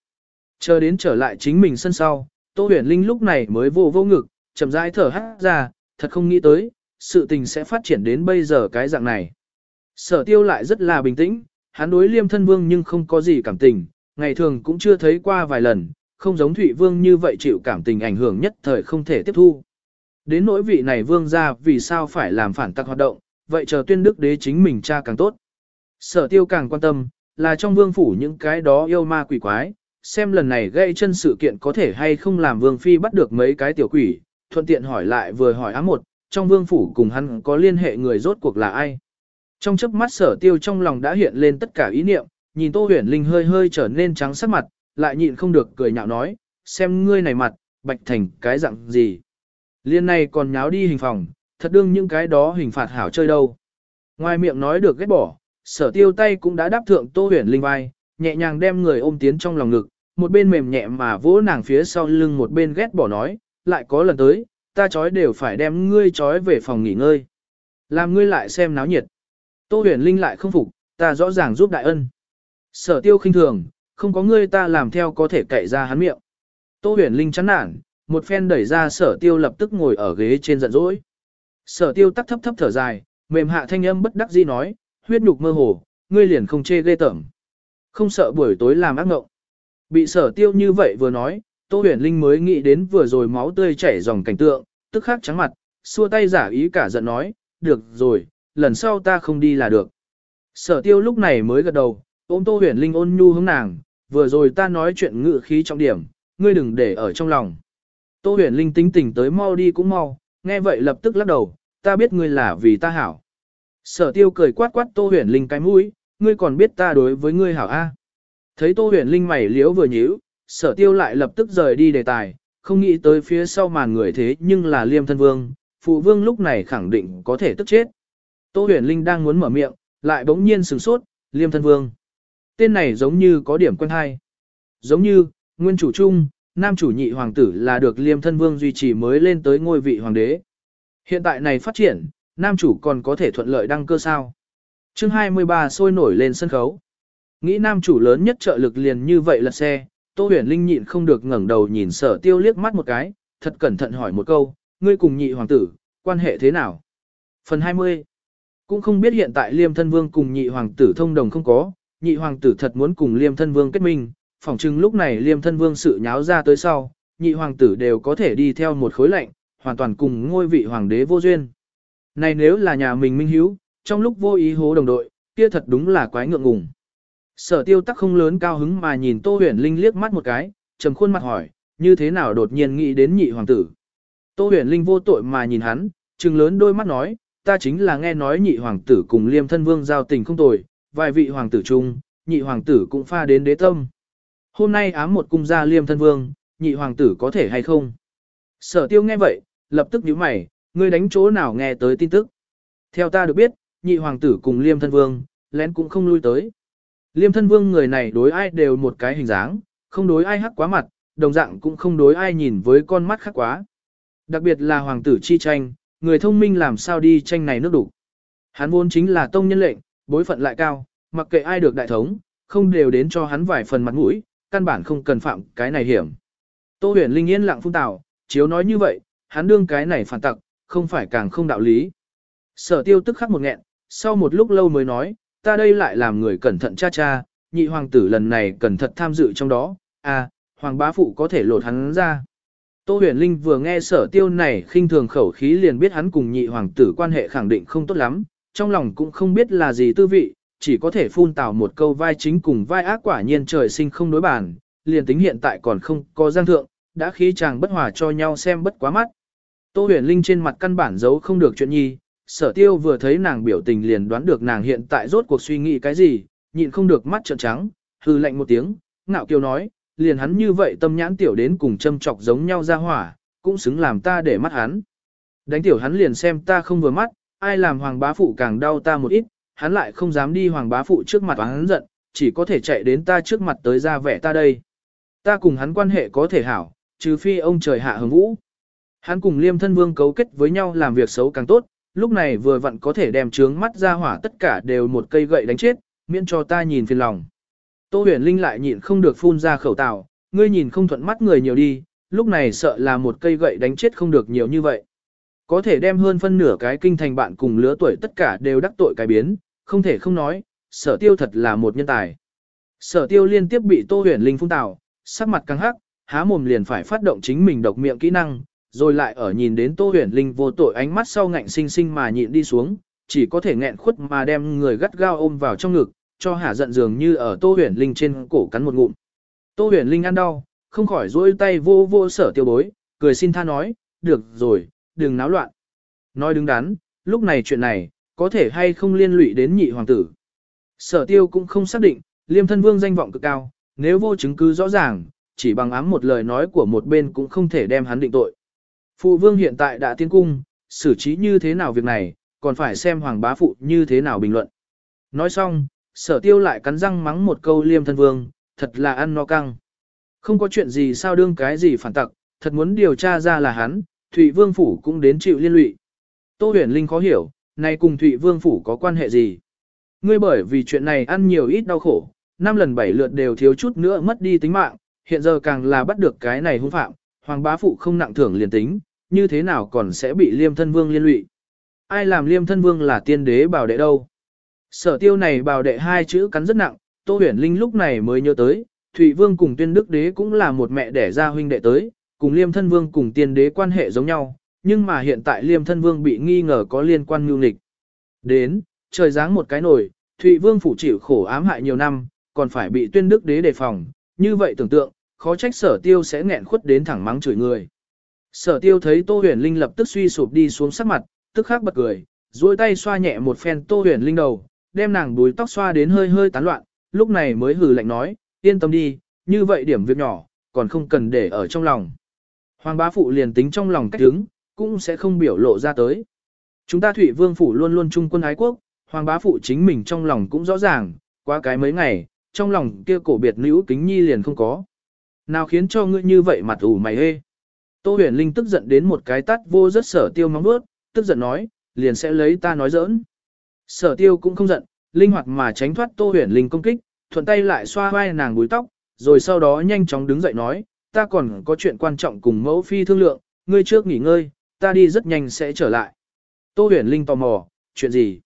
Chờ đến trở lại chính mình sân sau, Tô Huyền Linh lúc này mới vô vô ngực, chậm rãi thở hát ra, thật không nghĩ tới, sự tình sẽ phát triển đến bây giờ cái dạng này. Sở tiêu lại rất là bình tĩnh, hắn đối liêm thân vương nhưng không có gì cảm tình, ngày thường cũng chưa thấy qua vài lần, không giống Thụy Vương như vậy chịu cảm tình ảnh hưởng nhất thời không thể tiếp thu. Đến nỗi vị này vương ra vì sao phải làm phản tắc hoạt động, vậy chờ tuyên đức đế chính mình cha càng tốt. Sở tiêu càng quan tâm, là trong vương phủ những cái đó yêu ma quỷ quái, xem lần này gây chân sự kiện có thể hay không làm vương phi bắt được mấy cái tiểu quỷ, thuận tiện hỏi lại vừa hỏi ám một, trong vương phủ cùng hắn có liên hệ người rốt cuộc là ai. Trong chớp mắt sở tiêu trong lòng đã hiện lên tất cả ý niệm, nhìn Tô Huyền Linh hơi hơi trở nên trắng sắc mặt, lại nhịn không được cười nhạo nói, xem ngươi này mặt, bạch thành cái dạng gì. Liên này còn nháo đi hình phòng, thật đương những cái đó hình phạt hảo chơi đâu. Ngoài miệng nói được ghét bỏ, sở tiêu tay cũng đã đáp thượng Tô Huyền Linh vai, nhẹ nhàng đem người ôm tiến trong lòng ngực, một bên mềm nhẹ mà vỗ nàng phía sau lưng một bên ghét bỏ nói, lại có lần tới, ta chói đều phải đem ngươi chói về phòng nghỉ ngơi. Làm ngươi lại xem náo nhiệt. Tô huyền linh lại không phục, ta rõ ràng giúp đại ân. Sở tiêu khinh thường, không có ngươi ta làm theo có thể cậy ra hắn miệng. Tô huyền linh chán nản, một phen đẩy ra sở tiêu lập tức ngồi ở ghế trên giận dỗi. Sở tiêu tắc thấp thấp thở dài, mềm hạ thanh âm bất đắc dĩ nói, huyết nhục mơ hồ, ngươi liền không chê ghê tởm. Không sợ buổi tối làm ác ngộng. Bị sở tiêu như vậy vừa nói, Tô huyền linh mới nghĩ đến vừa rồi máu tươi chảy dòng cảnh tượng, tức khắc trắng mặt, xua tay giả ý cả giận nói, được rồi, lần sau ta không đi là được. Sở tiêu lúc này mới gật đầu, ôm Tô Huyền Linh ôn nhu hướng nàng, vừa rồi ta nói chuyện ngự khí trọng điểm, ngươi đừng để ở trong lòng. Tô Huyền Linh tính tình tới mau đi cũng mau, nghe vậy lập tức lắc đầu, ta biết ngươi là vì ta hảo. Sở tiêu cười quát quát Tô Huyền Linh cái mũi, ngươi còn biết ta đối với ngươi hảo a? Thấy Tô Huyền Linh mày liếu vừa nhíu, sở tiêu lại lập tức rời đi đề tài, không nghĩ tới phía sau màn người thế nhưng là liêm thân vương, phụ vương lúc này khẳng định có thể tức chết. Tô huyền linh đang muốn mở miệng, lại bỗng nhiên sửng sốt, liêm thân vương. Tên này giống như có điểm quen hay. Giống như, nguyên chủ Trung, nam chủ nhị hoàng tử là được liêm thân vương duy trì mới lên tới ngôi vị hoàng đế. Hiện tại này phát triển, nam chủ còn có thể thuận lợi đăng cơ sao. chương 23 sôi nổi lên sân khấu. Nghĩ nam chủ lớn nhất trợ lực liền như vậy là xe, Tô huyền linh nhịn không được ngẩng đầu nhìn sở tiêu liếc mắt một cái, thật cẩn thận hỏi một câu, ngươi cùng nhị hoàng tử, quan hệ thế nào? Phần 20 cũng không biết hiện tại liêm thân vương cùng nhị hoàng tử thông đồng không có, nhị hoàng tử thật muốn cùng liêm thân vương kết minh, phỏng chừng lúc này liêm thân vương sự nháo ra tới sau, nhị hoàng tử đều có thể đi theo một khối lệnh, hoàn toàn cùng ngôi vị hoàng đế vô duyên. Này nếu là nhà mình minh hiếu, trong lúc vô ý hố đồng đội, kia thật đúng là quái ngượng ngùng. Sở tiêu tắc không lớn cao hứng mà nhìn Tô huyền linh liếc mắt một cái, trầm khuôn mặt hỏi, như thế nào đột nhiên nghĩ đến nhị hoàng tử. Tô huyền linh vô tội mà nhìn hắn, trừng lớn đôi mắt nói, ta chính là nghe nói nhị hoàng tử cùng liêm thân vương giao tình không tồi, vài vị hoàng tử chung, nhị hoàng tử cũng pha đến đế tâm. Hôm nay ám một cung gia liêm thân vương, nhị hoàng tử có thể hay không? Sở tiêu nghe vậy, lập tức nhíu mày, ngươi đánh chỗ nào nghe tới tin tức. Theo ta được biết, nhị hoàng tử cùng liêm thân vương, lén cũng không lui tới. Liêm thân vương người này đối ai đều một cái hình dáng, không đối ai hắc quá mặt, đồng dạng cũng không đối ai nhìn với con mắt khác quá. Đặc biệt là hoàng tử chi tranh, người thông minh làm sao đi tranh này nước đủ. Hắn vốn chính là tông nhân lệnh, bối phận lại cao, mặc kệ ai được đại thống, không đều đến cho hắn vài phần mặt mũi, căn bản không cần phạm cái này hiểm. Tô huyền linh yên lặng phung tạo, chiếu nói như vậy, hắn đương cái này phản tặc, không phải càng không đạo lý. Sở tiêu tức khắc một nghẹn, sau một lúc lâu mới nói, ta đây lại làm người cẩn thận cha cha, nhị hoàng tử lần này cẩn thận tham dự trong đó, à, hoàng bá phụ có thể lột hắn ra. Tô huyền linh vừa nghe sở tiêu này khinh thường khẩu khí liền biết hắn cùng nhị hoàng tử quan hệ khẳng định không tốt lắm, trong lòng cũng không biết là gì tư vị, chỉ có thể phun tào một câu vai chính cùng vai ác quả nhiên trời sinh không đối bàn, liền tính hiện tại còn không có giang thượng, đã khí chàng bất hòa cho nhau xem bất quá mắt. Tô huyền linh trên mặt căn bản giấu không được chuyện nhi, sở tiêu vừa thấy nàng biểu tình liền đoán được nàng hiện tại rốt cuộc suy nghĩ cái gì, nhịn không được mắt trợn trắng, hư lạnh một tiếng, ngạo kiều nói, liền hắn như vậy tâm nhãn tiểu đến cùng châm chọc giống nhau ra hỏa, cũng xứng làm ta để mắt hắn. Đánh tiểu hắn liền xem ta không vừa mắt, ai làm hoàng bá phụ càng đau ta một ít, hắn lại không dám đi hoàng bá phụ trước mặt hắn giận, chỉ có thể chạy đến ta trước mặt tới ra vẻ ta đây. Ta cùng hắn quan hệ có thể hảo, trừ phi ông trời hạ hứng vũ. Hắn cùng liêm thân vương cấu kết với nhau làm việc xấu càng tốt, lúc này vừa vặn có thể đem trướng mắt ra hỏa tất cả đều một cây gậy đánh chết, miễn cho ta nhìn phiền lòng. Tô huyền linh lại nhịn không được phun ra khẩu tào, ngươi nhìn không thuận mắt người nhiều đi, lúc này sợ là một cây gậy đánh chết không được nhiều như vậy. Có thể đem hơn phân nửa cái kinh thành bạn cùng lứa tuổi tất cả đều đắc tội cái biến, không thể không nói, sở tiêu thật là một nhân tài. Sở tiêu liên tiếp bị Tô huyền linh phun tào, sắc mặt căng hắc, há mồm liền phải phát động chính mình độc miệng kỹ năng, rồi lại ở nhìn đến Tô Huyền Linh vô tội ánh mắt sau ngạnh sinh sinh mà nhịn đi xuống, chỉ có thể nghẹn khuất mà đem người gắt gao ôm vào trong ngực, cho hả giận dường như ở Tô Huyền Linh trên cổ cắn một ngụm. Tô Huyền Linh ăn đau, không khỏi duỗi tay vô vô sở tiêu bối, cười xin tha nói, được rồi, đừng náo loạn. Nói đứng đắn, lúc này chuyện này, có thể hay không liên lụy đến nhị hoàng tử. Sở tiêu cũng không xác định, liêm thân vương danh vọng cực cao, nếu vô chứng cứ rõ ràng, chỉ bằng ám một lời nói của một bên cũng không thể đem hắn định tội. Phụ vương hiện tại đã tiến cung, xử trí như thế nào việc này, còn phải xem hoàng bá phụ như thế nào bình luận. Nói xong, sở tiêu lại cắn răng mắng một câu liêm thân vương, thật là ăn no căng. Không có chuyện gì sao đương cái gì phản tặc, thật muốn điều tra ra là hắn, Thụy Vương Phủ cũng đến chịu liên lụy. Tô huyền linh khó hiểu, này cùng Thụy Vương Phủ có quan hệ gì? Ngươi bởi vì chuyện này ăn nhiều ít đau khổ, năm lần bảy lượt đều thiếu chút nữa mất đi tính mạng, hiện giờ càng là bắt được cái này hung phạm, hoàng bá phụ không nặng thưởng liền tính, như thế nào còn sẽ bị liêm thân vương liên lụy. Ai làm liêm thân vương là tiên đế bảo đệ đâu. Sở tiêu này bào đệ hai chữ cắn rất nặng, Tô huyền linh lúc này mới nhớ tới, Thụy vương cùng tuyên đức đế cũng là một mẹ đẻ ra huynh đệ tới, cùng liêm thân vương cùng tiên đế quan hệ giống nhau, nhưng mà hiện tại liêm thân vương bị nghi ngờ có liên quan mưu nghịch. Đến, trời giáng một cái nổi, Thụy vương phủ chịu khổ ám hại nhiều năm, còn phải bị tuyên đức đế đề phòng, như vậy tưởng tượng, khó trách sở tiêu sẽ nghẹn khuất đến thẳng mắng chửi người. Sở tiêu thấy Tô huyền linh lập tức suy sụp đi xuống sắc mặt, tức khắc bật cười, duỗi tay xoa nhẹ một phen Tô huyền linh đầu, đem nàng búi tóc xoa đến hơi hơi tán loạn, lúc này mới hừ lạnh nói, yên tâm đi, như vậy điểm việc nhỏ, còn không cần để ở trong lòng. Hoàng bá phụ liền tính trong lòng cách đứng, cũng sẽ không biểu lộ ra tới. Chúng ta Thụy Vương phủ luôn luôn trung quân ái quốc, Hoàng bá phụ chính mình trong lòng cũng rõ ràng, qua cái mấy ngày, trong lòng kia cổ biệt nữ kính nhi liền không có. Nào khiến cho ngươi như vậy mặt ủ mày hê. Tô huyền linh tức giận đến một cái tắt vô rất sở tiêu mong bước, tức giận nói, liền sẽ lấy ta nói giỡn. Sở tiêu cũng không giận, linh hoạt mà tránh thoát tô huyền linh công kích, thuận tay lại xoa vai nàng búi tóc, rồi sau đó nhanh chóng đứng dậy nói, ta còn có chuyện quan trọng cùng mẫu phi thương lượng, ngươi trước nghỉ ngơi, ta đi rất nhanh sẽ trở lại. Tô huyền linh tò mò, chuyện gì?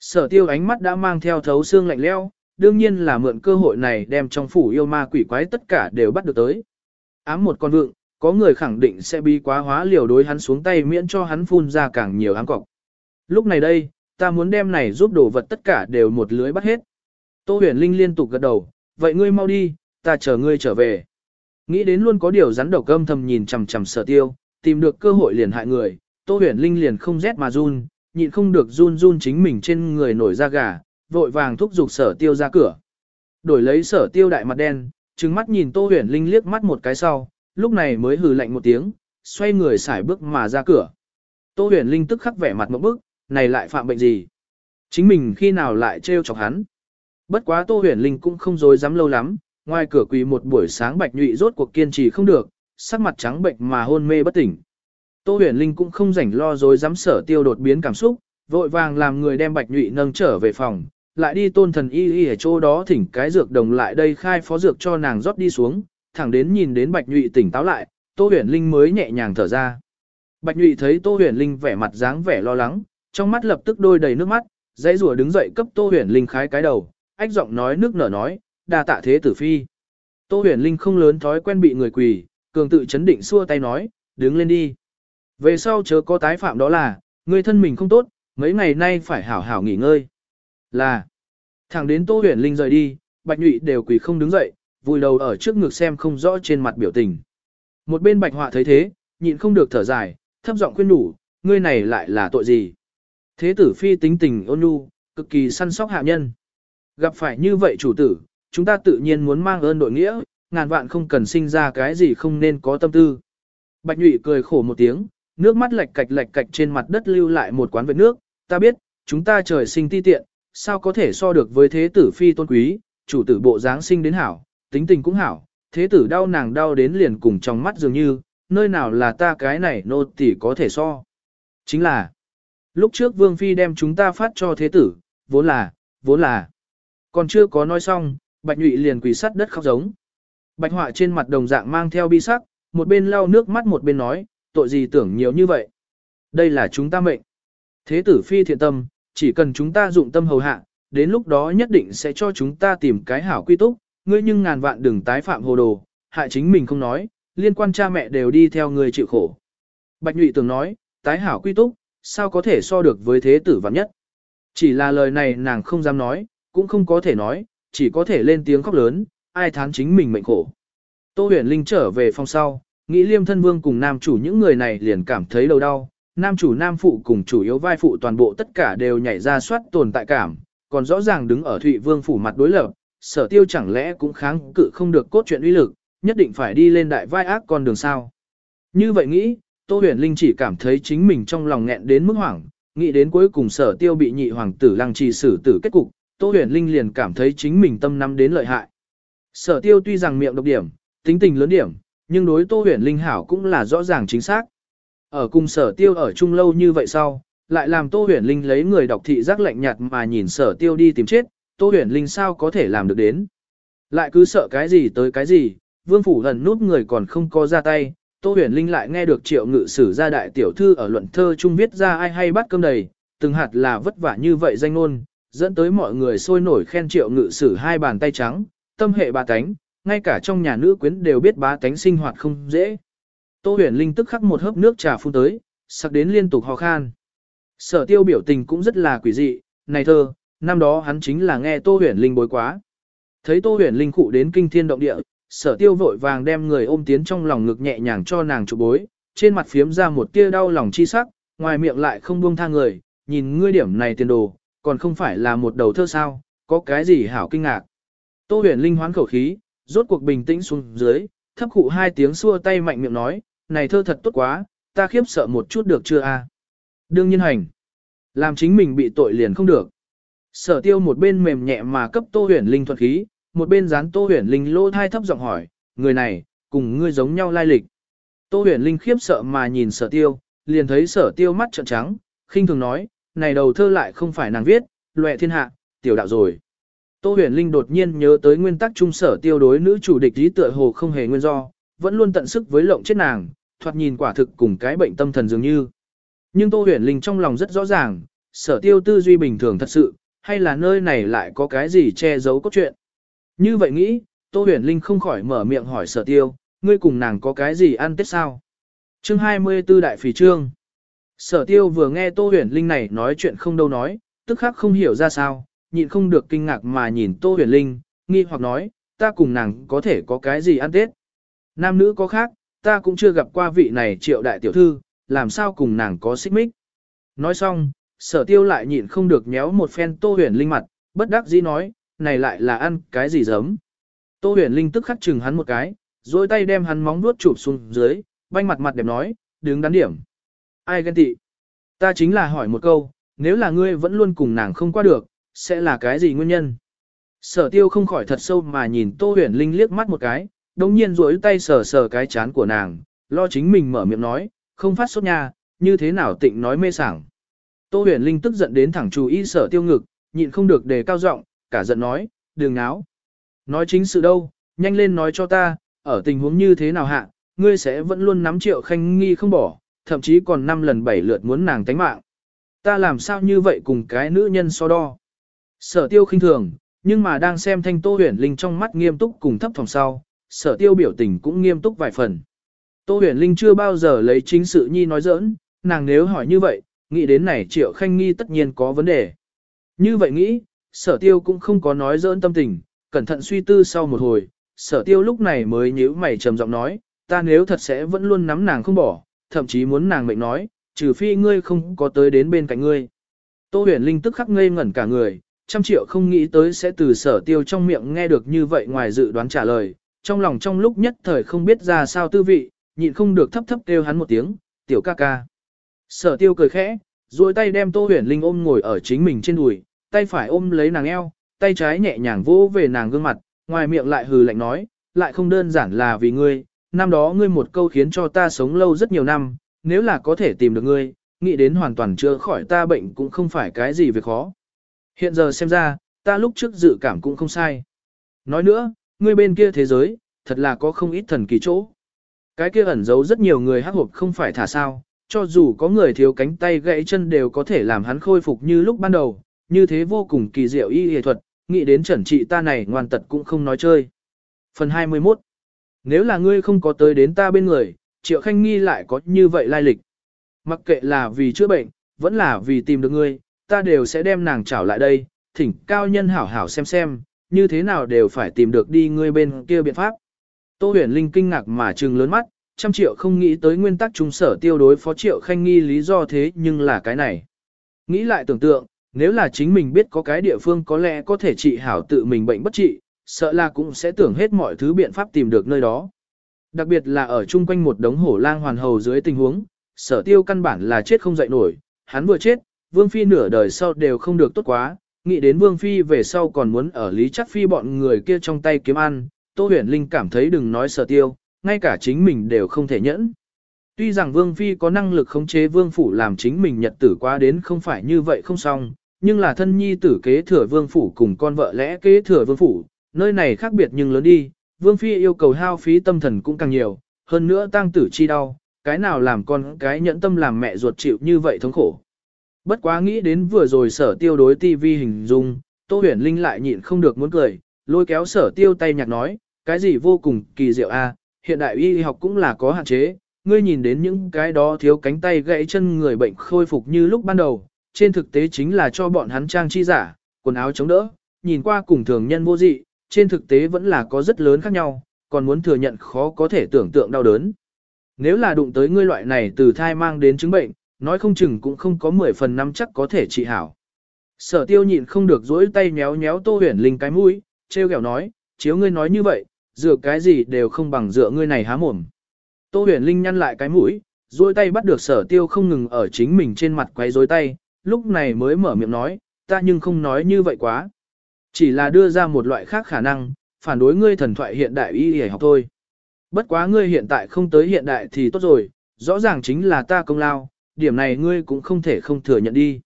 Sở tiêu ánh mắt đã mang theo thấu xương lạnh leo, đương nhiên là mượn cơ hội này đem trong phủ yêu ma quỷ quái tất cả đều bắt được tới. Ám một con vượng, có người khẳng định sẽ bi quá hóa liều đối hắn xuống tay miễn cho hắn phun ra càng nhiều ám cọc. Lúc này đây, ta muốn đem này giúp đồ vật tất cả đều một lưới bắt hết. Tô huyền linh liên tục gật đầu, vậy ngươi mau đi, ta chờ ngươi trở về. Nghĩ đến luôn có điều rắn đầu cơm thầm nhìn chằm chằm sở tiêu, tìm được cơ hội liền hại người, Tô huyền linh liền không rét mà run, nhịn không được run run chính mình trên người nổi da gà, vội vàng thúc giục sở tiêu ra cửa. Đổi lấy sở tiêu đại mặt đen, trừng mắt nhìn Tô huyền linh liếc mắt một cái sau, lúc này mới hừ lạnh một tiếng, xoay người xải bước mà ra cửa. Tô huyền linh tức khắc vẻ mặt một bức, này lại phạm bệnh gì? Chính mình khi nào lại trêu chọc hắn? Bất quá Tô huyền linh cũng không dối dám lâu lắm, ngoài cửa quỳ một buổi sáng bạch nhụy rốt cuộc kiên trì không được, sắc mặt trắng bệnh mà hôn mê bất tỉnh. Tô huyền linh cũng không rảnh lo dối dám sở tiêu đột biến cảm xúc, vội vàng làm người đem bạch nhụy nâng trở về phòng, lại đi tôn thần y y ở chỗ đó thỉnh cái dược đồng lại đây khai phó dược cho nàng rót đi xuống, thẳng đến nhìn đến Bạch Nhụy tỉnh táo lại, Tô Huyền Linh mới nhẹ nhàng thở ra. Bạch Nhụy thấy Tô Huyền Linh vẻ mặt dáng vẻ lo lắng, trong mắt lập tức đôi đầy nước mắt, dãy rùa đứng dậy cấp Tô Huyền Linh khái cái đầu, ách giọng nói nước nở nói, đa tạ thế tử phi. Tô Huyền Linh không lớn thói quen bị người quỳ, cường tự chấn định xua tay nói, đứng lên đi. Về sau chớ có tái phạm đó là, người thân mình không tốt, mấy ngày nay phải hảo hảo nghỉ ngơi. Là, thẳng đến Tô Huyền Linh rời đi, Bạch Nhụy đều quỳ không đứng dậy, vùi đầu ở trước ngực xem không rõ trên mặt biểu tình. Một bên bạch họa thấy thế, nhịn không được thở dài, thấp giọng khuyên đủ, ngươi này lại là tội gì? Thế tử phi tính tình ôn nhu, cực kỳ săn sóc hạ nhân. Gặp phải như vậy chủ tử, chúng ta tự nhiên muốn mang ơn đội nghĩa, ngàn vạn không cần sinh ra cái gì không nên có tâm tư. Bạch nhụy cười khổ một tiếng, nước mắt lệch cạch lệch cạch trên mặt đất lưu lại một quán vệt nước, ta biết, chúng ta trời sinh ti tiện, sao có thể so được với thế tử phi tôn quý, chủ tử bộ dáng sinh đến hảo, tính tình cũng hảo, thế tử đau nàng đau đến liền cùng trong mắt dường như, nơi nào là ta cái này nô tỳ có thể so. Chính là, Lúc trước Vương Phi đem chúng ta phát cho thế tử, vốn là, vốn là. Còn chưa có nói xong, Bạch Nhụy liền quỳ sắt đất khóc giống. Bạch họa trên mặt đồng dạng mang theo bi sắc, một bên lau nước mắt một bên nói, tội gì tưởng nhiều như vậy. Đây là chúng ta mệnh. Thế tử Phi thiện tâm, chỉ cần chúng ta dụng tâm hầu hạ, đến lúc đó nhất định sẽ cho chúng ta tìm cái hảo quy túc, ngươi nhưng ngàn vạn đừng tái phạm hồ đồ, hại chính mình không nói, liên quan cha mẹ đều đi theo người chịu khổ. Bạch Nhụy tưởng nói, tái hảo quy túc, sao có thể so được với thế tử vạn nhất. Chỉ là lời này nàng không dám nói, cũng không có thể nói, chỉ có thể lên tiếng khóc lớn, ai thán chính mình mệnh khổ. Tô huyền linh trở về phòng sau, nghĩ liêm thân vương cùng nam chủ những người này liền cảm thấy đầu đau, nam chủ nam phụ cùng chủ yếu vai phụ toàn bộ tất cả đều nhảy ra soát tồn tại cảm, còn rõ ràng đứng ở Thụy Vương phủ mặt đối lập, sở tiêu chẳng lẽ cũng kháng cự không được cốt truyện uy lực, nhất định phải đi lên đại vai ác con đường sao. Như vậy nghĩ, Tô huyền linh chỉ cảm thấy chính mình trong lòng nghẹn đến mức hoảng, nghĩ đến cuối cùng sở tiêu bị nhị hoàng tử lăng trì xử tử kết cục, Tô huyền linh liền cảm thấy chính mình tâm nắm đến lợi hại. Sở tiêu tuy rằng miệng độc điểm, tính tình lớn điểm, nhưng đối Tô huyền linh hảo cũng là rõ ràng chính xác. Ở cùng sở tiêu ở chung lâu như vậy sau, lại làm Tô huyền linh lấy người đọc thị giác lạnh nhạt mà nhìn sở tiêu đi tìm chết, Tô huyền linh sao có thể làm được đến. Lại cứ sợ cái gì tới cái gì, vương phủ lần nút người còn không có ra tay, Tô huyền linh lại nghe được triệu ngự sử gia đại tiểu thư ở luận thơ chung viết ra ai hay bắt cơm đầy, từng hạt là vất vả như vậy danh ngôn, dẫn tới mọi người sôi nổi khen triệu ngự sử hai bàn tay trắng, tâm hệ bà tánh, ngay cả trong nhà nữ quyến đều biết bá tánh sinh hoạt không dễ. Tô huyền linh tức khắc một hớp nước trà phun tới, sặc đến liên tục ho khan. Sở tiêu biểu tình cũng rất là quỷ dị, này thơ, năm đó hắn chính là nghe Tô huyền linh bối quá. Thấy Tô huyền linh cụ đến kinh thiên động địa, sở tiêu vội vàng đem người ôm tiến trong lòng ngực nhẹ nhàng cho nàng chụp bối, trên mặt phiếm ra một tia đau lòng chi sắc, ngoài miệng lại không buông tha người, nhìn ngươi điểm này tiền đồ, còn không phải là một đầu thơ sao, có cái gì hảo kinh ngạc. Tô huyền linh hoán khẩu khí, rốt cuộc bình tĩnh xuống dưới, thấp khụ hai tiếng xua tay mạnh miệng nói, này thơ thật tốt quá, ta khiếp sợ một chút được chưa a? Đương nhiên hành. Làm chính mình bị tội liền không được. Sở tiêu một bên mềm nhẹ mà cấp tô huyền linh thuật khí, một bên dán tô huyền linh lỗ thai thấp giọng hỏi, người này, cùng ngươi giống nhau lai lịch. Tô huyền linh khiếp sợ mà nhìn sở tiêu, liền thấy sở tiêu mắt trợn trắng, khinh thường nói, này đầu thơ lại không phải nàng viết, loẹ thiên hạ, tiểu đạo rồi. Tô huyền linh đột nhiên nhớ tới nguyên tắc trung sở tiêu đối nữ chủ địch lý tựa hồ không hề nguyên do, vẫn luôn tận sức với lộng chết nàng, thoạt nhìn quả thực cùng cái bệnh tâm thần dường như. Nhưng Tô huyền linh trong lòng rất rõ ràng, sở tiêu tư duy bình thường thật sự, hay là nơi này lại có cái gì che giấu cốt truyện. Như vậy nghĩ, Tô huyền linh không khỏi mở miệng hỏi sở tiêu, ngươi cùng nàng có cái gì ăn tết sao? Chương 24 Đại Phỉ Trương Sở tiêu vừa nghe Tô huyền linh này nói chuyện không đâu nói, tức khắc không hiểu ra sao, nhịn không được kinh ngạc mà nhìn Tô huyền linh, nghi hoặc nói, ta cùng nàng có thể có cái gì ăn tết. Nam nữ có khác, ta cũng chưa gặp qua vị này triệu đại tiểu thư, làm sao cùng nàng có xích mích. Nói xong, sở tiêu lại nhịn không được nhéo một phen Tô huyền linh mặt, bất đắc dĩ nói, này lại là ăn cái gì giấm. Tô huyền linh tức khắc chừng hắn một cái, rồi tay đem hắn móng nuốt chụp xuống dưới, banh mặt mặt đẹp nói, đứng đắn điểm. Ai ghen tị? Ta chính là hỏi một câu, nếu là ngươi vẫn luôn cùng nàng không qua được, sẽ là cái gì nguyên nhân? Sở tiêu không khỏi thật sâu mà nhìn Tô huyền linh liếc mắt một cái, đồng nhiên rối tay sờ sờ cái chán của nàng, lo chính mình mở miệng nói, không phát sốt nha, như thế nào tịnh nói mê sảng. Tô huyền linh tức giận đến thẳng chú ý sở tiêu ngực, nhịn không được đề cao giọng, cả giận nói, đừng náo. Nói chính sự đâu, nhanh lên nói cho ta, ở tình huống như thế nào hạ, ngươi sẽ vẫn luôn nắm triệu khanh nghi không bỏ, thậm chí còn năm lần bảy lượt muốn nàng tánh mạng. Ta làm sao như vậy cùng cái nữ nhân so đo. Sở tiêu khinh thường, nhưng mà đang xem thanh tô huyền linh trong mắt nghiêm túc cùng thấp phòng sau, sở tiêu biểu tình cũng nghiêm túc vài phần. Tô huyền linh chưa bao giờ lấy chính sự nhi nói giỡn, nàng nếu hỏi như vậy, nghĩ đến này triệu khanh nghi tất nhiên có vấn đề. Như vậy nghĩ, sở tiêu cũng không có nói dỡn tâm tình, cẩn thận suy tư sau một hồi, sở tiêu lúc này mới nhíu mày trầm giọng nói, ta nếu thật sẽ vẫn luôn nắm nàng không bỏ, thậm chí muốn nàng mệnh nói, trừ phi ngươi không có tới đến bên cạnh ngươi. Tô huyền linh tức khắc ngây ngẩn cả người, trăm triệu không nghĩ tới sẽ từ sở tiêu trong miệng nghe được như vậy ngoài dự đoán trả lời, trong lòng trong lúc nhất thời không biết ra sao tư vị, nhịn không được thấp thấp kêu hắn một tiếng, tiểu ca ca. Sở tiêu cười khẽ, duỗi tay đem tô huyền linh ôm ngồi ở chính mình trên đùi, tay phải ôm lấy nàng eo, tay trái nhẹ nhàng vỗ về nàng gương mặt, ngoài miệng lại hừ lạnh nói, lại không đơn giản là vì ngươi, năm đó ngươi một câu khiến cho ta sống lâu rất nhiều năm, nếu là có thể tìm được ngươi, nghĩ đến hoàn toàn chữa khỏi ta bệnh cũng không phải cái gì việc khó. Hiện giờ xem ra, ta lúc trước dự cảm cũng không sai. Nói nữa, ngươi bên kia thế giới, thật là có không ít thần kỳ chỗ. Cái kia ẩn giấu rất nhiều người hắc hộp không phải thả sao, cho dù có người thiếu cánh tay gãy chân đều có thể làm hắn khôi phục như lúc ban đầu, như thế vô cùng kỳ diệu y y thuật, nghĩ đến trần trị ta này ngoan tật cũng không nói chơi. Phần 21 Nếu là ngươi không có tới đến ta bên người, Triệu Khanh Nghi lại có như vậy lai lịch. Mặc kệ là vì chữa bệnh, vẫn là vì tìm được ngươi, ta đều sẽ đem nàng trảo lại đây, thỉnh cao nhân hảo hảo xem xem, như thế nào đều phải tìm được đi ngươi bên kia biện pháp. Tô huyền linh kinh ngạc mà trừng lớn mắt, trăm triệu không nghĩ tới nguyên tắc trung sở tiêu đối phó triệu khanh nghi lý do thế nhưng là cái này. Nghĩ lại tưởng tượng, nếu là chính mình biết có cái địa phương có lẽ có thể trị hảo tự mình bệnh bất trị, sợ là cũng sẽ tưởng hết mọi thứ biện pháp tìm được nơi đó. Đặc biệt là ở chung quanh một đống hổ lang hoàn hầu dưới tình huống, sở tiêu căn bản là chết không dậy nổi, hắn vừa chết, vương phi nửa đời sau đều không được tốt quá, nghĩ đến vương phi về sau còn muốn ở lý chắc phi bọn người kia trong tay kiếm ăn, tô huyền linh cảm thấy đừng nói sở tiêu, ngay cả chính mình đều không thể nhẫn. Tuy rằng vương phi có năng lực khống chế vương phủ làm chính mình nhật tử quá đến không phải như vậy không xong, nhưng là thân nhi tử kế thừa vương phủ cùng con vợ lẽ kế thừa vương phủ, nơi này khác biệt nhưng lớn đi, vương phi yêu cầu hao phí tâm thần cũng càng nhiều, hơn nữa tăng tử chi đau, cái nào làm con cái nhẫn tâm làm mẹ ruột chịu như vậy thống khổ. Bất quá nghĩ đến vừa rồi sở tiêu đối tivi hình dung, Tô Huyền Linh lại nhịn không được muốn cười, lôi kéo sở tiêu tay nhạc nói, cái gì vô cùng kỳ diệu a hiện đại y học cũng là có hạn chế, ngươi nhìn đến những cái đó thiếu cánh tay gãy chân người bệnh khôi phục như lúc ban đầu, trên thực tế chính là cho bọn hắn trang chi giả, quần áo chống đỡ, nhìn qua cùng thường nhân vô dị, trên thực tế vẫn là có rất lớn khác nhau, còn muốn thừa nhận khó có thể tưởng tượng đau đớn. Nếu là đụng tới ngươi loại này từ thai mang đến chứng bệnh, nói không chừng cũng không có 10 phần năm chắc có thể trị hảo. Sở tiêu nhịn không được dỗi tay méo méo tô huyền linh cái mũi, treo kẹo nói, chiếu ngươi nói như vậy, dựa cái gì đều không bằng dựa ngươi này há mồm. Tô huyền linh nhăn lại cái mũi, dỗi tay bắt được sở tiêu không ngừng ở chính mình trên mặt quay dối tay, lúc này mới mở miệng nói, ta nhưng không nói như vậy quá. Chỉ là đưa ra một loại khác khả năng, phản đối ngươi thần thoại hiện đại y y học thôi. Bất quá ngươi hiện tại không tới hiện đại thì tốt rồi, rõ ràng chính là ta công lao, điểm này ngươi cũng không thể không thừa nhận đi.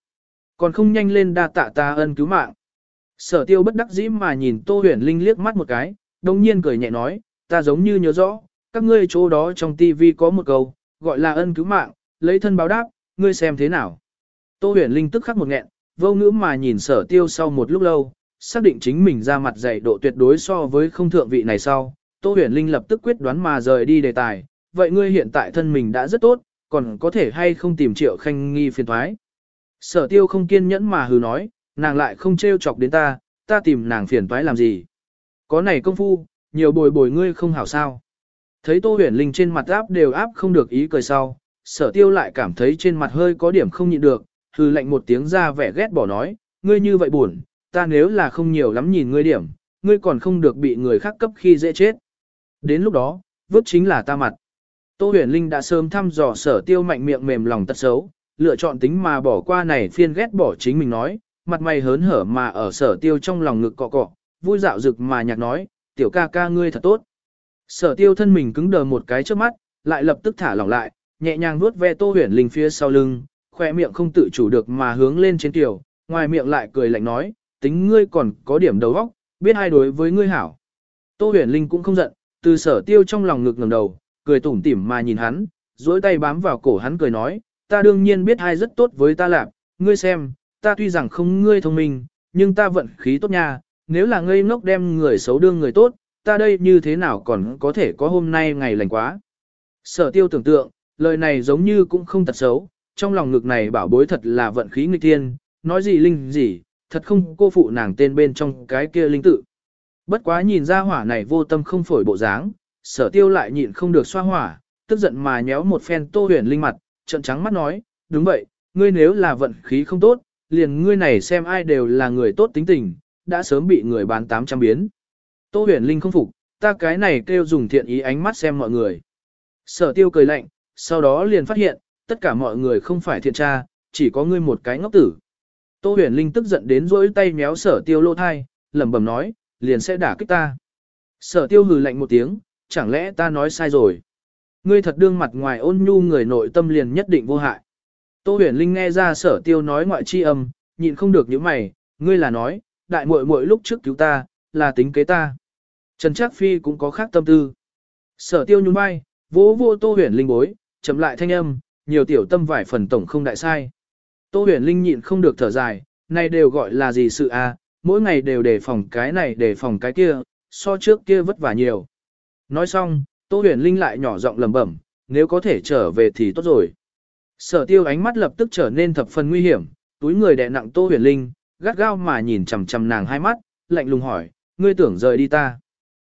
Còn không nhanh lên đa tạ ta ân cứu mạng. Sở tiêu bất đắc dĩ mà nhìn Tô Huyền Linh liếc mắt một cái, đồng nhiên cười nhẹ nói, ta giống như nhớ rõ, các ngươi chỗ đó trong tivi có một câu, gọi là ân cứu mạng, lấy thân báo đáp, ngươi xem thế nào. Tô huyền linh tức khắc một nghẹn, vô ngữ mà nhìn sở tiêu sau một lúc lâu, xác định chính mình ra mặt dày độ tuyệt đối so với không thượng vị này sau. Tô huyền linh lập tức quyết đoán mà rời đi đề tài, vậy ngươi hiện tại thân mình đã rất tốt, còn có thể hay không tìm triệu khanh nghi phiền thoái. Sở tiêu không kiên nhẫn mà hừ nói, nàng lại không trêu chọc đến ta, ta tìm nàng phiền toái làm gì. Có này công phu, nhiều bồi bồi ngươi không hảo sao. Thấy Tô Huyền Linh trên mặt áp đều áp không được ý cười sau, sở tiêu lại cảm thấy trên mặt hơi có điểm không nhịn được, hư lệnh một tiếng ra vẻ ghét bỏ nói, ngươi như vậy buồn, ta nếu là không nhiều lắm nhìn ngươi điểm, ngươi còn không được bị người khác cấp khi dễ chết. Đến lúc đó, vứt chính là ta mặt. Tô huyền linh đã sớm thăm dò sở tiêu mạnh miệng mềm lòng tật xấu, lựa chọn tính mà bỏ qua này phiên ghét bỏ chính mình nói, mặt mày hớn hở mà ở sở tiêu trong lòng ngực cọ cọ, vui dạo rực mà nhạc nói, tiểu ca ca ngươi thật tốt. Sở tiêu thân mình cứng đờ một cái trước mắt, lại lập tức thả lỏng lại, nhẹ nhàng vuốt ve tô huyền linh phía sau lưng, khoe miệng không tự chủ được mà hướng lên trên tiểu, ngoài miệng lại cười lạnh nói, tính ngươi còn có điểm đầu óc, biết ai đối với ngươi hảo. Tô huyền linh cũng không giận, từ sở tiêu trong lòng ngực ngẩng đầu, cười tủm tỉm mà nhìn hắn, duỗi tay bám vào cổ hắn cười nói, ta đương nhiên biết ai rất tốt với ta lạc, ngươi xem, ta tuy rằng không ngươi thông minh, nhưng ta vận khí tốt nha, nếu là ngây ngốc đem người xấu đương người tốt, ta đây như thế nào còn có thể có hôm nay ngày lành quá. Sở tiêu tưởng tượng, lời này giống như cũng không thật xấu, trong lòng ngực này bảo bối thật là vận khí nghịch thiên, nói gì linh gì, thật không cô phụ nàng tên bên trong cái kia linh tự. Bất quá nhìn ra hỏa này vô tâm không phổi bộ dáng, sở tiêu lại nhịn không được xoa hỏa, tức giận mà nhéo một phen tô huyền linh mặt, trận trắng mắt nói, đúng vậy, ngươi nếu là vận khí không tốt, liền ngươi này xem ai đều là người tốt tính tình, đã sớm bị người bán 800 biến. Tô huyền linh không phục, ta cái này kêu dùng thiện ý ánh mắt xem mọi người. Sở tiêu cười lạnh, sau đó liền phát hiện, tất cả mọi người không phải thiện tra, chỉ có ngươi một cái ngốc tử. Tô huyền linh tức giận đến rỗi tay méo sở tiêu lô thai, lẩm bẩm nói, liền sẽ đả kích ta. Sở tiêu hừ lạnh một tiếng, chẳng lẽ ta nói sai rồi. Ngươi thật đương mặt ngoài ôn nhu người nội tâm liền nhất định vô hại. Tô huyền linh nghe ra sở tiêu nói ngoại chi âm, nhịn không được những mày, ngươi là nói, đại muội muội lúc trước cứu ta, là tính kế ta. Trần Trác Phi cũng có khác tâm tư. Sở tiêu nhún vai, vỗ vô tô huyền linh bối, chậm lại thanh âm, nhiều tiểu tâm vài phần tổng không đại sai. Tô huyền linh nhịn không được thở dài, này đều gọi là gì sự à, mỗi ngày đều đề phòng cái này đề phòng cái kia, so trước kia vất vả nhiều. Nói xong, Tô huyền linh lại nhỏ giọng lẩm bẩm, nếu có thể trở về thì tốt rồi. Sở tiêu ánh mắt lập tức trở nên thập phần nguy hiểm, túi người đè nặng Tô huyền linh, gắt gao mà nhìn chằm chằm nàng hai mắt, lạnh lùng hỏi, ngươi tưởng rời đi ta.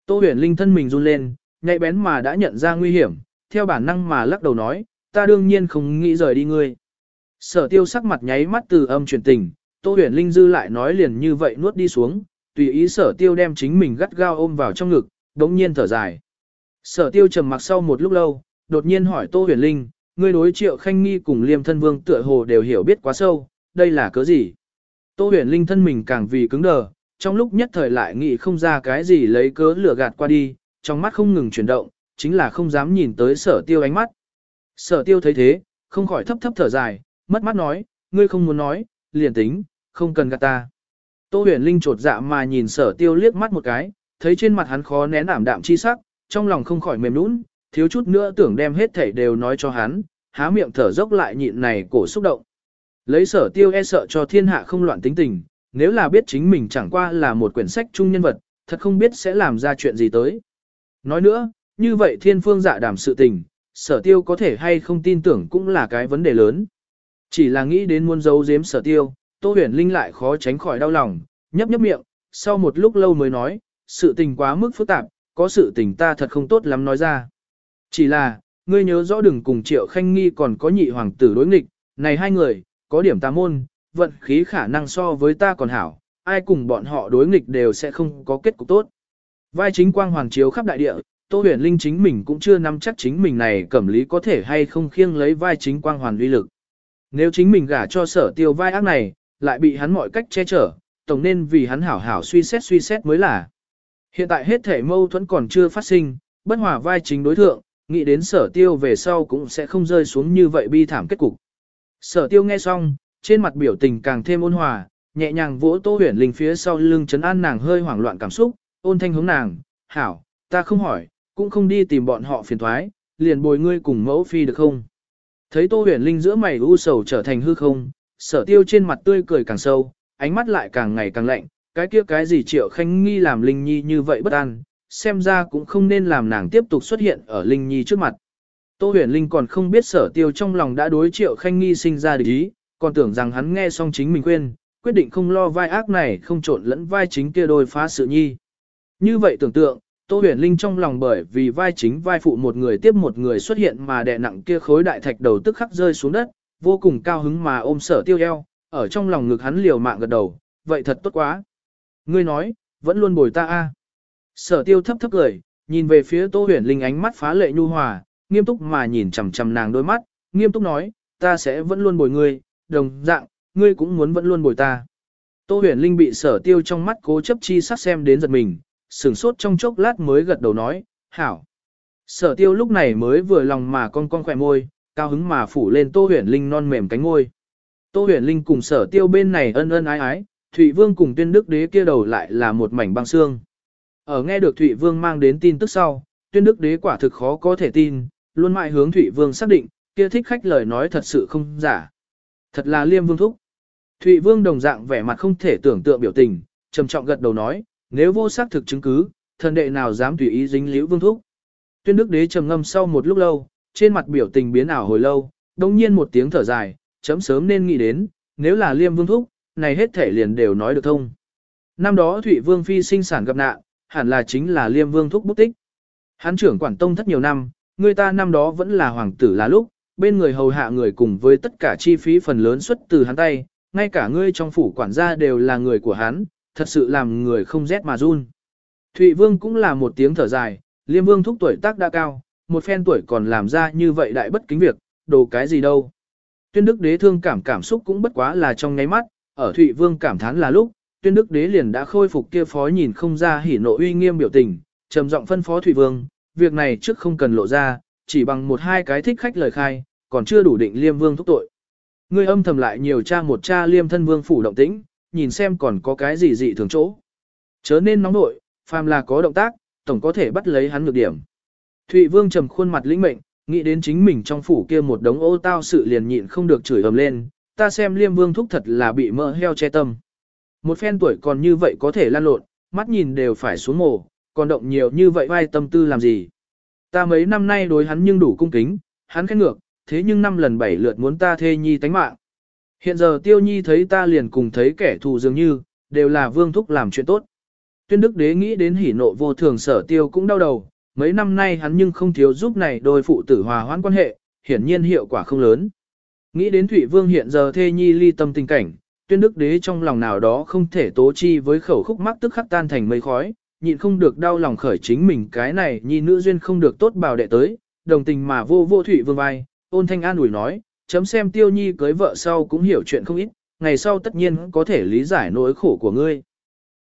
Tô huyền linh thân mình run lên, nhạy bén mà đã nhận ra nguy hiểm, theo bản năng mà lắc đầu nói, ta đương nhiên không nghĩ rời đi ngươi. Sở tiêu sắc mặt nháy mắt từ âm chuyển tình, Tô huyền linh dư lại nói liền như vậy nuốt đi xuống, tùy ý sở tiêu đem chính mình gắt gao ôm vào trong ngực, đống nhiên thở dài. Sở tiêu trầm mặc sau một lúc lâu, đột nhiên hỏi Tô huyền linh, ngươi đối triệu khanh nghi cùng liêm thân vương tựa hồ đều hiểu biết quá sâu, đây là cớ gì? Tô huyền linh thân mình càng vì cứng đờ, trong lúc nhất thời lại nghĩ không ra cái gì lấy cớ lửa gạt qua đi, trong mắt không ngừng chuyển động, chính là không dám nhìn tới sở tiêu ánh mắt. Sở tiêu thấy thế, không khỏi thấp thấp thở dài, mất mắt nói, ngươi không muốn nói, liền tính, không cần gạt ta. Tô huyền linh trột dạ mà nhìn sở tiêu liếc mắt một cái, thấy trên mặt hắn khó nén ảm đạm chi sắc, trong lòng không khỏi mềm nũng, thiếu chút nữa tưởng đem hết thảy đều nói cho hắn, há miệng thở dốc lại nhịn này cổ xúc động. Lấy sở tiêu e sợ cho thiên hạ không loạn tính tình, nếu là biết chính mình chẳng qua là một quyển sách chung nhân vật, thật không biết sẽ làm ra chuyện gì tới. Nói nữa, như vậy thiên phương dạ đảm sự tình, sở tiêu có thể hay không tin tưởng cũng là cái vấn đề lớn. Chỉ là nghĩ đến muốn giấu giếm sở tiêu, Tô huyền linh lại khó tránh khỏi đau lòng, nhấp nhấp miệng, sau một lúc lâu mới nói, sự tình quá mức phức tạp, có sự tình ta thật không tốt lắm nói ra. Chỉ là, ngươi nhớ rõ đừng cùng triệu khanh nghi còn có nhị hoàng tử đối nghịch, này hai người, có điểm ta môn, vận khí khả năng so với ta còn hảo, ai cùng bọn họ đối nghịch đều sẽ không có kết cục tốt. Vai chính quang hoàng chiếu khắp đại địa, Tô huyền linh chính mình cũng chưa nắm chắc chính mình này cẩm lý có thể hay không khiêng lấy vai chính quang hoàn uy lực. Nếu chính mình gả cho sở tiêu vai ác này, lại bị hắn mọi cách che chở, tổng nên vì hắn hảo hảo suy xét suy xét mới là. Hiện tại hết thể mâu thuẫn còn chưa phát sinh, bất hòa vai chính đối thượng, nghĩ đến sở tiêu về sau cũng sẽ không rơi xuống như vậy bi thảm kết cục. Sở tiêu nghe xong, trên mặt biểu tình càng thêm ôn hòa, nhẹ nhàng vỗ tô huyền linh phía sau lưng chấn an nàng hơi hoảng loạn cảm xúc, ôn thanh hướng nàng, hảo, ta không hỏi, cũng không đi tìm bọn họ phiền thoái, liền bồi ngươi cùng mẫu phi được không? Thấy tô huyền linh giữa mày u sầu trở thành hư không, sở tiêu trên mặt tươi cười càng sâu, ánh mắt lại càng ngày càng lạnh, cái kia cái gì triệu khanh nghi làm linh nhi như vậy bất an, xem ra cũng không nên làm nàng tiếp tục xuất hiện ở linh nhi trước mặt. Tô huyền linh còn không biết sở tiêu trong lòng đã đối triệu khanh nghi sinh ra địch ý, còn tưởng rằng hắn nghe xong chính mình quên, quyết định không lo vai ác này không trộn lẫn vai chính kia đôi phá sự nhi. Như vậy tưởng tượng, Tô huyền linh trong lòng bởi vì vai chính vai phụ một người tiếp một người xuất hiện mà đè nặng kia khối đại thạch đầu tức khắc rơi xuống đất, vô cùng cao hứng mà ôm sở tiêu eo, ở trong lòng ngực hắn liều mạng gật đầu, vậy thật tốt quá. Ngươi nói, vẫn luôn bồi ta a. Sở tiêu thấp thấp cười, nhìn về phía Tô huyền linh ánh mắt phá lệ nhu hòa, nghiêm túc mà nhìn chằm chằm nàng đôi mắt, nghiêm túc nói, ta sẽ vẫn luôn bồi ngươi, đồng dạng, ngươi cũng muốn vẫn luôn bồi ta. Tô huyền linh bị sở tiêu trong mắt cố chấp chi sắc xem đến giật mình, sửng sốt trong chốc lát mới gật đầu nói, hảo. Sở tiêu lúc này mới vừa lòng mà con con khỏe môi, cao hứng mà phủ lên Tô Huyền Linh non mềm cánh ngôi. Tô Huyền Linh cùng sở tiêu bên này ân ân ái ái, Thụy Vương cùng tuyên đức đế kia đầu lại là một mảnh băng xương. Ở nghe được Thụy Vương mang đến tin tức sau, tuyên đức đế quả thực khó có thể tin, luôn mãi hướng Thụy Vương xác định, kia thích khách lời nói thật sự không giả. Thật là liêm vương thúc. Thụy Vương đồng dạng vẻ mặt không thể tưởng tượng biểu tình, trầm trọng gật đầu nói, nếu vô xác thực chứng cứ, thần đệ nào dám tùy ý dính liễu vương thúc. Tuyên đức đế trầm ngâm sau một lúc lâu, trên mặt biểu tình biến ảo hồi lâu, đồng nhiên một tiếng thở dài, chấm sớm nên nghĩ đến, nếu là liêm vương thúc, này hết thể liền đều nói được thông. Năm đó Thụy Vương Phi sinh sản gặp nạn, hẳn là chính là liêm vương thúc bút tích. Hắn trưởng quản tông thất nhiều năm, người ta năm đó vẫn là hoàng tử là lúc, bên người hầu hạ người cùng với tất cả chi phí phần lớn xuất từ hắn tay, ngay cả ngươi trong phủ quản gia đều là người của hắn, thật sự làm người không rét mà run. Thụy Vương cũng là một tiếng thở dài, Liêm Vương thúc tuổi tác đã cao, một phen tuổi còn làm ra như vậy đại bất kính việc, đồ cái gì đâu. Tuyên Đức Đế thương cảm cảm xúc cũng bất quá là trong ngáy mắt, ở Thụy Vương cảm thán là lúc, Tuyên Đức Đế liền đã khôi phục kia phó nhìn không ra hỉ nộ uy nghiêm biểu tình, trầm giọng phân phó Thụy Vương, việc này trước không cần lộ ra, chỉ bằng một hai cái thích khách lời khai, còn chưa đủ định Liêm Vương thúc tội. Ngươi âm thầm lại nhiều cha một cha liêm thân vương phủ động tĩnh, nhìn xem còn có cái gì dị thường chỗ. Chớ nên nóng nội, phàm là có động tác, tổng có thể bắt lấy hắn ngược điểm. Thụy vương trầm khuôn mặt lĩnh mệnh, nghĩ đến chính mình trong phủ kia một đống ô tao sự liền nhịn không được chửi ầm lên, ta xem liêm vương thúc thật là bị mỡ heo che tâm. Một phen tuổi còn như vậy có thể lan lộn, mắt nhìn đều phải xuống mồ, còn động nhiều như vậy vai tâm tư làm gì. Ta mấy năm nay đối hắn nhưng đủ cung kính, hắn khét ngược, thế nhưng năm lần bảy lượt muốn ta thê nhi tánh mạng. Hiện giờ tiêu nhi thấy ta liền cùng thấy kẻ thù dường như, đều là vương thúc làm chuyện tốt. Tuyên đức đế nghĩ đến hỉ nộ vô thường sở tiêu cũng đau đầu, mấy năm nay hắn nhưng không thiếu giúp này đôi phụ tử hòa hoãn quan hệ, hiển nhiên hiệu quả không lớn. Nghĩ đến Thụy Vương hiện giờ thê nhi ly tâm tình cảnh, tuyên đức đế trong lòng nào đó không thể tố chi với khẩu khúc mắc tức khắc tan thành mây khói, nhịn không được đau lòng khởi chính mình cái này nhi nữ duyên không được tốt bào đệ tới, đồng tình mà vô vô Thụy Vương vai, ôn thanh an ủi nói, chấm xem tiêu nhi cưới vợ sau cũng hiểu chuyện không ít, ngày sau tất nhiên có thể lý giải nỗi khổ của ngươi.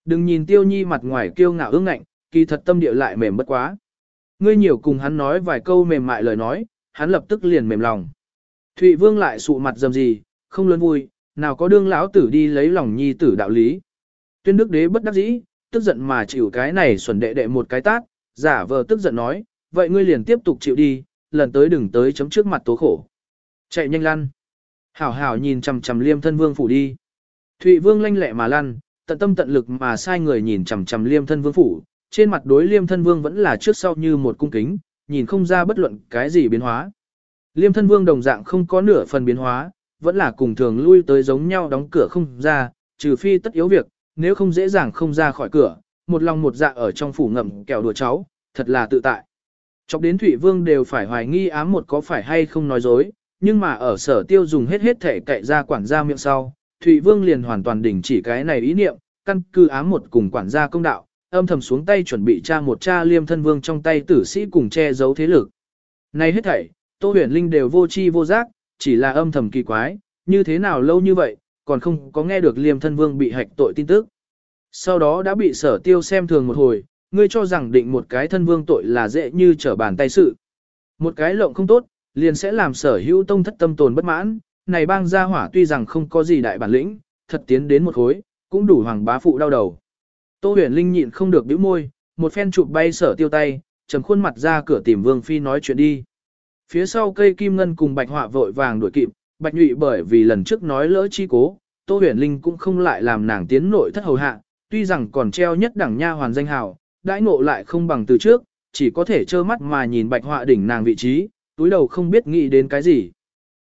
Đừng nhìn tiêu nhi mặt ngoài kiêu ngạo ương ngạnh, kỳ thật tâm địa lại mềm bất quá. Ngươi nhiều cùng hắn nói vài câu mềm mại lời nói, hắn lập tức liền mềm lòng. Thụy vương lại sụ mặt dầm gì, không lớn vui, nào có đương lão tử đi lấy lòng nhi tử đạo lý. Tuyên đức đế bất đắc dĩ, tức giận mà chịu cái này xuẩn đệ đệ một cái tát, giả vờ tức giận nói, vậy ngươi liền tiếp tục chịu đi, lần tới đừng tới chấm trước mặt tố khổ. Chạy nhanh lăn. Hảo hảo nhìn chằm chằm liêm thân vương phủ đi. Thụy vương lanh lẹ mà lăn, tận tâm tận lực mà sai người nhìn chằm chằm liêm thân vương phủ, trên mặt đối liêm thân vương vẫn là trước sau như một cung kính, nhìn không ra bất luận cái gì biến hóa. Liêm thân vương đồng dạng không có nửa phần biến hóa, vẫn là cùng thường lui tới giống nhau đóng cửa không ra, trừ phi tất yếu việc, nếu không dễ dàng không ra khỏi cửa, một lòng một dạ ở trong phủ ngậm kẹo đùa cháu, thật là tự tại. Chọc đến Thụy Vương đều phải hoài nghi ám một có phải hay không nói dối, nhưng mà ở sở tiêu dùng hết hết thể cậy ra quản gia miệng sau, Thụy Vương liền hoàn toàn đình chỉ cái này ý niệm, căn cứ ám một cùng quản gia công đạo, âm thầm xuống tay chuẩn bị tra một cha liêm thân vương trong tay tử sĩ cùng che giấu thế lực. Này hết thảy, Tô huyền linh đều vô chi vô giác, chỉ là âm thầm kỳ quái, như thế nào lâu như vậy, còn không có nghe được liêm thân vương bị hạch tội tin tức. Sau đó đã bị sở tiêu xem thường một hồi, ngươi cho rằng định một cái thân vương tội là dễ như trở bàn tay sự. Một cái lộng không tốt, liền sẽ làm sở hữu tông thất tâm tồn bất mãn, này bang gia hỏa tuy rằng không có gì đại bản lĩnh, thật tiến đến một khối, cũng đủ hoàng bá phụ đau đầu. Tô huyền linh nhịn không được bĩu môi, một phen chụp bay sở tiêu tay, trầm khuôn mặt ra cửa tìm vương phi nói chuyện đi. Phía sau cây kim ngân cùng bạch họa vội vàng đuổi kịp, bạch nhụy bởi vì lần trước nói lỡ chi cố, Tô huyền linh cũng không lại làm nàng tiến nội thất hầu hạ, tuy rằng còn treo nhất đẳng nha hoàn danh hào, đãi ngộ lại không bằng từ trước, chỉ có thể trơ mắt mà nhìn bạch họa đỉnh nàng vị trí, túi đầu không biết nghĩ đến cái gì.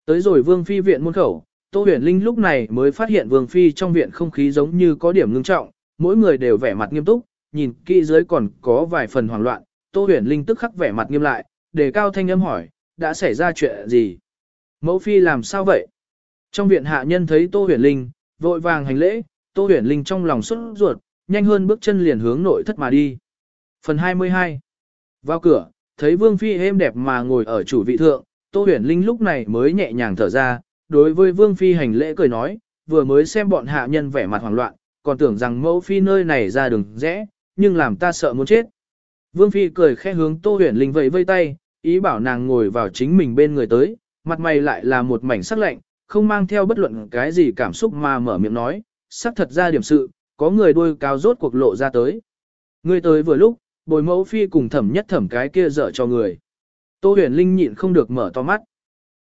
Tới rồi vương phi viện môn khẩu, Tô huyền linh lúc này mới phát hiện vương phi trong viện không khí giống như có điểm ngưng trọng, mỗi người đều vẻ mặt nghiêm túc, nhìn kỹ dưới còn có vài phần hoảng loạn, Tô huyền linh tức khắc vẻ mặt nghiêm lại, đề cao thanh âm hỏi, đã xảy ra chuyện gì? Mẫu phi làm sao vậy? Trong viện hạ nhân thấy Tô huyền linh, vội vàng hành lễ, Tô huyền linh trong lòng xuất ruột, nhanh hơn bước chân liền hướng nội thất mà đi. Phần 22 Vào cửa, thấy Vương Phi êm đẹp mà ngồi ở chủ vị thượng, Tô huyền linh lúc này mới nhẹ nhàng thở ra, đối với Vương Phi hành lễ cười nói, vừa mới xem bọn hạ nhân vẻ mặt hoảng loạn, còn tưởng rằng mẫu Phi nơi này ra đường rẽ, nhưng làm ta sợ muốn chết. Vương Phi cười khẽ hướng Tô huyền linh vẫy vây tay, ý bảo nàng ngồi vào chính mình bên người tới, mặt mày lại là một mảnh sắc lạnh, không mang theo bất luận cái gì cảm xúc mà mở miệng nói, sắc thật ra điểm sự, có người đuôi cao rốt cuộc lộ ra tới. Người tới vừa lúc, bồi mẫu phi cùng thẩm nhất thẩm cái kia dở cho người. Tô huyền linh nhịn không được mở to mắt.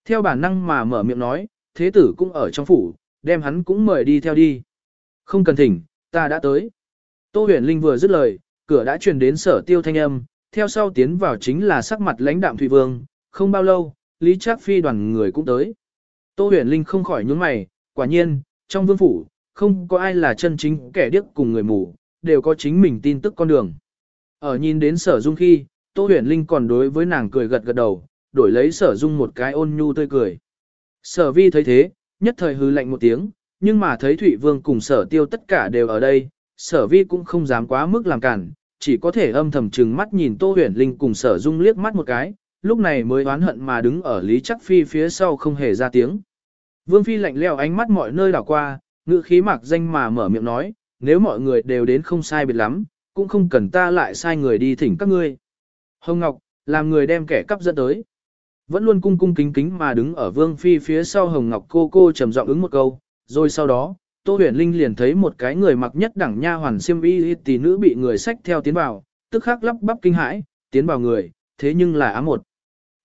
Theo bản năng mà mở miệng nói, thế tử cũng ở trong phủ, đem hắn cũng mời đi theo đi. Không cần thỉnh, ta đã tới. Tô huyền linh vừa dứt lời, cửa đã truyền đến sở tiêu thanh âm, theo sau tiến vào chính là sắc mặt lãnh đạm Thụy Vương, không bao lâu, Lý Trác Phi đoàn người cũng tới. Tô huyền linh không khỏi nhướng mày, quả nhiên, trong vương phủ, không có ai là chân chính kẻ điếc cùng người mù, đều có chính mình tin tức con đường. Ở nhìn đến sở dung khi, Tô huyền linh còn đối với nàng cười gật gật đầu, đổi lấy sở dung một cái ôn nhu tươi cười. Sở vi thấy thế, nhất thời hư lạnh một tiếng, nhưng mà thấy Thụy Vương cùng sở tiêu tất cả đều ở đây, sở vi cũng không dám quá mức làm cản, chỉ có thể âm thầm trừng mắt nhìn Tô huyền linh cùng sở dung liếc mắt một cái, lúc này mới oán hận mà đứng ở Lý Chắc Phi phía sau không hề ra tiếng. Vương Phi lạnh leo ánh mắt mọi nơi đảo qua, ngữ khí mạc danh mà mở miệng nói, nếu mọi người đều đến không sai biệt lắm, cũng không cần ta lại sai người đi thỉnh các ngươi. Hồng Ngọc, làm người đem kẻ cắp dẫn tới. vẫn luôn cung cung kính kính mà đứng ở Vương Phi phía sau Hồng Ngọc cô cô trầm giọng ứng một câu, rồi sau đó, Tô Huyền Linh liền thấy một cái người mặc nhất đẳng nha hoàn xiêm y tỷ nữ bị người sách theo tiến vào, tức khắc lắp bắp kinh hãi, tiến vào người, thế nhưng là ám một.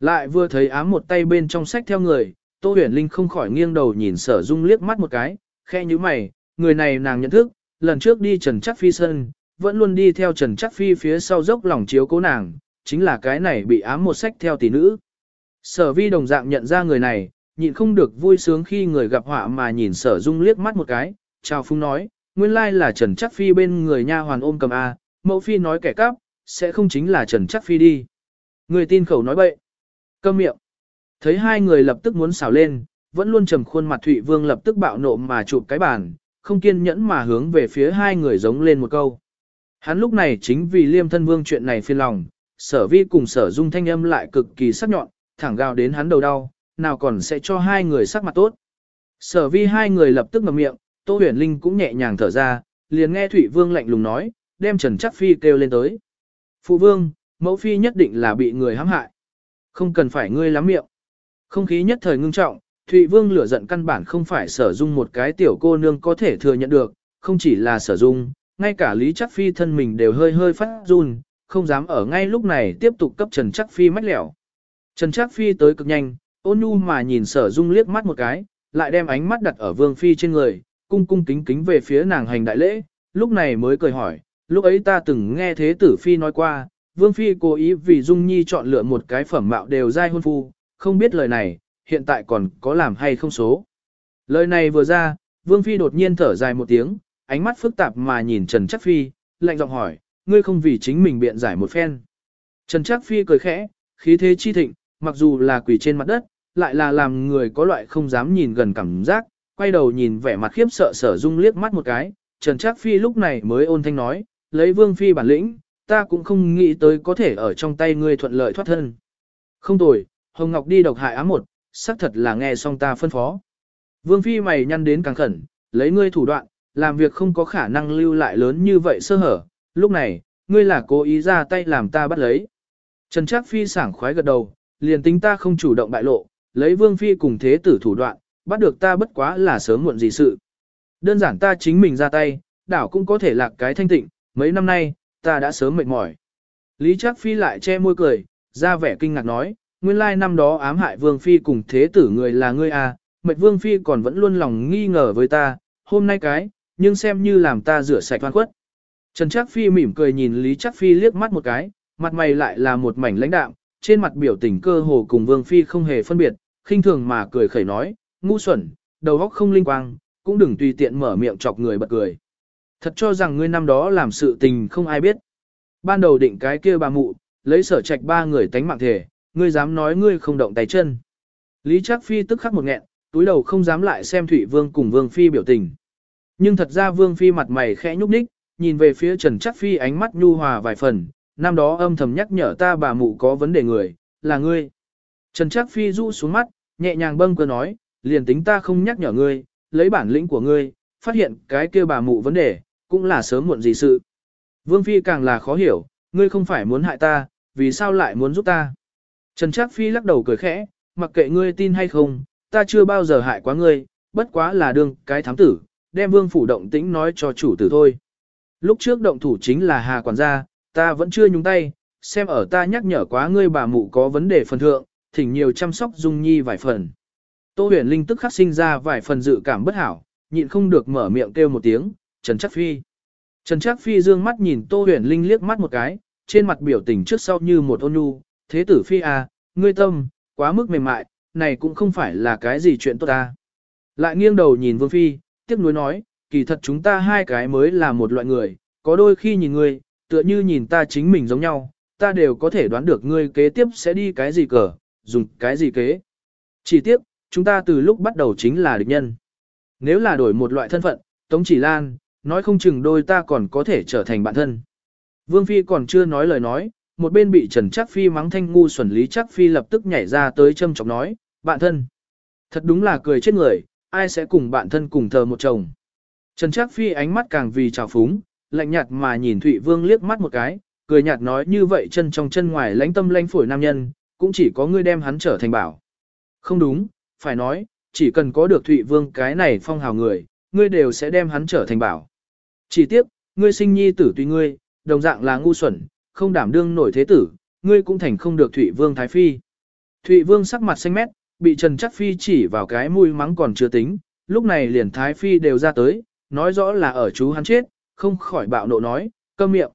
Lại vừa thấy ám một tay bên trong sách theo người, Tô Huyền Linh không khỏi nghiêng đầu nhìn Sở Dung liếc mắt một cái, khe như mày, người này nàng nhận thức, lần trước đi Trần Chắc Phi sân, vẫn luôn đi theo Trần Chắc Phi phía sau dốc lòng chiếu cố nàng, chính là cái này bị ám một sách theo tỷ nữ. Sở vi đồng dạng nhận ra người này, nhịn không được vui sướng khi người gặp họa mà nhìn sở dung liếc mắt một cái, chào phung nói, nguyên lai là Trần Chắc Phi bên người nha hoàn ôm cầm A, mẫu phi nói kẻ cắp, sẽ không chính là Trần Chắc Phi đi. Người tin khẩu nói bậy. Câm miệng. Thấy hai người lập tức muốn xào lên, vẫn luôn trầm khuôn mặt Thụy Vương lập tức bạo nộ mà chụp cái bàn, không kiên nhẫn mà hướng về phía hai người giống lên một câu. Hắn lúc này chính vì liêm thân vương chuyện này phiền lòng, sở vi cùng sở dung thanh âm lại cực kỳ sắc nhọn, thẳng gào đến hắn đầu đau, nào còn sẽ cho hai người sắc mặt tốt. Sở vi hai người lập tức ngậm miệng, Tô Huyền Linh cũng nhẹ nhàng thở ra, liền nghe Thủy Vương lạnh lùng nói, đem Trần Chắc Phi kêu lên tới. Phụ Vương, mẫu Phi nhất định là bị người hãm hại. Không cần phải ngươi lắm miệng. Không khí nhất thời ngưng trọng, Thụy Vương lửa giận căn bản không phải sở dung một cái tiểu cô nương có thể thừa nhận được, không chỉ là sở dung, ngay cả Lý Chắc Phi thân mình đều hơi hơi phát run, không dám ở ngay lúc này tiếp tục cấp Trần Chắc Phi mách lẻo. Trần Trác Phi tới cực nhanh, ôn nhu mà nhìn sở dung liếc mắt một cái, lại đem ánh mắt đặt ở Vương Phi trên người, cung cung kính kính về phía nàng hành đại lễ, lúc này mới cười hỏi, lúc ấy ta từng nghe thế tử Phi nói qua, Vương Phi cố ý vì Dung Nhi chọn lựa một cái phẩm mạo đều dai hôn phu, không biết lời này, hiện tại còn có làm hay không số. Lời này vừa ra, Vương Phi đột nhiên thở dài một tiếng, ánh mắt phức tạp mà nhìn Trần Trác Phi, lạnh giọng hỏi, ngươi không vì chính mình biện giải một phen. Trần Trác Phi cười khẽ, khí thế chi thịnh, mặc dù là quỷ trên mặt đất, lại là làm người có loại không dám nhìn gần cảm giác, quay đầu nhìn vẻ mặt khiếp sợ sở dung liếc mắt một cái, Trần Trác Phi lúc này mới ôn thanh nói, lấy Vương Phi bản lĩnh, ta cũng không nghĩ tới có thể ở trong tay ngươi thuận lợi thoát thân. Không tồi, Hồng Ngọc đi độc hại ám một, xác thật là nghe xong ta phân phó. Vương Phi mày nhăn đến càng khẩn, lấy ngươi thủ đoạn, làm việc không có khả năng lưu lại lớn như vậy sơ hở, lúc này, ngươi là cố ý ra tay làm ta bắt lấy. Trần Trác Phi sảng khoái gật đầu, liền tính ta không chủ động bại lộ, lấy vương phi cùng thế tử thủ đoạn, bắt được ta bất quá là sớm muộn gì sự. Đơn giản ta chính mình ra tay, đảo cũng có thể lạc cái thanh tịnh, mấy năm nay, ta đã sớm mệt mỏi. Lý Trác Phi lại che môi cười, ra vẻ kinh ngạc nói, nguyên lai năm đó ám hại vương phi cùng thế tử người là ngươi à, mệt vương phi còn vẫn luôn lòng nghi ngờ với ta, hôm nay cái, nhưng xem như làm ta rửa sạch oan khuất. Trần Trác Phi mỉm cười nhìn Lý Trác Phi liếc mắt một cái, mặt mày lại là một mảnh lãnh đạm, trên mặt biểu tình cơ hồ cùng Vương Phi không hề phân biệt, khinh thường mà cười khẩy nói, ngu xuẩn, đầu óc không linh quang, cũng đừng tùy tiện mở miệng chọc người bật cười. Thật cho rằng ngươi năm đó làm sự tình không ai biết. Ban đầu định cái kia bà mụ, lấy sở trạch ba người tánh mạng thể, ngươi dám nói ngươi không động tay chân. Lý Trác Phi tức khắc một nghẹn, túi đầu không dám lại xem Thụy Vương cùng Vương Phi biểu tình. Nhưng thật ra Vương Phi mặt mày khẽ nhúc nhích, nhìn về phía Trần Trác Phi ánh mắt nhu hòa vài phần, năm đó âm thầm nhắc nhở ta bà mụ có vấn đề người, là ngươi. Trần Trác Phi rũ xuống mắt, nhẹ nhàng bâng cơ nói, liền tính ta không nhắc nhở ngươi, lấy bản lĩnh của ngươi, phát hiện cái kia bà mụ vấn đề, cũng là sớm muộn gì sự. Vương Phi càng là khó hiểu, ngươi không phải muốn hại ta, vì sao lại muốn giúp ta. Trần Trác Phi lắc đầu cười khẽ, mặc kệ ngươi tin hay không, ta chưa bao giờ hại quá ngươi, bất quá là đương cái thám tử, đem vương phủ động tĩnh nói cho chủ tử thôi. Lúc trước động thủ chính là Hà quản gia, Ta vẫn chưa nhúng tay, xem ở ta nhắc nhở quá ngươi bà mụ có vấn đề phần thượng, thỉnh nhiều chăm sóc Dung Nhi vài phần. Tô huyền linh tức khắc sinh ra vài phần dự cảm bất hảo, nhịn không được mở miệng kêu một tiếng, Trần Chắc Phi. Trần Chắc Phi dương mắt nhìn Tô huyền linh liếc mắt một cái, trên mặt biểu tình trước sau như một ôn nhu, thế tử Phi à, ngươi tâm, quá mức mềm mại, này cũng không phải là cái gì chuyện tốt ta. Lại nghiêng đầu nhìn Vương Phi, tiếp nối nói, kỳ thật chúng ta hai cái mới là một loại người, có đôi khi nhìn ngươi, tựa như nhìn ta chính mình giống nhau, ta đều có thể đoán được ngươi kế tiếp sẽ đi cái gì cờ, dùng cái gì kế. Chỉ tiếp, chúng ta từ lúc bắt đầu chính là địch nhân. Nếu là đổi một loại thân phận, Tống Chỉ Lan, nói không chừng đôi ta còn có thể trở thành bạn thân. Vương Phi còn chưa nói lời nói, một bên bị Trần Chắc Phi mắng thanh ngu xuẩn lý Chắc Phi lập tức nhảy ra tới châm chọc nói, bạn thân. Thật đúng là cười chết người, ai sẽ cùng bạn thân cùng thờ một chồng. Trần Trác Phi ánh mắt càng vì trào phúng, lạnh nhạt mà nhìn Thụy Vương liếc mắt một cái, cười nhạt nói như vậy chân trong chân ngoài lãnh tâm lãnh phổi nam nhân, cũng chỉ có ngươi đem hắn trở thành bảo. Không đúng, phải nói, chỉ cần có được Thụy Vương cái này phong hào người, ngươi đều sẽ đem hắn trở thành bảo. Chỉ tiếc, ngươi sinh nhi tử tùy ngươi, đồng dạng là ngu xuẩn, không đảm đương nổi thế tử, ngươi cũng thành không được Thụy Vương Thái Phi. Thụy Vương sắc mặt xanh mét, bị Trần Chắc Phi chỉ vào cái mũi mắng còn chưa tính, lúc này liền Thái Phi đều ra tới, nói rõ là ở chú hắn chết, không khỏi bạo nộ nói, câm miệng.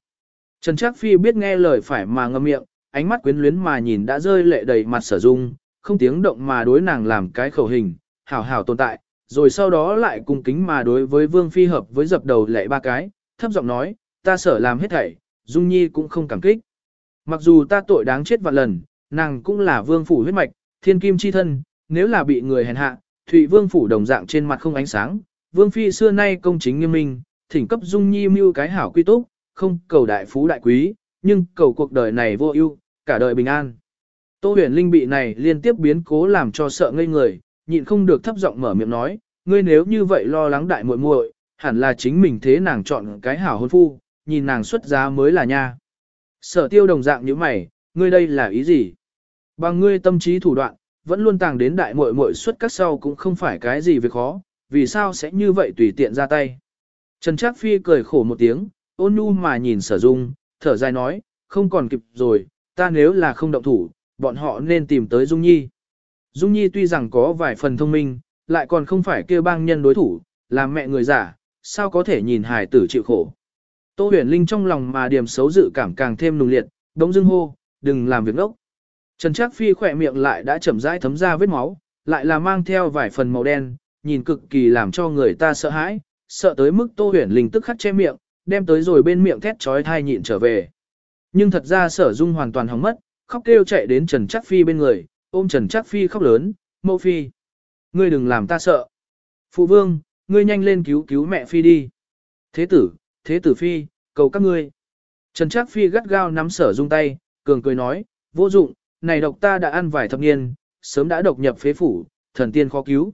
Trần Trác Phi biết nghe lời phải mà ngậm miệng, ánh mắt quyến luyến mà nhìn đã rơi lệ đầy mặt sở dung, không tiếng động mà đối nàng làm cái khẩu hình, hảo hảo tồn tại, rồi sau đó lại cung kính mà đối với Vương Phi hợp với dập đầu lệ ba cái, thấp giọng nói, ta sở làm hết thảy, Dung Nhi cũng không cảm kích. Mặc dù ta tội đáng chết vạn lần, nàng cũng là vương phủ huyết mạch, thiên kim chi thân, nếu là bị người hèn hạ, Thụy Vương phủ đồng dạng trên mặt không ánh sáng, Vương phi xưa nay công chính nghiêm minh, thỉnh cấp Dung Nhi mưu cái hảo quy túc, không cầu đại phú đại quý, nhưng cầu cuộc đời này vô ưu, cả đời bình an. Tô huyền linh bị này liên tiếp biến cố làm cho sợ ngây người, nhịn không được thấp giọng mở miệng nói, ngươi nếu như vậy lo lắng đại muội muội, hẳn là chính mình thế nàng chọn cái hảo hôn phu, nhìn nàng xuất giá mới là nha. Sở tiêu đồng dạng như mày, ngươi đây là ý gì? Bằng ngươi tâm trí thủ đoạn, vẫn luôn tàng đến đại muội muội xuất các sau cũng không phải cái gì việc khó, vì sao sẽ như vậy tùy tiện ra tay. Trần Trác Phi cười khổ một tiếng, ôn nhu mà nhìn sở dung, thở dài nói, không còn kịp rồi, ta nếu là không động thủ, bọn họ nên tìm tới Dung Nhi. Dung Nhi tuy rằng có vài phần thông minh, lại còn không phải kêu bang nhân đối thủ, làm mẹ người giả, sao có thể nhìn hài tử chịu khổ. Tô huyền linh trong lòng mà điểm xấu dự cảm càng thêm nùng liệt, đống dưng hô, đừng làm việc ngốc. Trần Trác Phi khỏe miệng lại đã chậm rãi thấm ra vết máu, lại là mang theo vài phần màu đen, nhìn cực kỳ làm cho người ta sợ hãi, sợ tới mức Tô Huyền Linh tức khắc che miệng, đem tới rồi bên miệng thét chói tai nhịn trở về. Nhưng thật ra Sở Dung hoàn toàn hỏng mất, khóc kêu chạy đến Trần Trác Phi bên người, ôm Trần Trác Phi khóc lớn, "Mẫu phi, ngươi đừng làm ta sợ. Phụ vương, ngươi nhanh lên cứu cứu mẹ phi đi." Thế tử, thế tử phi, cầu các ngươi. Trần Trác Phi gắt gao nắm Sở Dung tay, cường cười nói, "Vô dụng, này độc ta đã ăn vài thập niên, sớm đã độc nhập phế phủ, thần tiên khó cứu.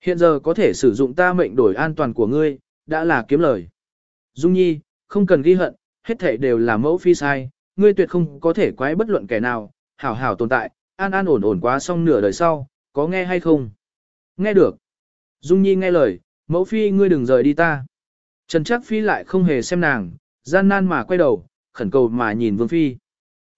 Hiện giờ có thể sử dụng ta mệnh đổi an toàn của ngươi, đã là kiếm lời. Dung Nhi, không cần ghi hận, hết thảy đều là mẫu phi sai, ngươi tuyệt không có thể quái bất luận kẻ nào, hảo hảo tồn tại, an an ổn ổn quá xong nửa đời sau, có nghe hay không? Nghe được. Dung Nhi nghe lời, mẫu phi ngươi đừng rời đi ta. Trần Trác Phi lại không hề xem nàng, gian nan mà quay đầu, khẩn cầu mà nhìn Vương Phi.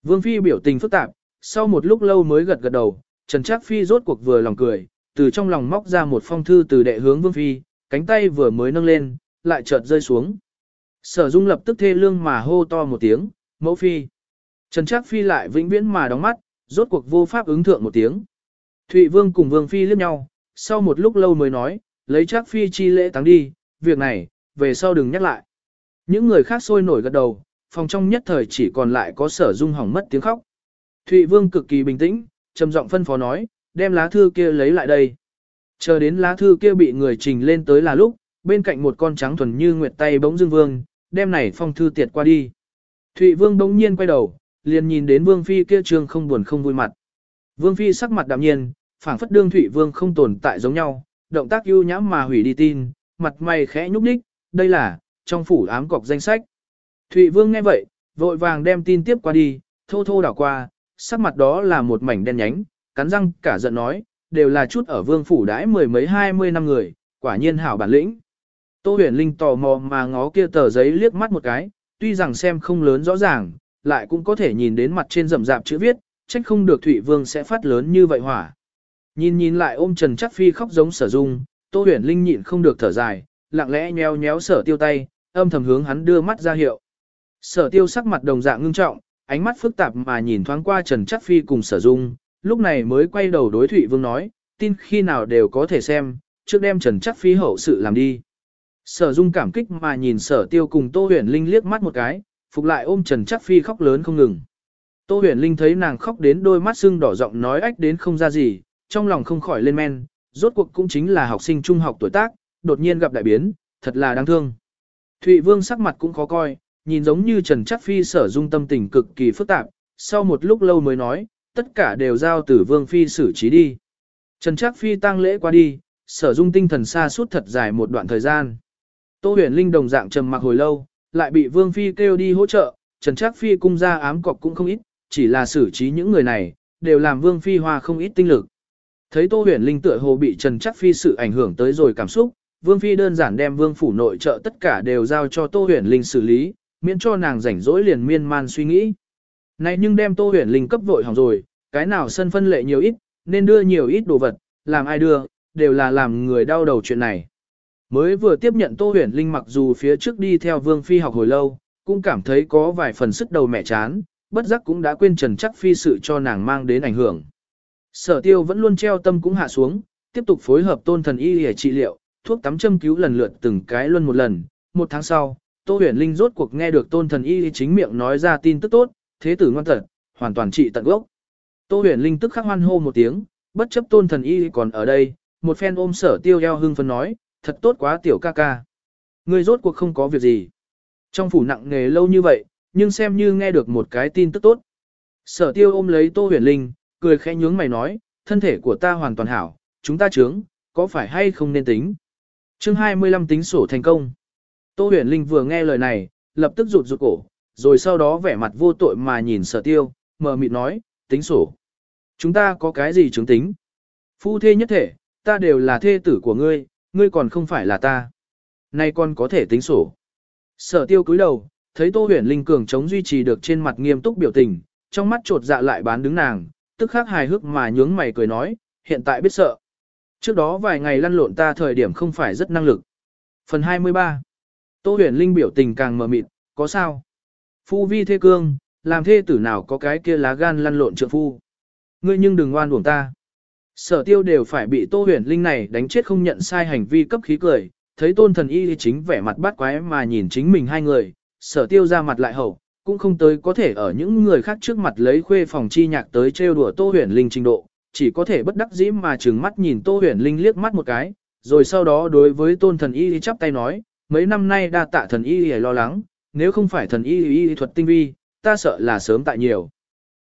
Vương Phi biểu tình phức tạp, sau một lúc lâu mới gật gật đầu, Trần Trác Phi rốt cuộc vừa lòng cười, từ trong lòng móc ra một phong thư từ đệ hướng Vương Phi, cánh tay vừa mới nâng lên, lại chợt rơi xuống. Sở Dung lập tức thê lương mà hô to một tiếng, mẫu Phi. Trần Trác Phi lại vĩnh viễn mà đóng mắt, rốt cuộc vô pháp ứng thượng một tiếng. Thụy Vương cùng Vương Phi liếc nhau, sau một lúc lâu mới nói, lấy Trác Phi chi lễ táng đi, việc này, về sau đừng nhắc lại. Những người khác sôi nổi gật đầu, phòng trong nhất thời chỉ còn lại có sở dung hỏng mất tiếng khóc. Thụy Vương cực kỳ bình tĩnh, trầm giọng phân phó nói, đem lá thư kia lấy lại đây. Chờ đến lá thư kia bị người trình lên tới là lúc, bên cạnh một con trắng thuần như nguyệt tay bỗng dưng vương, đem này phong thư tiệt qua đi. Thụy Vương bỗng nhiên quay đầu, liền nhìn đến Vương Phi kia trương không buồn không vui mặt. Vương Phi sắc mặt đạm nhiên, phảng phất đương Thụy Vương không tồn tại giống nhau, động tác ưu nhãm mà hủy đi tin, mặt mày khẽ nhúc nhích, đây là, trong phủ ám cọc danh sách. Thụy Vương nghe vậy, vội vàng đem tin tiếp qua đi, thô thô đảo qua, sắc mặt đó là một mảnh đen nhánh, cắn răng cả giận nói, đều là chút ở vương phủ đãi mười mấy hai mươi năm người, quả nhiên hảo bản lĩnh. Tô huyền linh tò mò mà ngó kia tờ giấy liếc mắt một cái, tuy rằng xem không lớn rõ ràng, lại cũng có thể nhìn đến mặt trên rậm rạp chữ viết, trách không được Thụy Vương sẽ phát lớn như vậy hỏa. Nhìn nhìn lại ôm Trần Chắc Phi khóc giống sở dung, Tô huyền linh nhịn không được thở dài, lặng lẽ nheo nhéo sở tiêu tay, âm thầm hướng hắn đưa mắt ra hiệu. Sở tiêu sắc mặt đồng dạng ngưng trọng, ánh mắt phức tạp mà nhìn thoáng qua Trần Chắc Phi cùng sở dung, lúc này mới quay đầu đối Thụy Vương nói, tin khi nào đều có thể xem, trước đem Trần Chắc Phi hậu sự làm đi. Sở dung cảm kích mà nhìn sở tiêu cùng Tô huyền linh liếc mắt một cái, phục lại ôm Trần Chắc Phi khóc lớn không ngừng. Tô huyền linh thấy nàng khóc đến đôi mắt sưng đỏ giọng nói ách đến không ra gì, trong lòng không khỏi lên men, rốt cuộc cũng chính là học sinh trung học tuổi tác, đột nhiên gặp đại biến, thật là đáng thương. Thụy Vương sắc mặt cũng khó coi, nhìn giống như Trần Chắc Phi sở dung tâm tình cực kỳ phức tạp, sau một lúc lâu mới nói, tất cả đều giao tử Vương Phi xử trí đi. Trần Chắc Phi tăng lễ qua đi, sở dung tinh thần xa suốt thật dài một đoạn thời gian. Tô huyền linh đồng dạng trầm mặc hồi lâu, lại bị Vương Phi kêu đi hỗ trợ, Trần Trác Phi cung ra ám cọc cũng không ít, chỉ là xử trí những người này, đều làm Vương Phi Hoa không ít tinh lực. Thấy Tô Huyền Linh tựa hồ bị Trần Chắc Phi sự ảnh hưởng tới rồi cảm xúc, Vương Phi đơn giản đem Vương phủ nội trợ tất cả đều giao cho Tô Huyền Linh xử lý, miễn cho nàng rảnh rỗi liền miên man suy nghĩ. Này nhưng đem Tô Huyền Linh cấp vội hỏng rồi, cái nào sân phân lệ nhiều ít, nên đưa nhiều ít đồ vật, làm ai đưa, đều là làm người đau đầu chuyện này. Mới vừa tiếp nhận Tô Huyền Linh mặc dù phía trước đi theo Vương Phi học hồi lâu, cũng cảm thấy có vài phần sức đầu mẹ chán, bất giác cũng đã quên Trần Chắc Phi sự cho nàng mang đến ảnh hưởng. Sở tiêu vẫn luôn treo tâm cũng hạ xuống, tiếp tục phối hợp tôn thần y để trị liệu, thuốc tắm châm cứu lần lượt từng cái luân một lần. Một tháng sau, Tô Huyền Linh rốt cuộc nghe được tôn thần y chính miệng nói ra tin tức tốt, thế tử ngoan thật, hoàn toàn trị tận gốc. Tô Huyền Linh tức khắc hoan hô một tiếng, bất chấp tôn thần y còn ở đây, một phen ôm sở tiêu eo hưng phấn nói, thật tốt quá tiểu ca ca. Người rốt cuộc không có việc gì. Trong phủ nặng nghề lâu như vậy, nhưng xem như nghe được một cái tin tức tốt. Sở tiêu ôm lấy Tô Huyền Linh, cười khẽ nhướng mày nói, thân thể của ta hoàn toàn hảo, chúng ta chướng, có phải hay không nên tính. chương 25 tính sổ thành công. Tô huyền linh vừa nghe lời này, lập tức rụt rụt cổ, rồi sau đó vẻ mặt vô tội mà nhìn sở tiêu, mờ mịt nói, tính sổ. Chúng ta có cái gì chứng tính? Phu thê nhất thể, ta đều là thê tử của ngươi, ngươi còn không phải là ta. Nay còn có thể tính sổ. Sở tiêu cúi đầu, thấy Tô huyền linh cường chống duy trì được trên mặt nghiêm túc biểu tình, trong mắt trột dạ lại bán đứng nàng, tức khắc hài hước mà nhướng mày cười nói, hiện tại biết sợ. Trước đó vài ngày lăn lộn ta thời điểm không phải rất năng lực. Phần 23 Tô huyền linh biểu tình càng mờ mịt, có sao? Phu vi thê cương, làm thê tử nào có cái kia lá gan lăn lộn trượng phu. Ngươi nhưng đừng ngoan uổng ta. Sở tiêu đều phải bị tô huyền linh này đánh chết không nhận sai hành vi cấp khí cười, thấy tôn thần y chính vẻ mặt bắt quái mà nhìn chính mình hai người, sở tiêu ra mặt lại hậu, cũng không tới có thể ở những người khác trước mặt lấy khuê phòng chi nhạc tới trêu đùa Tô Huyền Linh trình độ, chỉ có thể bất đắc dĩ mà trừng mắt nhìn Tô Huyền Linh liếc mắt một cái, rồi sau đó đối với tôn thần y chắp tay nói, mấy năm nay đa tạ thần y lo lắng, nếu không phải thần y y thuật tinh vi, ta sợ là sớm tại nhiều.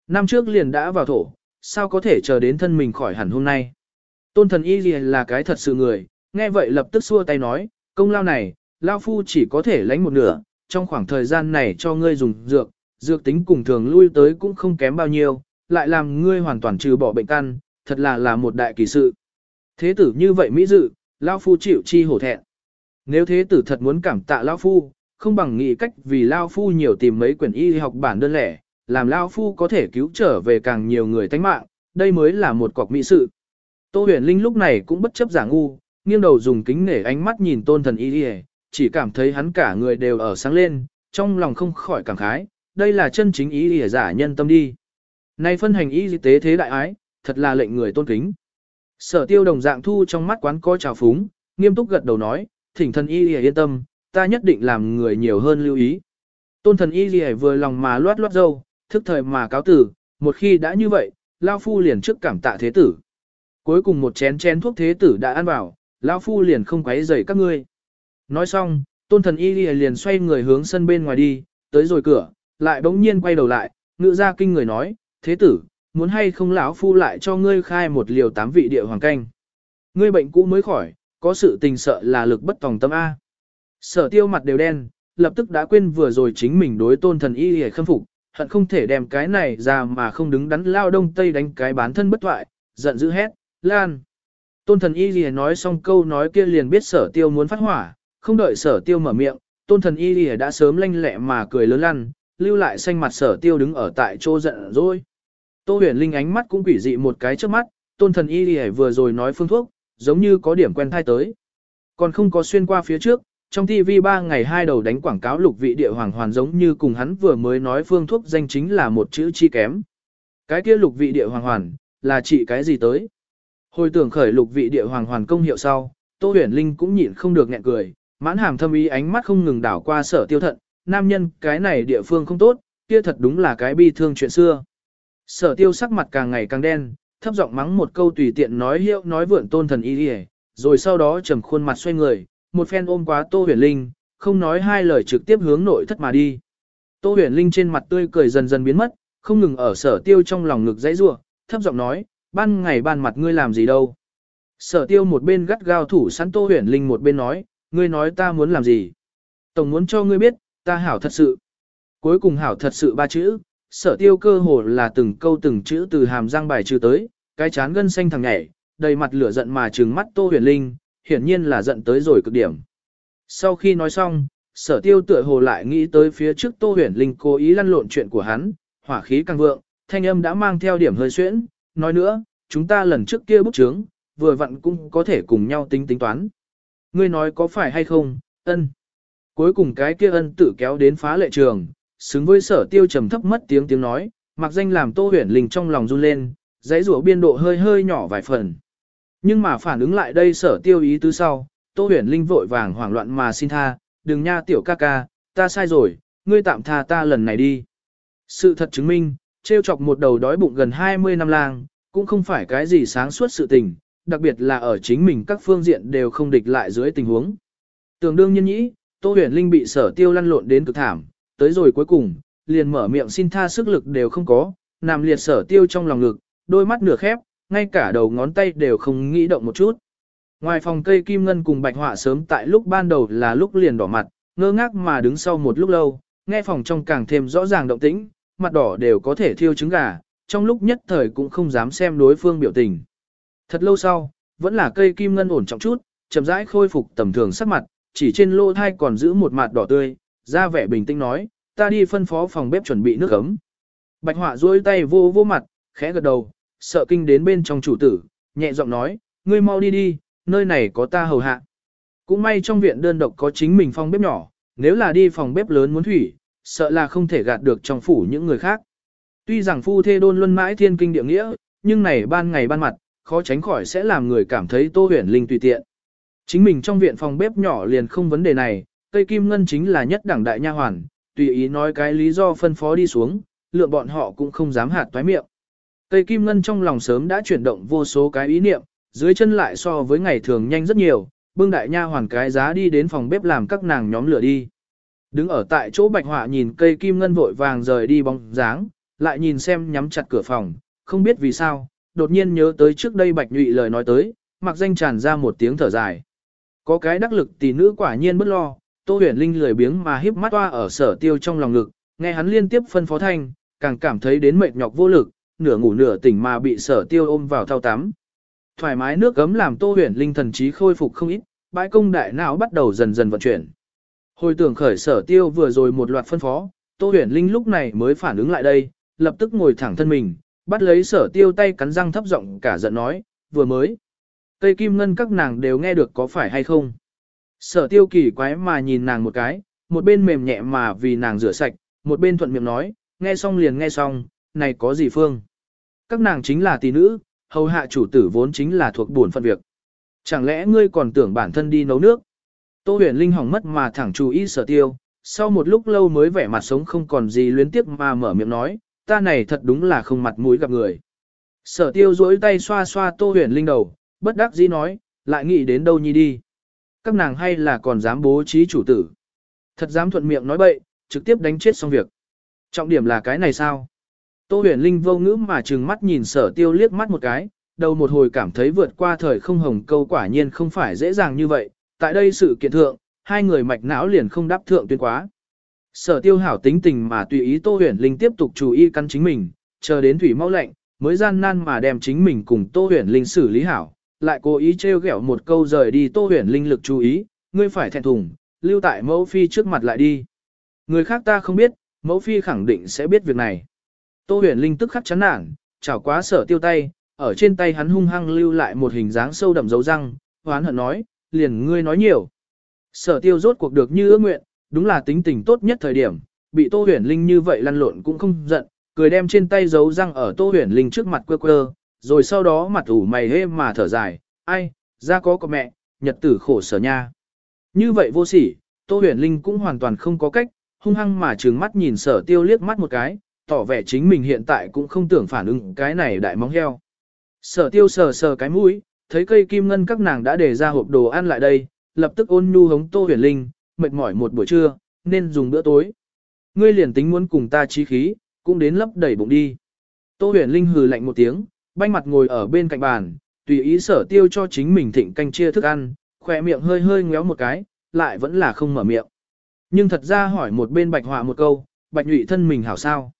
Năm trước liền đã vào thổ, sao có thể chờ đến thân mình khỏi hẳn hôm nay. Tôn thần y là cái thật sự người, nghe vậy lập tức xua tay nói, công lao này, lao phu chỉ có thể lãnh một nửa, trong khoảng thời gian này cho ngươi dùng dược, dược tính cùng thường lui tới cũng không kém bao nhiêu, lại làm ngươi hoàn toàn trừ bỏ bệnh căn, thật là là một đại kỳ sự. Thế tử như vậy mỹ dự, Lao Phu chịu chi hổ thẹn. Nếu thế tử thật muốn cảm tạ Lao Phu, không bằng nghĩ cách vì Lao Phu nhiều tìm mấy quyển y học bản đơn lẻ, làm Lao Phu có thể cứu trở về càng nhiều người tánh mạng, đây mới là một cọc mỹ sự. Tô huyền linh lúc này cũng bất chấp giả ngu, nghiêng đầu dùng kính nể ánh mắt nhìn tôn thần y chỉ cảm thấy hắn cả người đều ở sáng lên, trong lòng không khỏi cảm khái, đây là chân chính Y giả nhân tâm đi. Này phân hành y tế thế đại ái, thật là lệnh người tôn kính. Sở tiêu đồng dạng thu trong mắt quán coi trào phúng, nghiêm túc gật đầu nói, thỉnh thần y lìa yên tâm, ta nhất định làm người nhiều hơn lưu ý. Tôn thần y lìa vừa lòng mà loát loát dâu, thức thời mà cáo tử, một khi đã như vậy, Lao Phu liền trước cảm tạ thế tử. Cuối cùng một chén chén thuốc thế tử đã ăn vào, Lao Phu liền không quấy rầy các ngươi. Nói xong, tôn thần y liền xoay người hướng sân bên ngoài đi, tới rồi cửa, lại bỗng nhiên quay đầu lại, ngựa ra kinh người nói, thế tử, muốn hay không lão phu lại cho ngươi khai một liều tám vị địa hoàng canh. Ngươi bệnh cũ mới khỏi, có sự tình sợ là lực bất tòng tâm A. Sở tiêu mặt đều đen, lập tức đã quên vừa rồi chính mình đối tôn thần y hề khâm phục, hận không thể đem cái này ra mà không đứng đắn lao đông tây đánh cái bán thân bất thoại, giận dữ hét, lan. Tôn thần y lìa nói xong câu nói kia liền biết sở tiêu muốn phát hỏa, không đợi sở tiêu mở miệng, tôn thần y lìa đã sớm lanh lẹ mà cười lớn lăn, lưu lại xanh mặt sở tiêu đứng ở tại chỗ giận rồi. Tô huyền linh ánh mắt cũng quỷ dị một cái trước mắt, tôn thần y lìa vừa rồi nói phương thuốc, giống như có điểm quen thai tới. Còn không có xuyên qua phía trước, trong TV 3 ngày hai đầu đánh quảng cáo lục vị địa hoàng hoàn giống như cùng hắn vừa mới nói phương thuốc danh chính là một chữ chi kém. Cái kia lục vị địa hoàng hoàn, là trị cái gì tới? Hồi tưởng khởi lục vị địa hoàng hoàn công hiệu sau, Tô Huyền Linh cũng nhịn không được nghẹn cười, mãn hàm thâm ý ánh mắt không ngừng đảo qua sở tiêu thận, nam nhân cái này địa phương không tốt, kia thật đúng là cái bi thương chuyện xưa. Sở tiêu sắc mặt càng ngày càng đen, thấp giọng mắng một câu tùy tiện nói hiệu nói vượn tôn thần y đi rồi sau đó trầm khuôn mặt xoay người, một phen ôm quá Tô Huyền Linh, không nói hai lời trực tiếp hướng nội thất mà đi. Tô Huyền Linh trên mặt tươi cười dần dần biến mất, không ngừng ở sở tiêu trong lòng ngực dãy rủa, thấp giọng nói, ban ngày ban mặt ngươi làm gì đâu. Sở tiêu một bên gắt gao thủ sẵn Tô Huyền Linh một bên nói, ngươi nói ta muốn làm gì? Tổng muốn cho ngươi biết, ta hảo thật sự. Cuối cùng hảo thật sự ba chữ, sở tiêu cơ hồ là từng câu từng chữ từ hàm răng bài trừ tới, cái chán gân xanh thằng nhảy, đầy mặt lửa giận mà trừng mắt Tô Huyền Linh, hiển nhiên là giận tới rồi cực điểm. Sau khi nói xong, sở tiêu tựa hồ lại nghĩ tới phía trước Tô Huyền Linh cố ý lăn lộn chuyện của hắn, hỏa khí càng vượng, thanh âm đã mang theo điểm hơi xuyễn, nói nữa, chúng ta lần trước kia bức trướng, vừa vặn cũng có thể cùng nhau tính tính toán. Ngươi nói có phải hay không, ân. Cuối cùng cái kia ân tự kéo đến phá lệ trường, xứng với sở tiêu trầm thấp mất tiếng tiếng nói, mặc danh làm Tô Huyền Linh trong lòng run lên, dãy rủa biên độ hơi hơi nhỏ vài phần. Nhưng mà phản ứng lại đây sở tiêu ý tứ sau, Tô Huyền Linh vội vàng hoảng loạn mà xin tha, đừng nha tiểu ca ca, ta sai rồi, ngươi tạm tha ta lần này đi. Sự thật chứng minh, trêu chọc một đầu đói bụng gần 20 năm lang, cũng không phải cái gì sáng suốt sự tình, đặc biệt là ở chính mình các phương diện đều không địch lại dưới tình huống. Tưởng đương nhân nhĩ, Tô Huyền Linh bị sở tiêu lăn lộn đến cực thảm, tới rồi cuối cùng, liền mở miệng xin tha sức lực đều không có, nằm liệt sở tiêu trong lòng ngực, đôi mắt nửa khép, ngay cả đầu ngón tay đều không nghĩ động một chút. Ngoài phòng cây kim ngân cùng bạch họa sớm tại lúc ban đầu là lúc liền đỏ mặt, ngơ ngác mà đứng sau một lúc lâu, nghe phòng trong càng thêm rõ ràng động tĩnh, mặt đỏ đều có thể thiêu trứng gà, trong lúc nhất thời cũng không dám xem đối phương biểu tình. Thật lâu sau, vẫn là cây kim ngân ổn trọng chút, chậm rãi khôi phục tầm thường sắc mặt, chỉ trên lô thai còn giữ một mặt đỏ tươi, ra vẻ bình tĩnh nói, ta đi phân phó phòng bếp chuẩn bị nước ấm. Bạch họa duỗi tay vô vô mặt, khẽ gật đầu, sợ kinh đến bên trong chủ tử, nhẹ giọng nói, ngươi mau đi đi, nơi này có ta hầu hạ. Cũng may trong viện đơn độc có chính mình phòng bếp nhỏ, nếu là đi phòng bếp lớn muốn thủy, sợ là không thể gạt được trong phủ những người khác. Tuy rằng phu thê đôn luân mãi thiên kinh địa nghĩa, nhưng này ban ngày ban mặt, khó tránh khỏi sẽ làm người cảm thấy tô huyền linh tùy tiện. Chính mình trong viện phòng bếp nhỏ liền không vấn đề này, cây kim ngân chính là nhất đẳng đại nha hoàn, tùy ý nói cái lý do phân phó đi xuống, lượng bọn họ cũng không dám hạt toái miệng. Cây kim ngân trong lòng sớm đã chuyển động vô số cái ý niệm, dưới chân lại so với ngày thường nhanh rất nhiều, bưng đại nha hoàn cái giá đi đến phòng bếp làm các nàng nhóm lửa đi. Đứng ở tại chỗ bạch họa nhìn cây kim ngân vội vàng rời đi bóng dáng, lại nhìn xem nhắm chặt cửa phòng, không biết vì sao, đột nhiên nhớ tới trước đây bạch nhụy lời nói tới, mặc danh tràn ra một tiếng thở dài. Có cái đắc lực tỷ nữ quả nhiên bất lo, Tô Huyền Linh lười biếng mà híp mắt toa ở sở tiêu trong lòng ngực, nghe hắn liên tiếp phân phó thanh, càng cảm thấy đến mệt nhọc vô lực, nửa ngủ nửa tỉnh mà bị sở tiêu ôm vào thao tắm. Thoải mái nước gấm làm Tô Huyền Linh thần trí khôi phục không ít, bãi công đại não bắt đầu dần dần vận chuyển. Hồi tưởng khởi sở tiêu vừa rồi một loạt phân phó, Tô Huyền Linh lúc này mới phản ứng lại đây, lập tức ngồi thẳng thân mình, bắt lấy sở tiêu tay cắn răng thấp giọng cả giận nói, vừa mới. Cây kim ngân các nàng đều nghe được có phải hay không. Sở tiêu kỳ quái mà nhìn nàng một cái, một bên mềm nhẹ mà vì nàng rửa sạch, một bên thuận miệng nói, nghe xong liền nghe xong, này có gì phương. Các nàng chính là tỷ nữ, hầu hạ chủ tử vốn chính là thuộc buồn phận việc. Chẳng lẽ ngươi còn tưởng bản thân đi nấu nước? Tô huyền linh hỏng mất mà thẳng chú ý sở tiêu, sau một lúc lâu mới vẻ mặt sống không còn gì luyến tiếc mà mở miệng nói, ta này thật đúng là không mặt mũi gặp người. Sở tiêu duỗi tay xoa xoa tô huyền linh đầu, bất đắc dĩ nói, lại nghĩ đến đâu nhi đi. Các nàng hay là còn dám bố trí chủ tử. Thật dám thuận miệng nói bậy, trực tiếp đánh chết xong việc. Trọng điểm là cái này sao? Tô huyền linh vô ngữ mà trừng mắt nhìn sở tiêu liếc mắt một cái, đầu một hồi cảm thấy vượt qua thời không hồng câu quả nhiên không phải dễ dàng như vậy. Tại đây sự kiện thượng, hai người mạch não liền không đáp thượng tuyên quá. Sở tiêu hảo tính tình mà tùy ý Tô huyền linh tiếp tục chú ý căn chính mình, chờ đến thủy mau lạnh, mới gian nan mà đem chính mình cùng Tô huyền linh xử lý hảo, lại cố ý trêu ghẹo một câu rời đi Tô huyền linh lực chú ý, ngươi phải thẹn thùng, lưu tại mẫu phi trước mặt lại đi. Người khác ta không biết, mẫu phi khẳng định sẽ biết việc này. Tô huyền linh tức khắc chán nản, chảo quá sở tiêu tay, ở trên tay hắn hung hăng lưu lại một hình dáng sâu đậm dấu răng, hoán hận nói, liền ngươi nói nhiều. Sở tiêu rốt cuộc được như ước nguyện, đúng là tính tình tốt nhất thời điểm, bị Tô huyền linh như vậy lăn lộn cũng không giận, cười đem trên tay dấu răng ở Tô huyền linh trước mặt quơ quơ, rồi sau đó mặt ủ mày hê mà thở dài, ai, ra có có mẹ, nhật tử khổ sở nha. Như vậy vô sỉ, Tô huyền linh cũng hoàn toàn không có cách, hung hăng mà trừng mắt nhìn sở tiêu liếc mắt một cái, tỏ vẻ chính mình hiện tại cũng không tưởng phản ứng cái này đại móng heo. Sở tiêu sờ sờ cái mũi, thấy cây kim ngân các nàng đã để ra hộp đồ ăn lại đây, lập tức ôn nhu hống tô huyền linh, mệt mỏi một buổi trưa, nên dùng bữa tối. Ngươi liền tính muốn cùng ta trí khí, cũng đến lấp đầy bụng đi. Tô huyền linh hừ lạnh một tiếng, banh mặt ngồi ở bên cạnh bàn, tùy ý sở tiêu cho chính mình thịnh canh chia thức ăn, khỏe miệng hơi hơi ngéo một cái, lại vẫn là không mở miệng. Nhưng thật ra hỏi một bên bạch họa một câu, bạch nhụy thân mình hảo sao.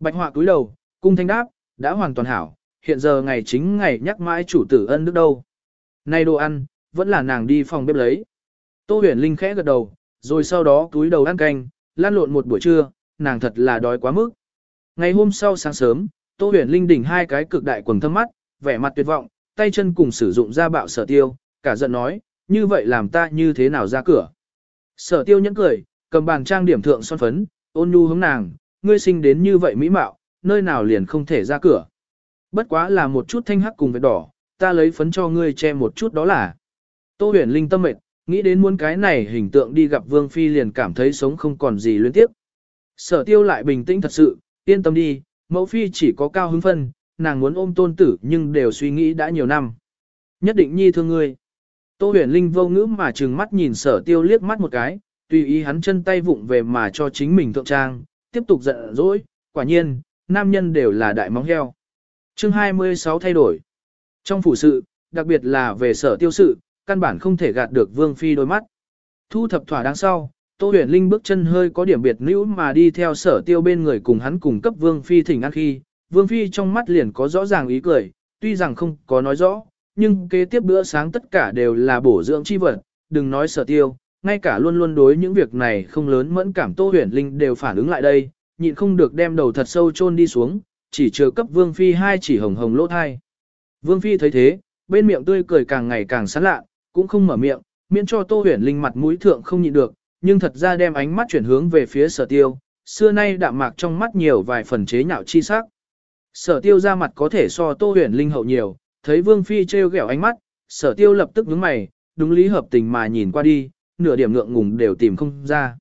Bạch họa cúi đầu, cung thanh đáp, đã hoàn toàn hảo, hiện giờ ngày chính ngày nhắc mãi chủ tử ân đức đâu. Nay đồ ăn, vẫn là nàng đi phòng bếp lấy. Tô huyền linh khẽ gật đầu, rồi sau đó cúi đầu ăn canh, lan lộn một buổi trưa, nàng thật là đói quá mức. Ngày hôm sau sáng sớm, Tô huyền linh đỉnh hai cái cực đại quần thâm mắt, vẻ mặt tuyệt vọng, tay chân cùng sử dụng ra bạo sở tiêu, cả giận nói, như vậy làm ta như thế nào ra cửa. Sở tiêu nhẫn cười, cầm bàn trang điểm thượng son phấn, ôn nhu hướng nàng, ngươi sinh đến như vậy mỹ mạo, nơi nào liền không thể ra cửa. Bất quá là một chút thanh hắc cùng vết đỏ, ta lấy phấn cho ngươi che một chút đó là. Tô huyền linh tâm mệt, nghĩ đến muốn cái này hình tượng đi gặp Vương Phi liền cảm thấy sống không còn gì luyến tiếp. Sở tiêu lại bình tĩnh thật sự, yên tâm đi, mẫu Phi chỉ có cao hứng phân, nàng muốn ôm tôn tử nhưng đều suy nghĩ đã nhiều năm. Nhất định nhi thương ngươi. Tô huyền linh vô ngữ mà trừng mắt nhìn sở tiêu liếc mắt một cái, tùy ý hắn chân tay vụng về mà cho chính mình thượng trang, tiếp tục giận dỗi, quả nhiên, nam nhân đều là đại móng heo. Chương 26 thay đổi. Trong phủ sự, đặc biệt là về sở tiêu sự, căn bản không thể gạt được Vương Phi đôi mắt. Thu thập thỏa đáng sau, Tô huyền linh bước chân hơi có điểm biệt nữ mà đi theo sở tiêu bên người cùng hắn cùng cấp Vương Phi thỉnh ăn khi, Vương Phi trong mắt liền có rõ ràng ý cười, tuy rằng không có nói rõ, nhưng kế tiếp bữa sáng tất cả đều là bổ dưỡng chi vật, đừng nói sở tiêu, ngay cả luôn luôn đối những việc này không lớn mẫn cảm Tô Huyền Linh đều phản ứng lại đây, nhịn không được đem đầu thật sâu chôn đi xuống, chỉ chờ cấp Vương Phi hai chỉ hồng hồng lỗ thai. Vương Phi thấy thế, bên miệng tươi cười càng ngày càng sán lạ, cũng không mở miệng, miễn cho Tô Huyền Linh mặt mũi thượng không nhịn được, nhưng thật ra đem ánh mắt chuyển hướng về phía sở tiêu, xưa nay đạm mạc trong mắt nhiều vài phần chế nhạo chi sắc. Sở tiêu ra mặt có thể so Tô Huyền Linh hậu nhiều, thấy Vương Phi trêu ghẹo ánh mắt, sở tiêu lập tức nhướng mày, đúng lý hợp tình mà nhìn qua đi, nửa điểm ngượng ngùng đều tìm không ra.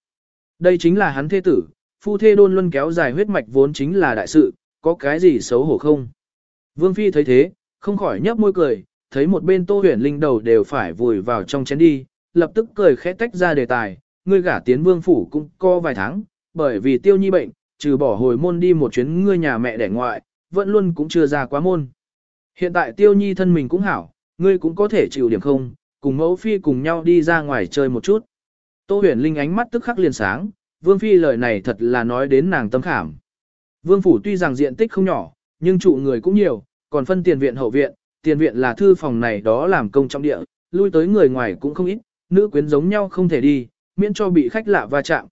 Đây chính là hắn thế tử, phu thê đôn luân kéo dài huyết mạch vốn chính là đại sự, có cái gì xấu hổ không? Vương Phi thấy thế, không khỏi nhấp môi cười, thấy một bên Tô Huyền Linh đầu đều phải vùi vào trong chén đi, lập tức cười khẽ tách ra đề tài, ngươi gả tiến vương phủ cũng có vài tháng, bởi vì tiêu nhi bệnh, trừ bỏ hồi môn đi một chuyến ngươi nhà mẹ đẻ ngoại, vẫn luôn cũng chưa ra quá môn. Hiện tại tiêu nhi thân mình cũng hảo, ngươi cũng có thể chịu điểm không, cùng mẫu phi cùng nhau đi ra ngoài chơi một chút. Tô huyền linh ánh mắt tức khắc liền sáng, vương phi lời này thật là nói đến nàng tâm khảm. Vương phủ tuy rằng diện tích không nhỏ, nhưng trụ người cũng nhiều, còn phân tiền viện hậu viện, tiền viện là thư phòng này đó làm công trong địa, lui tới người ngoài cũng không ít, nữ quyến giống nhau không thể đi, miễn cho bị khách lạ va chạm.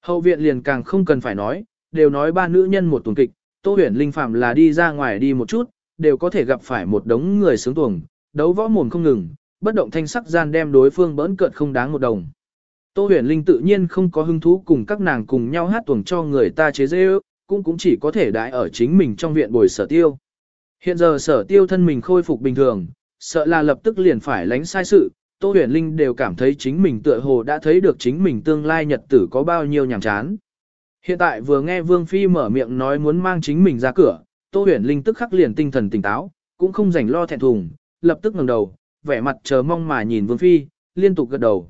Hậu viện liền càng không cần phải nói, đều nói ba nữ nhân một tuần kịch, Tô Huyền Linh phạm là đi ra ngoài đi một chút, đều có thể gặp phải một đống người sướng tuồng, đấu võ mồm không ngừng, bất động thanh sắc gian đem đối phương bỡn cợt không đáng một đồng. Tô huyền linh tự nhiên không có hứng thú cùng các nàng cùng nhau hát tuồng cho người ta chế dễ cũng cũng chỉ có thể đãi ở chính mình trong viện bồi sở tiêu. Hiện giờ sở tiêu thân mình khôi phục bình thường, sợ là lập tức liền phải lánh sai sự, Tô huyền linh đều cảm thấy chính mình tựa hồ đã thấy được chính mình tương lai nhật tử có bao nhiêu nhàm chán. Hiện tại vừa nghe Vương Phi mở miệng nói muốn mang chính mình ra cửa, Tô huyền linh tức khắc liền tinh thần tỉnh táo, cũng không rảnh lo thẹn thùng, lập tức ngẩng đầu, vẻ mặt chờ mong mà nhìn Vương Phi, liên tục gật đầu.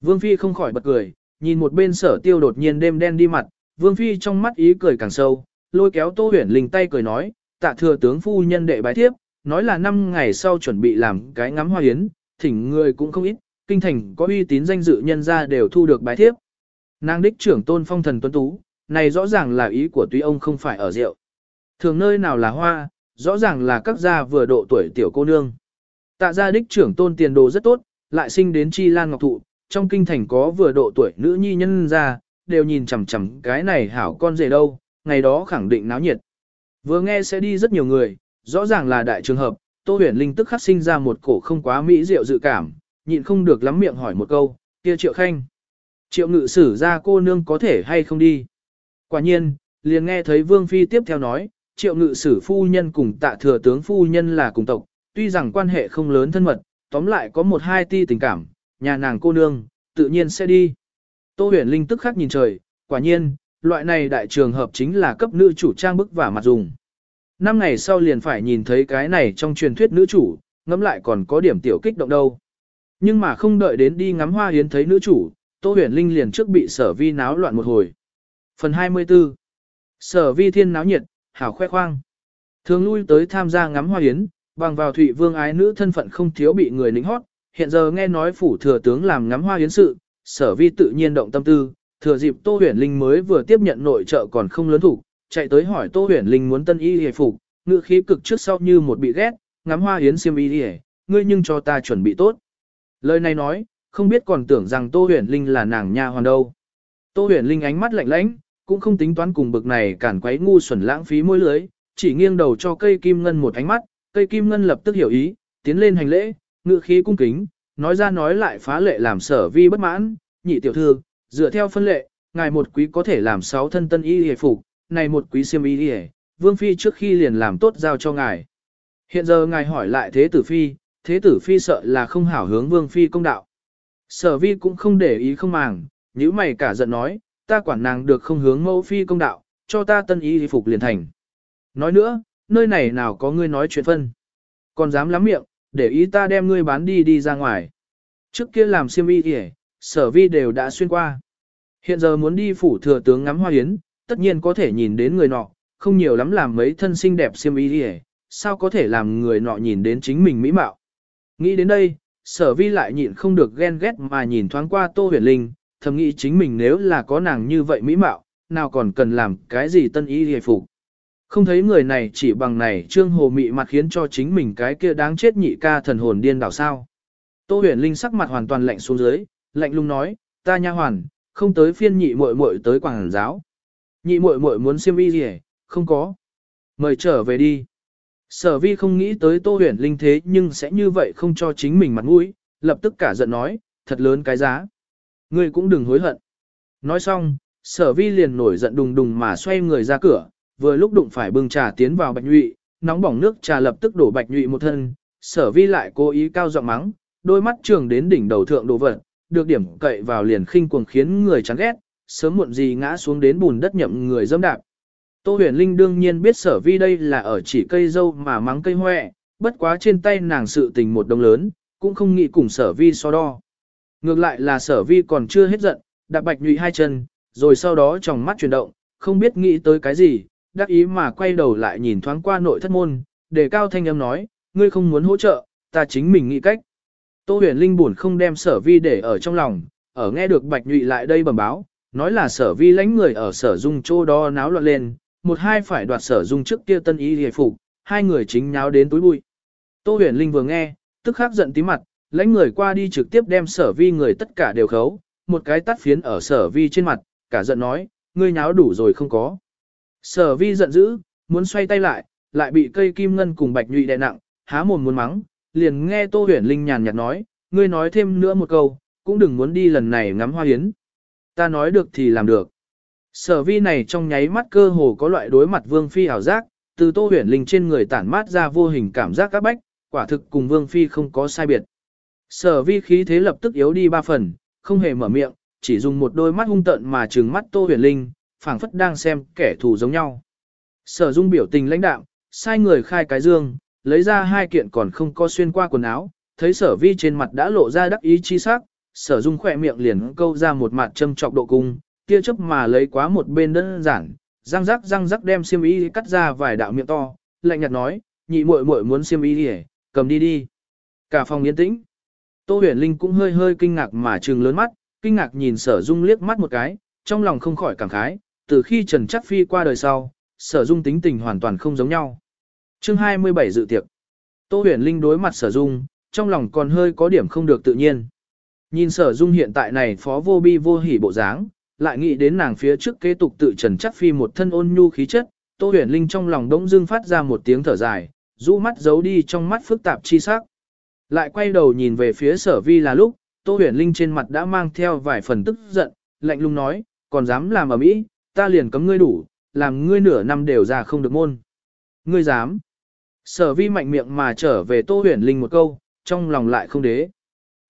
Vương Phi không khỏi bật cười, nhìn một bên sở tiêu đột nhiên đêm đen đi mặt, Vương Phi trong mắt ý cười càng sâu, lôi kéo Tô huyền linh tay cười nói, tạ thừa tướng phu nhân đệ bái tiếp, nói là năm ngày sau chuẩn bị làm cái ngắm hoa yến, thỉnh người cũng không ít, kinh thành có uy tín danh dự nhân ra đều thu được bái thiếp. Nàng đích trưởng tôn phong thần tuấn tú, này rõ ràng là ý của tuy ông không phải ở rượu. Thường nơi nào là hoa, rõ ràng là các gia vừa độ tuổi tiểu cô nương. Tạ gia đích trưởng tôn tiền đồ rất tốt, lại sinh đến chi lan ngọc thụ, trong kinh thành có vừa độ tuổi nữ nhi nhân ra, đều nhìn chằm chằm cái này hảo con rể đâu, ngày đó khẳng định náo nhiệt. Vừa nghe sẽ đi rất nhiều người, rõ ràng là đại trường hợp, Tô Huyền Linh tức khắc sinh ra một cổ không quá mỹ diệu dự cảm, nhịn không được lắm miệng hỏi một câu, kia Triệu Khanh. Triệu ngự sử ra cô nương có thể hay không đi. Quả nhiên, liền nghe thấy Vương Phi tiếp theo nói, triệu ngự sử phu nhân cùng tạ thừa tướng phu nhân là cùng tộc, tuy rằng quan hệ không lớn thân mật, tóm lại có một hai ti tình cảm, nhà nàng cô nương, tự nhiên sẽ đi. Tô huyền linh tức khắc nhìn trời, quả nhiên, loại này đại trường hợp chính là cấp nữ chủ trang bức và mặt dùng. Năm ngày sau liền phải nhìn thấy cái này trong truyền thuyết nữ chủ, ngẫm lại còn có điểm tiểu kích động đâu. Nhưng mà không đợi đến đi ngắm hoa hiến thấy nữ chủ, Tô huyền linh liền trước bị sở vi náo loạn một hồi. Phần 24 Sở vi thiên náo nhiệt, hảo khoe khoang. Thường lui tới tham gia ngắm hoa hiến bằng vào Thụy Vương ái nữ thân phận không thiếu bị người lính hót, hiện giờ nghe nói phủ thừa tướng làm ngắm hoa hiến sự, sở vi tự nhiên động tâm tư, thừa dịp Tô Huyền Linh mới vừa tiếp nhận nội trợ còn không lớn thủ, chạy tới hỏi Tô Huyền Linh muốn tân y hề phục, ngữ khí cực trước sau như một bị ghét, ngắm hoa yến xiêm y hề, ngươi nhưng cho ta chuẩn bị tốt. Lời này nói, không biết còn tưởng rằng Tô Huyền Linh là nàng nha hoàn đâu. Tô Huyền Linh ánh mắt lạnh lãnh, cũng không tính toán cùng bực này cản quấy ngu xuẩn lãng phí môi lưới, chỉ nghiêng đầu cho cây kim ngân một ánh mắt, cây kim ngân lập tức hiểu ý, tiến lên hành lễ, ngự khí cung kính, nói ra nói lại phá lệ làm sở vi bất mãn, nhị tiểu thư, dựa theo phân lệ, ngài một quý có thể làm sáu thân tân y hề phục, này một quý siêm ý hề, vương phi trước khi liền làm tốt giao cho ngài. Hiện giờ ngài hỏi lại thế tử phi, thế tử phi sợ là không hảo hướng vương phi công đạo. Sở vi cũng không để ý không màng, nếu mày cả giận nói, ta quản nàng được không hướng mẫu phi công đạo, cho ta tân ý phục liền thành. Nói nữa, nơi này nào có ngươi nói chuyện phân. Còn dám lắm miệng, để ý ta đem ngươi bán đi đi ra ngoài. Trước kia làm siêm y kìa, sở vi đều đã xuyên qua. Hiện giờ muốn đi phủ thừa tướng ngắm hoa yến, tất nhiên có thể nhìn đến người nọ, không nhiều lắm làm mấy thân xinh đẹp siêm y đi sao có thể làm người nọ nhìn đến chính mình mỹ mạo. Nghĩ đến đây, sở vi lại nhịn không được ghen ghét mà nhìn thoáng qua tô huyền linh, thầm nghĩ chính mình nếu là có nàng như vậy mỹ mạo, nào còn cần làm cái gì tân y hề phục. Không thấy người này chỉ bằng này trương hồ mị mặt khiến cho chính mình cái kia đáng chết nhị ca thần hồn điên đảo sao. Tô huyền linh sắc mặt hoàn toàn lạnh xuống dưới, lạnh lùng nói, ta nha hoàn, không tới phiên nhị muội muội tới quảng giáo. Nhị muội muội muốn xiêm y gì không có. Mời trở về đi. Sở vi không nghĩ tới tô huyền linh thế nhưng sẽ như vậy không cho chính mình mặt mũi, lập tức cả giận nói, thật lớn cái giá. Ngươi cũng đừng hối hận. Nói xong, sở vi liền nổi giận đùng đùng mà xoay người ra cửa, vừa lúc đụng phải bưng trà tiến vào bạch nhụy, nóng bỏng nước trà lập tức đổ bạch nhụy một thân, sở vi lại cố ý cao giọng mắng, đôi mắt trường đến đỉnh đầu thượng đồ vật, được điểm cậy vào liền khinh cuồng khiến người chán ghét, sớm muộn gì ngã xuống đến bùn đất nhậm người dâm đạp. Tô huyền linh đương nhiên biết sở vi đây là ở chỉ cây dâu mà mắng cây hoẹ, bất quá trên tay nàng sự tình một đồng lớn, cũng không nghĩ cùng sở vi so đo. Ngược lại là sở vi còn chưa hết giận, đạp bạch nhụy hai chân, rồi sau đó trong mắt chuyển động, không biết nghĩ tới cái gì, đắc ý mà quay đầu lại nhìn thoáng qua nội thất môn, để cao thanh âm nói, ngươi không muốn hỗ trợ, ta chính mình nghĩ cách. Tô huyền linh buồn không đem sở vi để ở trong lòng, ở nghe được bạch nhụy lại đây bẩm báo, nói là sở vi lãnh người ở sở dung chỗ đó náo loạn lên, một hai phải đoạt sở dung trước kia tân Y hề phục, hai người chính nháo đến túi bụi. Tô huyền linh vừa nghe, tức khắc giận tí mặt, lãnh người qua đi trực tiếp đem sở vi người tất cả đều khấu, một cái tắt phiến ở sở vi trên mặt, cả giận nói, ngươi nháo đủ rồi không có. Sở vi giận dữ, muốn xoay tay lại, lại bị cây kim ngân cùng bạch nhụy đè nặng, há mồm muốn mắng, liền nghe Tô Huyền Linh nhàn nhạt nói, ngươi nói thêm nữa một câu, cũng đừng muốn đi lần này ngắm hoa hiến. Ta nói được thì làm được. Sở vi này trong nháy mắt cơ hồ có loại đối mặt vương phi ảo giác, từ Tô Huyền Linh trên người tản mát ra vô hình cảm giác các bách, quả thực cùng vương phi không có sai biệt. Sở vi khí thế lập tức yếu đi ba phần, không hề mở miệng, chỉ dùng một đôi mắt hung tợn mà trừng mắt Tô Huyền Linh, phảng phất đang xem kẻ thù giống nhau. Sở dung biểu tình lãnh đạm, sai người khai cái dương, lấy ra hai kiện còn không có xuyên qua quần áo, thấy sở vi trên mặt đã lộ ra đắc ý chi sắc, sở dung khỏe miệng liền câu ra một mặt châm trọc độ cung, tia chớp mà lấy quá một bên đơn giản, răng rắc răng rắc đem xiêm y cắt ra vài đạo miệng to, lạnh nhạt nói, nhị muội muội muốn xiêm y đi cầm đi đi. Cả phòng yên tĩnh. Tô huyền linh cũng hơi hơi kinh ngạc mà trừng lớn mắt, kinh ngạc nhìn sở dung liếc mắt một cái, trong lòng không khỏi cảm khái, từ khi Trần Chắc Phi qua đời sau, sở dung tính tình hoàn toàn không giống nhau. chương 27 dự tiệc. Tô huyền linh đối mặt sở dung, trong lòng còn hơi có điểm không được tự nhiên. Nhìn sở dung hiện tại này phó vô bi vô hỉ bộ dáng, lại nghĩ đến nàng phía trước kế tục tự Trần Chắc Phi một thân ôn nhu khí chất, Tô huyền linh trong lòng đống dưng phát ra một tiếng thở dài, rũ mắt giấu đi trong mắt phức tạp chi sắc. Lại quay đầu nhìn về phía sở vi là lúc, Tô huyền linh trên mặt đã mang theo vài phần tức giận, lạnh lùng nói, còn dám làm ở mỹ, ta liền cấm ngươi đủ, làm ngươi nửa năm đều ra không được môn. Ngươi dám. Sở vi mạnh miệng mà trở về Tô huyền linh một câu, trong lòng lại không đế.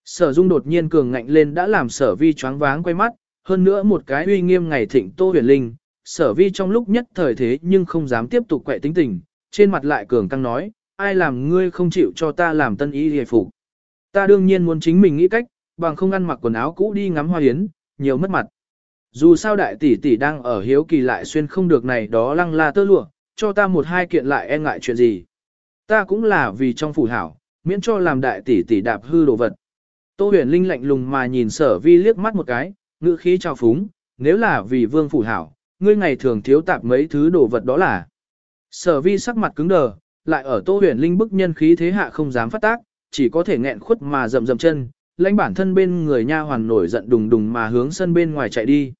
Sở dung đột nhiên cường ngạnh lên đã làm sở vi choáng váng quay mắt, hơn nữa một cái uy nghiêm ngày thịnh Tô huyền linh, sở vi trong lúc nhất thời thế nhưng không dám tiếp tục quậy tính tình, trên mặt lại cường căng nói, ai làm ngươi không chịu cho ta làm tân y hề phục. Ta đương nhiên muốn chính mình nghĩ cách, bằng không ăn mặc quần áo cũ đi ngắm hoa hiến, nhiều mất mặt. Dù sao đại tỷ tỷ đang ở hiếu kỳ lại xuyên không được này đó lăng la tơ lụa, cho ta một hai kiện lại e ngại chuyện gì. Ta cũng là vì trong phủ hảo, miễn cho làm đại tỷ tỷ đạp hư đồ vật. Tô huyền linh lạnh lùng mà nhìn sở vi liếc mắt một cái, ngữ khí trào phúng, nếu là vì vương phủ hảo, ngươi ngày thường thiếu tạp mấy thứ đồ vật đó là. Sở vi sắc mặt cứng đờ, lại ở Tô Huyền Linh bức nhân khí thế hạ không dám phát tác, chỉ có thể nghẹn khuất mà rậm rậm chân, lãnh bản thân bên người nha hoàn nổi giận đùng đùng mà hướng sân bên ngoài chạy đi.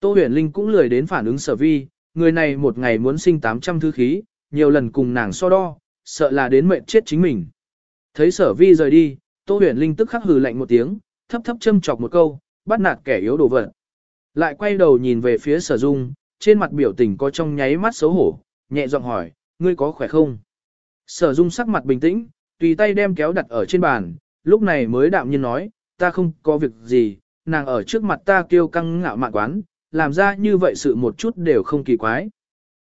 Tô Huyền Linh cũng lười đến phản ứng sở vi, người này một ngày muốn sinh 800 thứ khí, nhiều lần cùng nàng so đo, sợ là đến mệnh chết chính mình. Thấy sở vi rời đi, Tô Huyền Linh tức khắc hừ lạnh một tiếng, thấp thấp châm chọc một câu, bắt nạt kẻ yếu đồ vật. Lại quay đầu nhìn về phía sở dung, trên mặt biểu tình có trong nháy mắt xấu hổ, nhẹ giọng hỏi, ngươi có khỏe không? Sở dung sắc mặt bình tĩnh, tùy tay đem kéo đặt ở trên bàn, lúc này mới đạm nhiên nói, ta không có việc gì, nàng ở trước mặt ta kêu căng ngạo mạn quán, làm ra như vậy sự một chút đều không kỳ quái.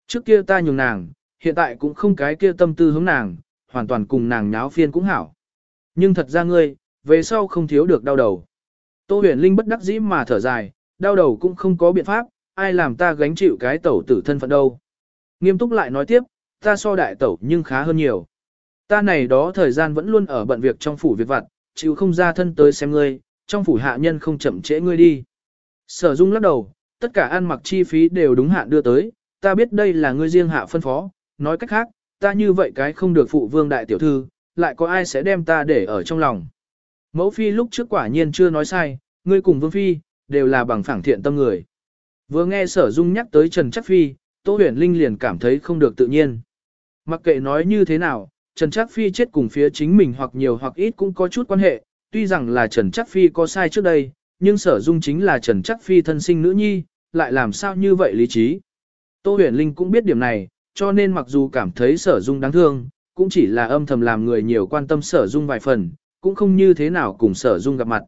Trước kia ta nhường nàng, hiện tại cũng không cái kia tâm tư hướng nàng, hoàn toàn cùng nàng nháo phiên cũng hảo. Nhưng thật ra ngươi, về sau không thiếu được đau đầu. Tô huyền linh bất đắc dĩ mà thở dài, đau đầu cũng không có biện pháp, ai làm ta gánh chịu cái tẩu tử thân phận đâu. Nghiêm túc lại nói tiếp, ta so đại tẩu nhưng khá hơn nhiều. Ta này đó thời gian vẫn luôn ở bận việc trong phủ việc vặt, chịu không ra thân tới xem ngươi, trong phủ hạ nhân không chậm trễ ngươi đi. Sở dung lắc đầu, tất cả ăn mặc chi phí đều đúng hạn đưa tới, ta biết đây là ngươi riêng hạ phân phó, nói cách khác, ta như vậy cái không được phụ vương đại tiểu thư, lại có ai sẽ đem ta để ở trong lòng. Mẫu phi lúc trước quả nhiên chưa nói sai, ngươi cùng vương phi, đều là bằng phẳng thiện tâm người. Vừa nghe sở dung nhắc tới Trần Chắc Phi, Tô huyền linh liền cảm thấy không được tự nhiên. Mặc kệ nói như thế nào, Trần Chắc Phi chết cùng phía chính mình hoặc nhiều hoặc ít cũng có chút quan hệ, tuy rằng là Trần Chắc Phi có sai trước đây, nhưng sở dung chính là Trần Chắc Phi thân sinh nữ nhi, lại làm sao như vậy lý trí. Tô huyền linh cũng biết điểm này, cho nên mặc dù cảm thấy sở dung đáng thương, cũng chỉ là âm thầm làm người nhiều quan tâm sở dung vài phần, cũng không như thế nào cùng sở dung gặp mặt.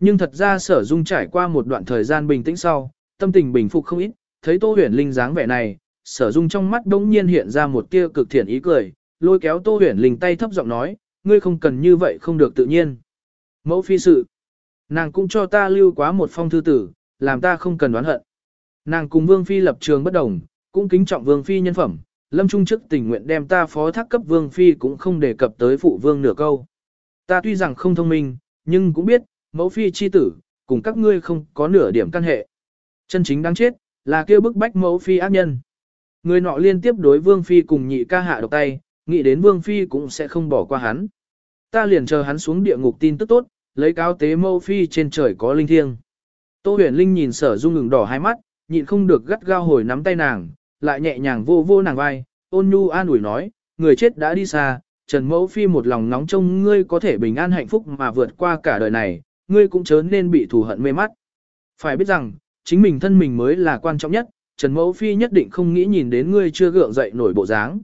Nhưng thật ra sở dung trải qua một đoạn thời gian bình tĩnh sau, tâm tình bình phục không ít, thấy tô huyền linh dáng vẻ này, sở dung trong mắt đống nhiên hiện ra một tia cực thiện ý cười, lôi kéo tô huyền linh tay thấp giọng nói, ngươi không cần như vậy không được tự nhiên. Mẫu phi sự, nàng cũng cho ta lưu quá một phong thư tử, làm ta không cần đoán hận. Nàng cùng vương phi lập trường bất đồng, cũng kính trọng vương phi nhân phẩm, lâm trung chức tình nguyện đem ta phó thác cấp vương phi cũng không đề cập tới phụ vương nửa câu. Ta tuy rằng không thông minh, nhưng cũng biết, mẫu phi chi tử, cùng các ngươi không có nửa điểm căn hệ. Chân chính đáng chết, là kêu bức bách mẫu phi ác nhân. Người nọ liên tiếp đối vương phi cùng nhị ca hạ độc tay, nghĩ đến vương phi cũng sẽ không bỏ qua hắn. Ta liền chờ hắn xuống địa ngục tin tức tốt, lấy cáo tế mẫu phi trên trời có linh thiêng. Tô huyền linh nhìn sở dung ngừng đỏ hai mắt, nhịn không được gắt gao hồi nắm tay nàng, lại nhẹ nhàng vô vô nàng vai, ôn nhu an ủi nói, người chết đã đi xa, Trần Mẫu Phi một lòng nóng trông ngươi có thể bình an hạnh phúc mà vượt qua cả đời này, ngươi cũng chớ nên bị thù hận mê mắt. Phải biết rằng, chính mình thân mình mới là quan trọng nhất, Trần Mẫu Phi nhất định không nghĩ nhìn đến ngươi chưa gượng dậy nổi bộ dáng.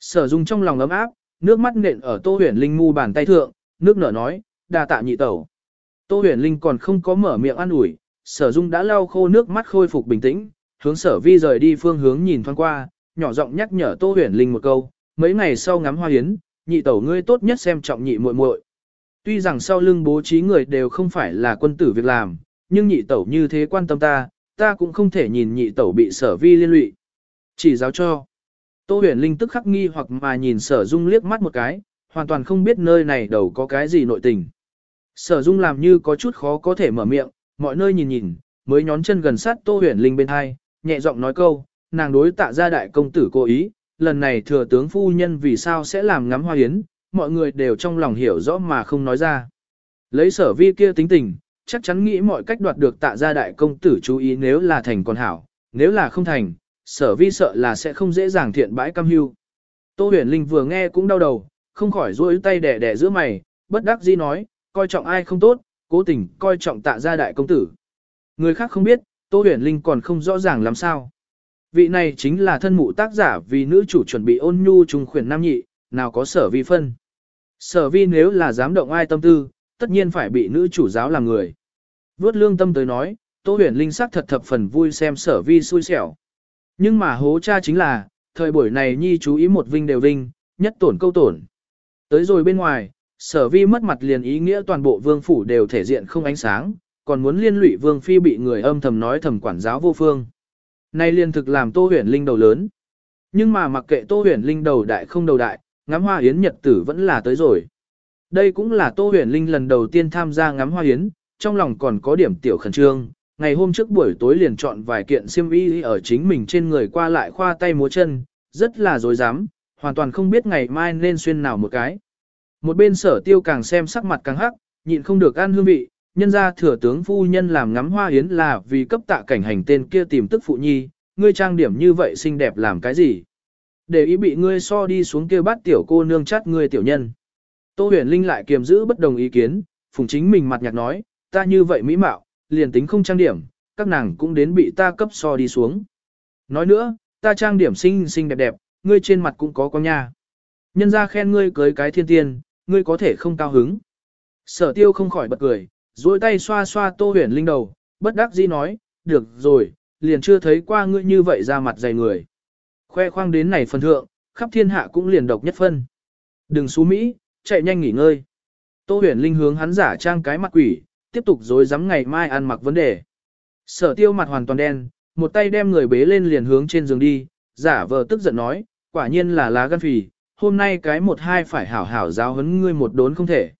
Sở dung trong lòng ấm áp, nước mắt nện ở Tô Huyền Linh mu bàn tay thượng, nước nở nói, đa tạ nhị tẩu. Tô Huyền Linh còn không có mở miệng an ủi, sở dung đã lau khô nước mắt khôi phục bình tĩnh, hướng sở vi rời đi phương hướng nhìn thoáng qua, nhỏ giọng nhắc nhở Tô Huyền Linh một câu, mấy ngày sau ngắm hoa hiến, nhị tẩu ngươi tốt nhất xem trọng nhị muội muội. Tuy rằng sau lưng bố trí người đều không phải là quân tử việc làm, nhưng nhị tẩu như thế quan tâm ta, ta cũng không thể nhìn nhị tẩu bị sở vi liên lụy. Chỉ giáo cho. Tô huyền linh tức khắc nghi hoặc mà nhìn sở dung liếc mắt một cái, hoàn toàn không biết nơi này đầu có cái gì nội tình. Sở dung làm như có chút khó có thể mở miệng, mọi nơi nhìn nhìn, mới nhón chân gần sát tô huyền linh bên hai, nhẹ giọng nói câu, nàng đối tạ gia đại công tử cố ý, lần này thừa tướng phu nhân vì sao sẽ làm ngắm hoa yến, mọi người đều trong lòng hiểu rõ mà không nói ra. Lấy sở vi kia tính tình, chắc chắn nghĩ mọi cách đoạt được tạ gia đại công tử chú ý nếu là thành còn hảo, nếu là không thành, sở vi sợ là sẽ không dễ dàng thiện bãi cam hưu. Tô huyền linh vừa nghe cũng đau đầu, không khỏi rối tay đẻ đẻ giữa mày, bất đắc dĩ nói, coi trọng ai không tốt, cố tình coi trọng tạ gia đại công tử. Người khác không biết, Tô huyền linh còn không rõ ràng làm sao. Vị này chính là thân mụ tác giả vì nữ chủ chuẩn bị ôn nhu trùng khuyển nam nhị, nào có sở vi phân. Sở vi nếu là dám động ai tâm tư, tất nhiên phải bị nữ chủ giáo làm người. Vốt lương tâm tới nói, Tô huyền linh sắc thật thập phần vui xem sở vi xui xẻo. Nhưng mà hố cha chính là, thời buổi này nhi chú ý một vinh đều vinh, nhất tổn câu tổn. Tới rồi bên ngoài, sở vi mất mặt liền ý nghĩa toàn bộ vương phủ đều thể diện không ánh sáng, còn muốn liên lụy vương phi bị người âm thầm nói thầm quản giáo vô phương. Nay liên thực làm Tô Huyền Linh đầu lớn. Nhưng mà mặc kệ Tô Huyền Linh đầu đại không đầu đại, ngắm hoa yến nhật tử vẫn là tới rồi. Đây cũng là Tô Huyền Linh lần đầu tiên tham gia ngắm hoa yến, trong lòng còn có điểm tiểu khẩn trương, ngày hôm trước buổi tối liền chọn vài kiện xiêm y ở chính mình trên người qua lại khoa tay múa chân, rất là dối dám, hoàn toàn không biết ngày mai nên xuyên nào một cái. Một bên sở tiêu càng xem sắc mặt càng hắc, nhịn không được ăn hương vị, nhân ra thừa tướng phu nhân làm ngắm hoa yến là vì cấp tạ cảnh hành tên kia tìm tức phụ nhi, ngươi trang điểm như vậy xinh đẹp làm cái gì? Để ý bị ngươi so đi xuống kia bắt tiểu cô nương chát ngươi tiểu nhân. Tô huyền linh lại kiềm giữ bất đồng ý kiến, phùng chính mình mặt nhạt nói, ta như vậy mỹ mạo, liền tính không trang điểm, các nàng cũng đến bị ta cấp so đi xuống. Nói nữa, ta trang điểm xinh xinh đẹp đẹp, ngươi trên mặt cũng có con nha. Nhân ra khen ngươi cưới cái thiên tiên, ngươi có thể không cao hứng. Sở tiêu không khỏi bật cười, duỗi tay xoa xoa tô huyền linh đầu, bất đắc dĩ nói, được rồi, liền chưa thấy qua ngươi như vậy ra mặt dày người. Khoe khoang đến này phần thượng, khắp thiên hạ cũng liền độc nhất phân. Đừng xú Mỹ, chạy nhanh nghỉ ngơi. Tô huyền linh hướng hắn giả trang cái mặt quỷ, tiếp tục dối dám ngày mai ăn mặc vấn đề. Sở tiêu mặt hoàn toàn đen, một tay đem người bế lên liền hướng trên giường đi, giả vờ tức giận nói, quả nhiên là lá gan phì, hôm nay cái một hai phải hảo hảo giáo huấn ngươi một đốn không thể.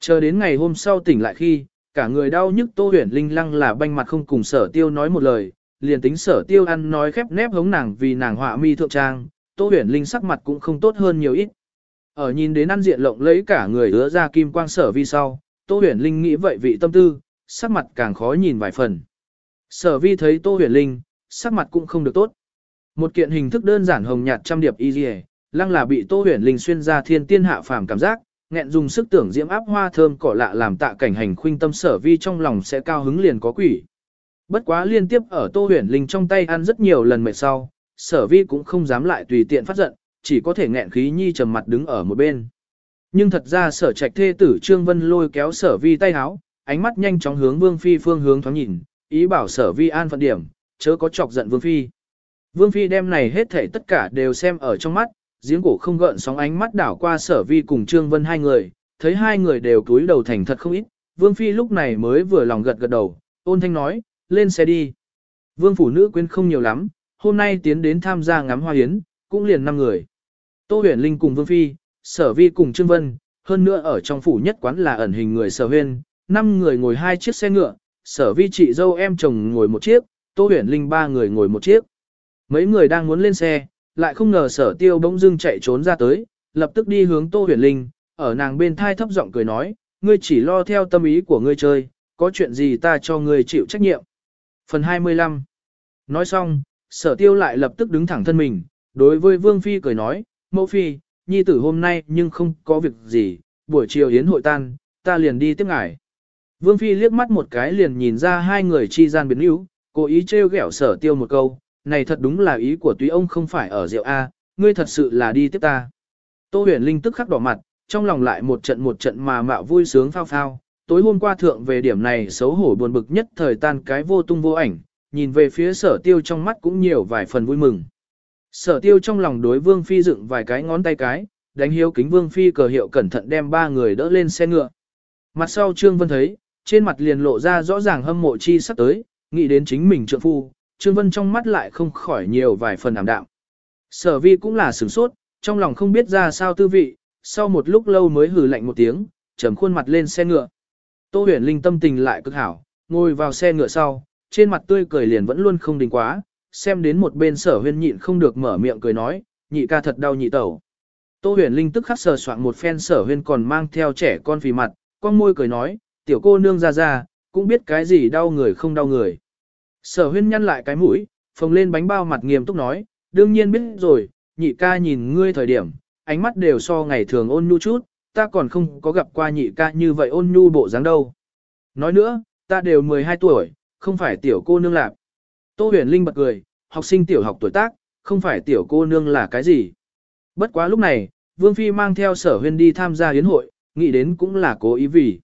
Chờ đến ngày hôm sau tỉnh lại khi, cả người đau nhức tô huyền linh lăng là banh mặt không cùng sở tiêu nói một lời, liền tính sở tiêu ăn nói khép nép hống nàng vì nàng họa mi thượng trang, tô huyền linh sắc mặt cũng không tốt hơn nhiều ít. Ở nhìn đến ăn diện lộng lấy cả người ứa ra kim quang sở vi sau, tô huyền linh nghĩ vậy vị tâm tư, sắc mặt càng khó nhìn vài phần. Sở vi thấy tô huyền linh, sắc mặt cũng không được tốt. Một kiện hình thức đơn giản hồng nhạt trăm điệp y lăng là bị tô huyền linh xuyên ra thiên tiên hạ phàm cảm giác, nghẹn dùng sức tưởng diễm áp hoa thơm cỏ lạ làm tạ cảnh hành khuynh tâm sở vi trong lòng sẽ cao hứng liền có quỷ. Bất quá liên tiếp ở tô huyền linh trong tay ăn rất nhiều lần mệt sau, sở vi cũng không dám lại tùy tiện phát giận, chỉ có thể nghẹn khí nhi trầm mặt đứng ở một bên. Nhưng thật ra sở trạch thê tử Trương Vân lôi kéo sở vi tay háo, ánh mắt nhanh chóng hướng Vương Phi phương hướng thoáng nhìn, ý bảo sở vi an phận điểm, chớ có chọc giận Vương Phi. Vương Phi đem này hết thảy tất cả đều xem ở trong mắt, giếng cổ không gợn sóng ánh mắt đảo qua sở vi cùng Trương Vân hai người, thấy hai người đều cúi đầu thành thật không ít, Vương Phi lúc này mới vừa lòng gật gật đầu, ôn thanh nói, lên xe đi. Vương phủ nữ quyến không nhiều lắm, hôm nay tiến đến tham gia ngắm hoa hiến, cũng liền năm người. Tô huyền linh cùng Vương Phi, sở vi cùng Trương Vân, hơn nữa ở trong phủ nhất quán là ẩn hình người sở huyên, năm người ngồi hai chiếc xe ngựa, sở vi chị dâu em chồng ngồi một chiếc, Tô huyền linh ba người ngồi một chiếc. Mấy người đang muốn lên xe, lại không ngờ sở tiêu bỗng dưng chạy trốn ra tới, lập tức đi hướng Tô huyền linh, ở nàng bên thai thấp giọng cười nói, ngươi chỉ lo theo tâm ý của ngươi chơi, có chuyện gì ta cho ngươi chịu trách nhiệm. Phần 25 Nói xong, sở tiêu lại lập tức đứng thẳng thân mình, đối với Vương Phi cười nói, mẫu Phi, nhi tử hôm nay nhưng không có việc gì, buổi chiều yến hội tan, ta liền đi tiếp ngài. Vương Phi liếc mắt một cái liền nhìn ra hai người chi gian biến yếu, cố ý trêu ghẹo sở tiêu một câu, này thật đúng là ý của túy ông không phải ở rượu A, ngươi thật sự là đi tiếp ta. Tô huyền linh tức khắc đỏ mặt, trong lòng lại một trận một trận mà mạo vui sướng phao phao, tối hôm qua thượng về điểm này xấu hổ buồn bực nhất thời tan cái vô tung vô ảnh, nhìn về phía sở tiêu trong mắt cũng nhiều vài phần vui mừng. Sở tiêu trong lòng đối vương phi dựng vài cái ngón tay cái, đánh hiếu kính vương phi cờ hiệu cẩn thận đem ba người đỡ lên xe ngựa. Mặt sau Trương Vân thấy, trên mặt liền lộ ra rõ ràng hâm mộ chi sắp tới, nghĩ đến chính mình trượng phu, Trương Vân trong mắt lại không khỏi nhiều vài phần ảm đạm. Sở vi cũng là sửng sốt, trong lòng không biết ra sao tư vị, sau một lúc lâu mới hừ lạnh một tiếng, trầm khuôn mặt lên xe ngựa. Tô huyền linh tâm tình lại cực hảo, ngồi vào xe ngựa sau, trên mặt tươi cười liền vẫn luôn không đình quá, xem đến một bên sở huyên nhịn không được mở miệng cười nói, nhị ca thật đau nhị tẩu. Tô huyền linh tức khắc sờ soạn một phen sở huyên còn mang theo trẻ con phì mặt, con môi cười nói, tiểu cô nương ra ra, cũng biết cái gì đau người không đau người. Sở huyên nhăn lại cái mũi, phồng lên bánh bao mặt nghiêm túc nói, đương nhiên biết rồi, nhị ca nhìn ngươi thời điểm, ánh mắt đều so ngày thường ôn nhu chút, ta còn không có gặp qua nhị ca như vậy ôn nhu bộ dáng đâu. Nói nữa, ta đều 12 tuổi, không phải tiểu cô nương lạc. Tô huyền linh bật cười, học sinh tiểu học tuổi tác, không phải tiểu cô nương là cái gì. Bất quá lúc này, Vương Phi mang theo sở huyên đi tham gia hiến hội, nghĩ đến cũng là cố ý vì.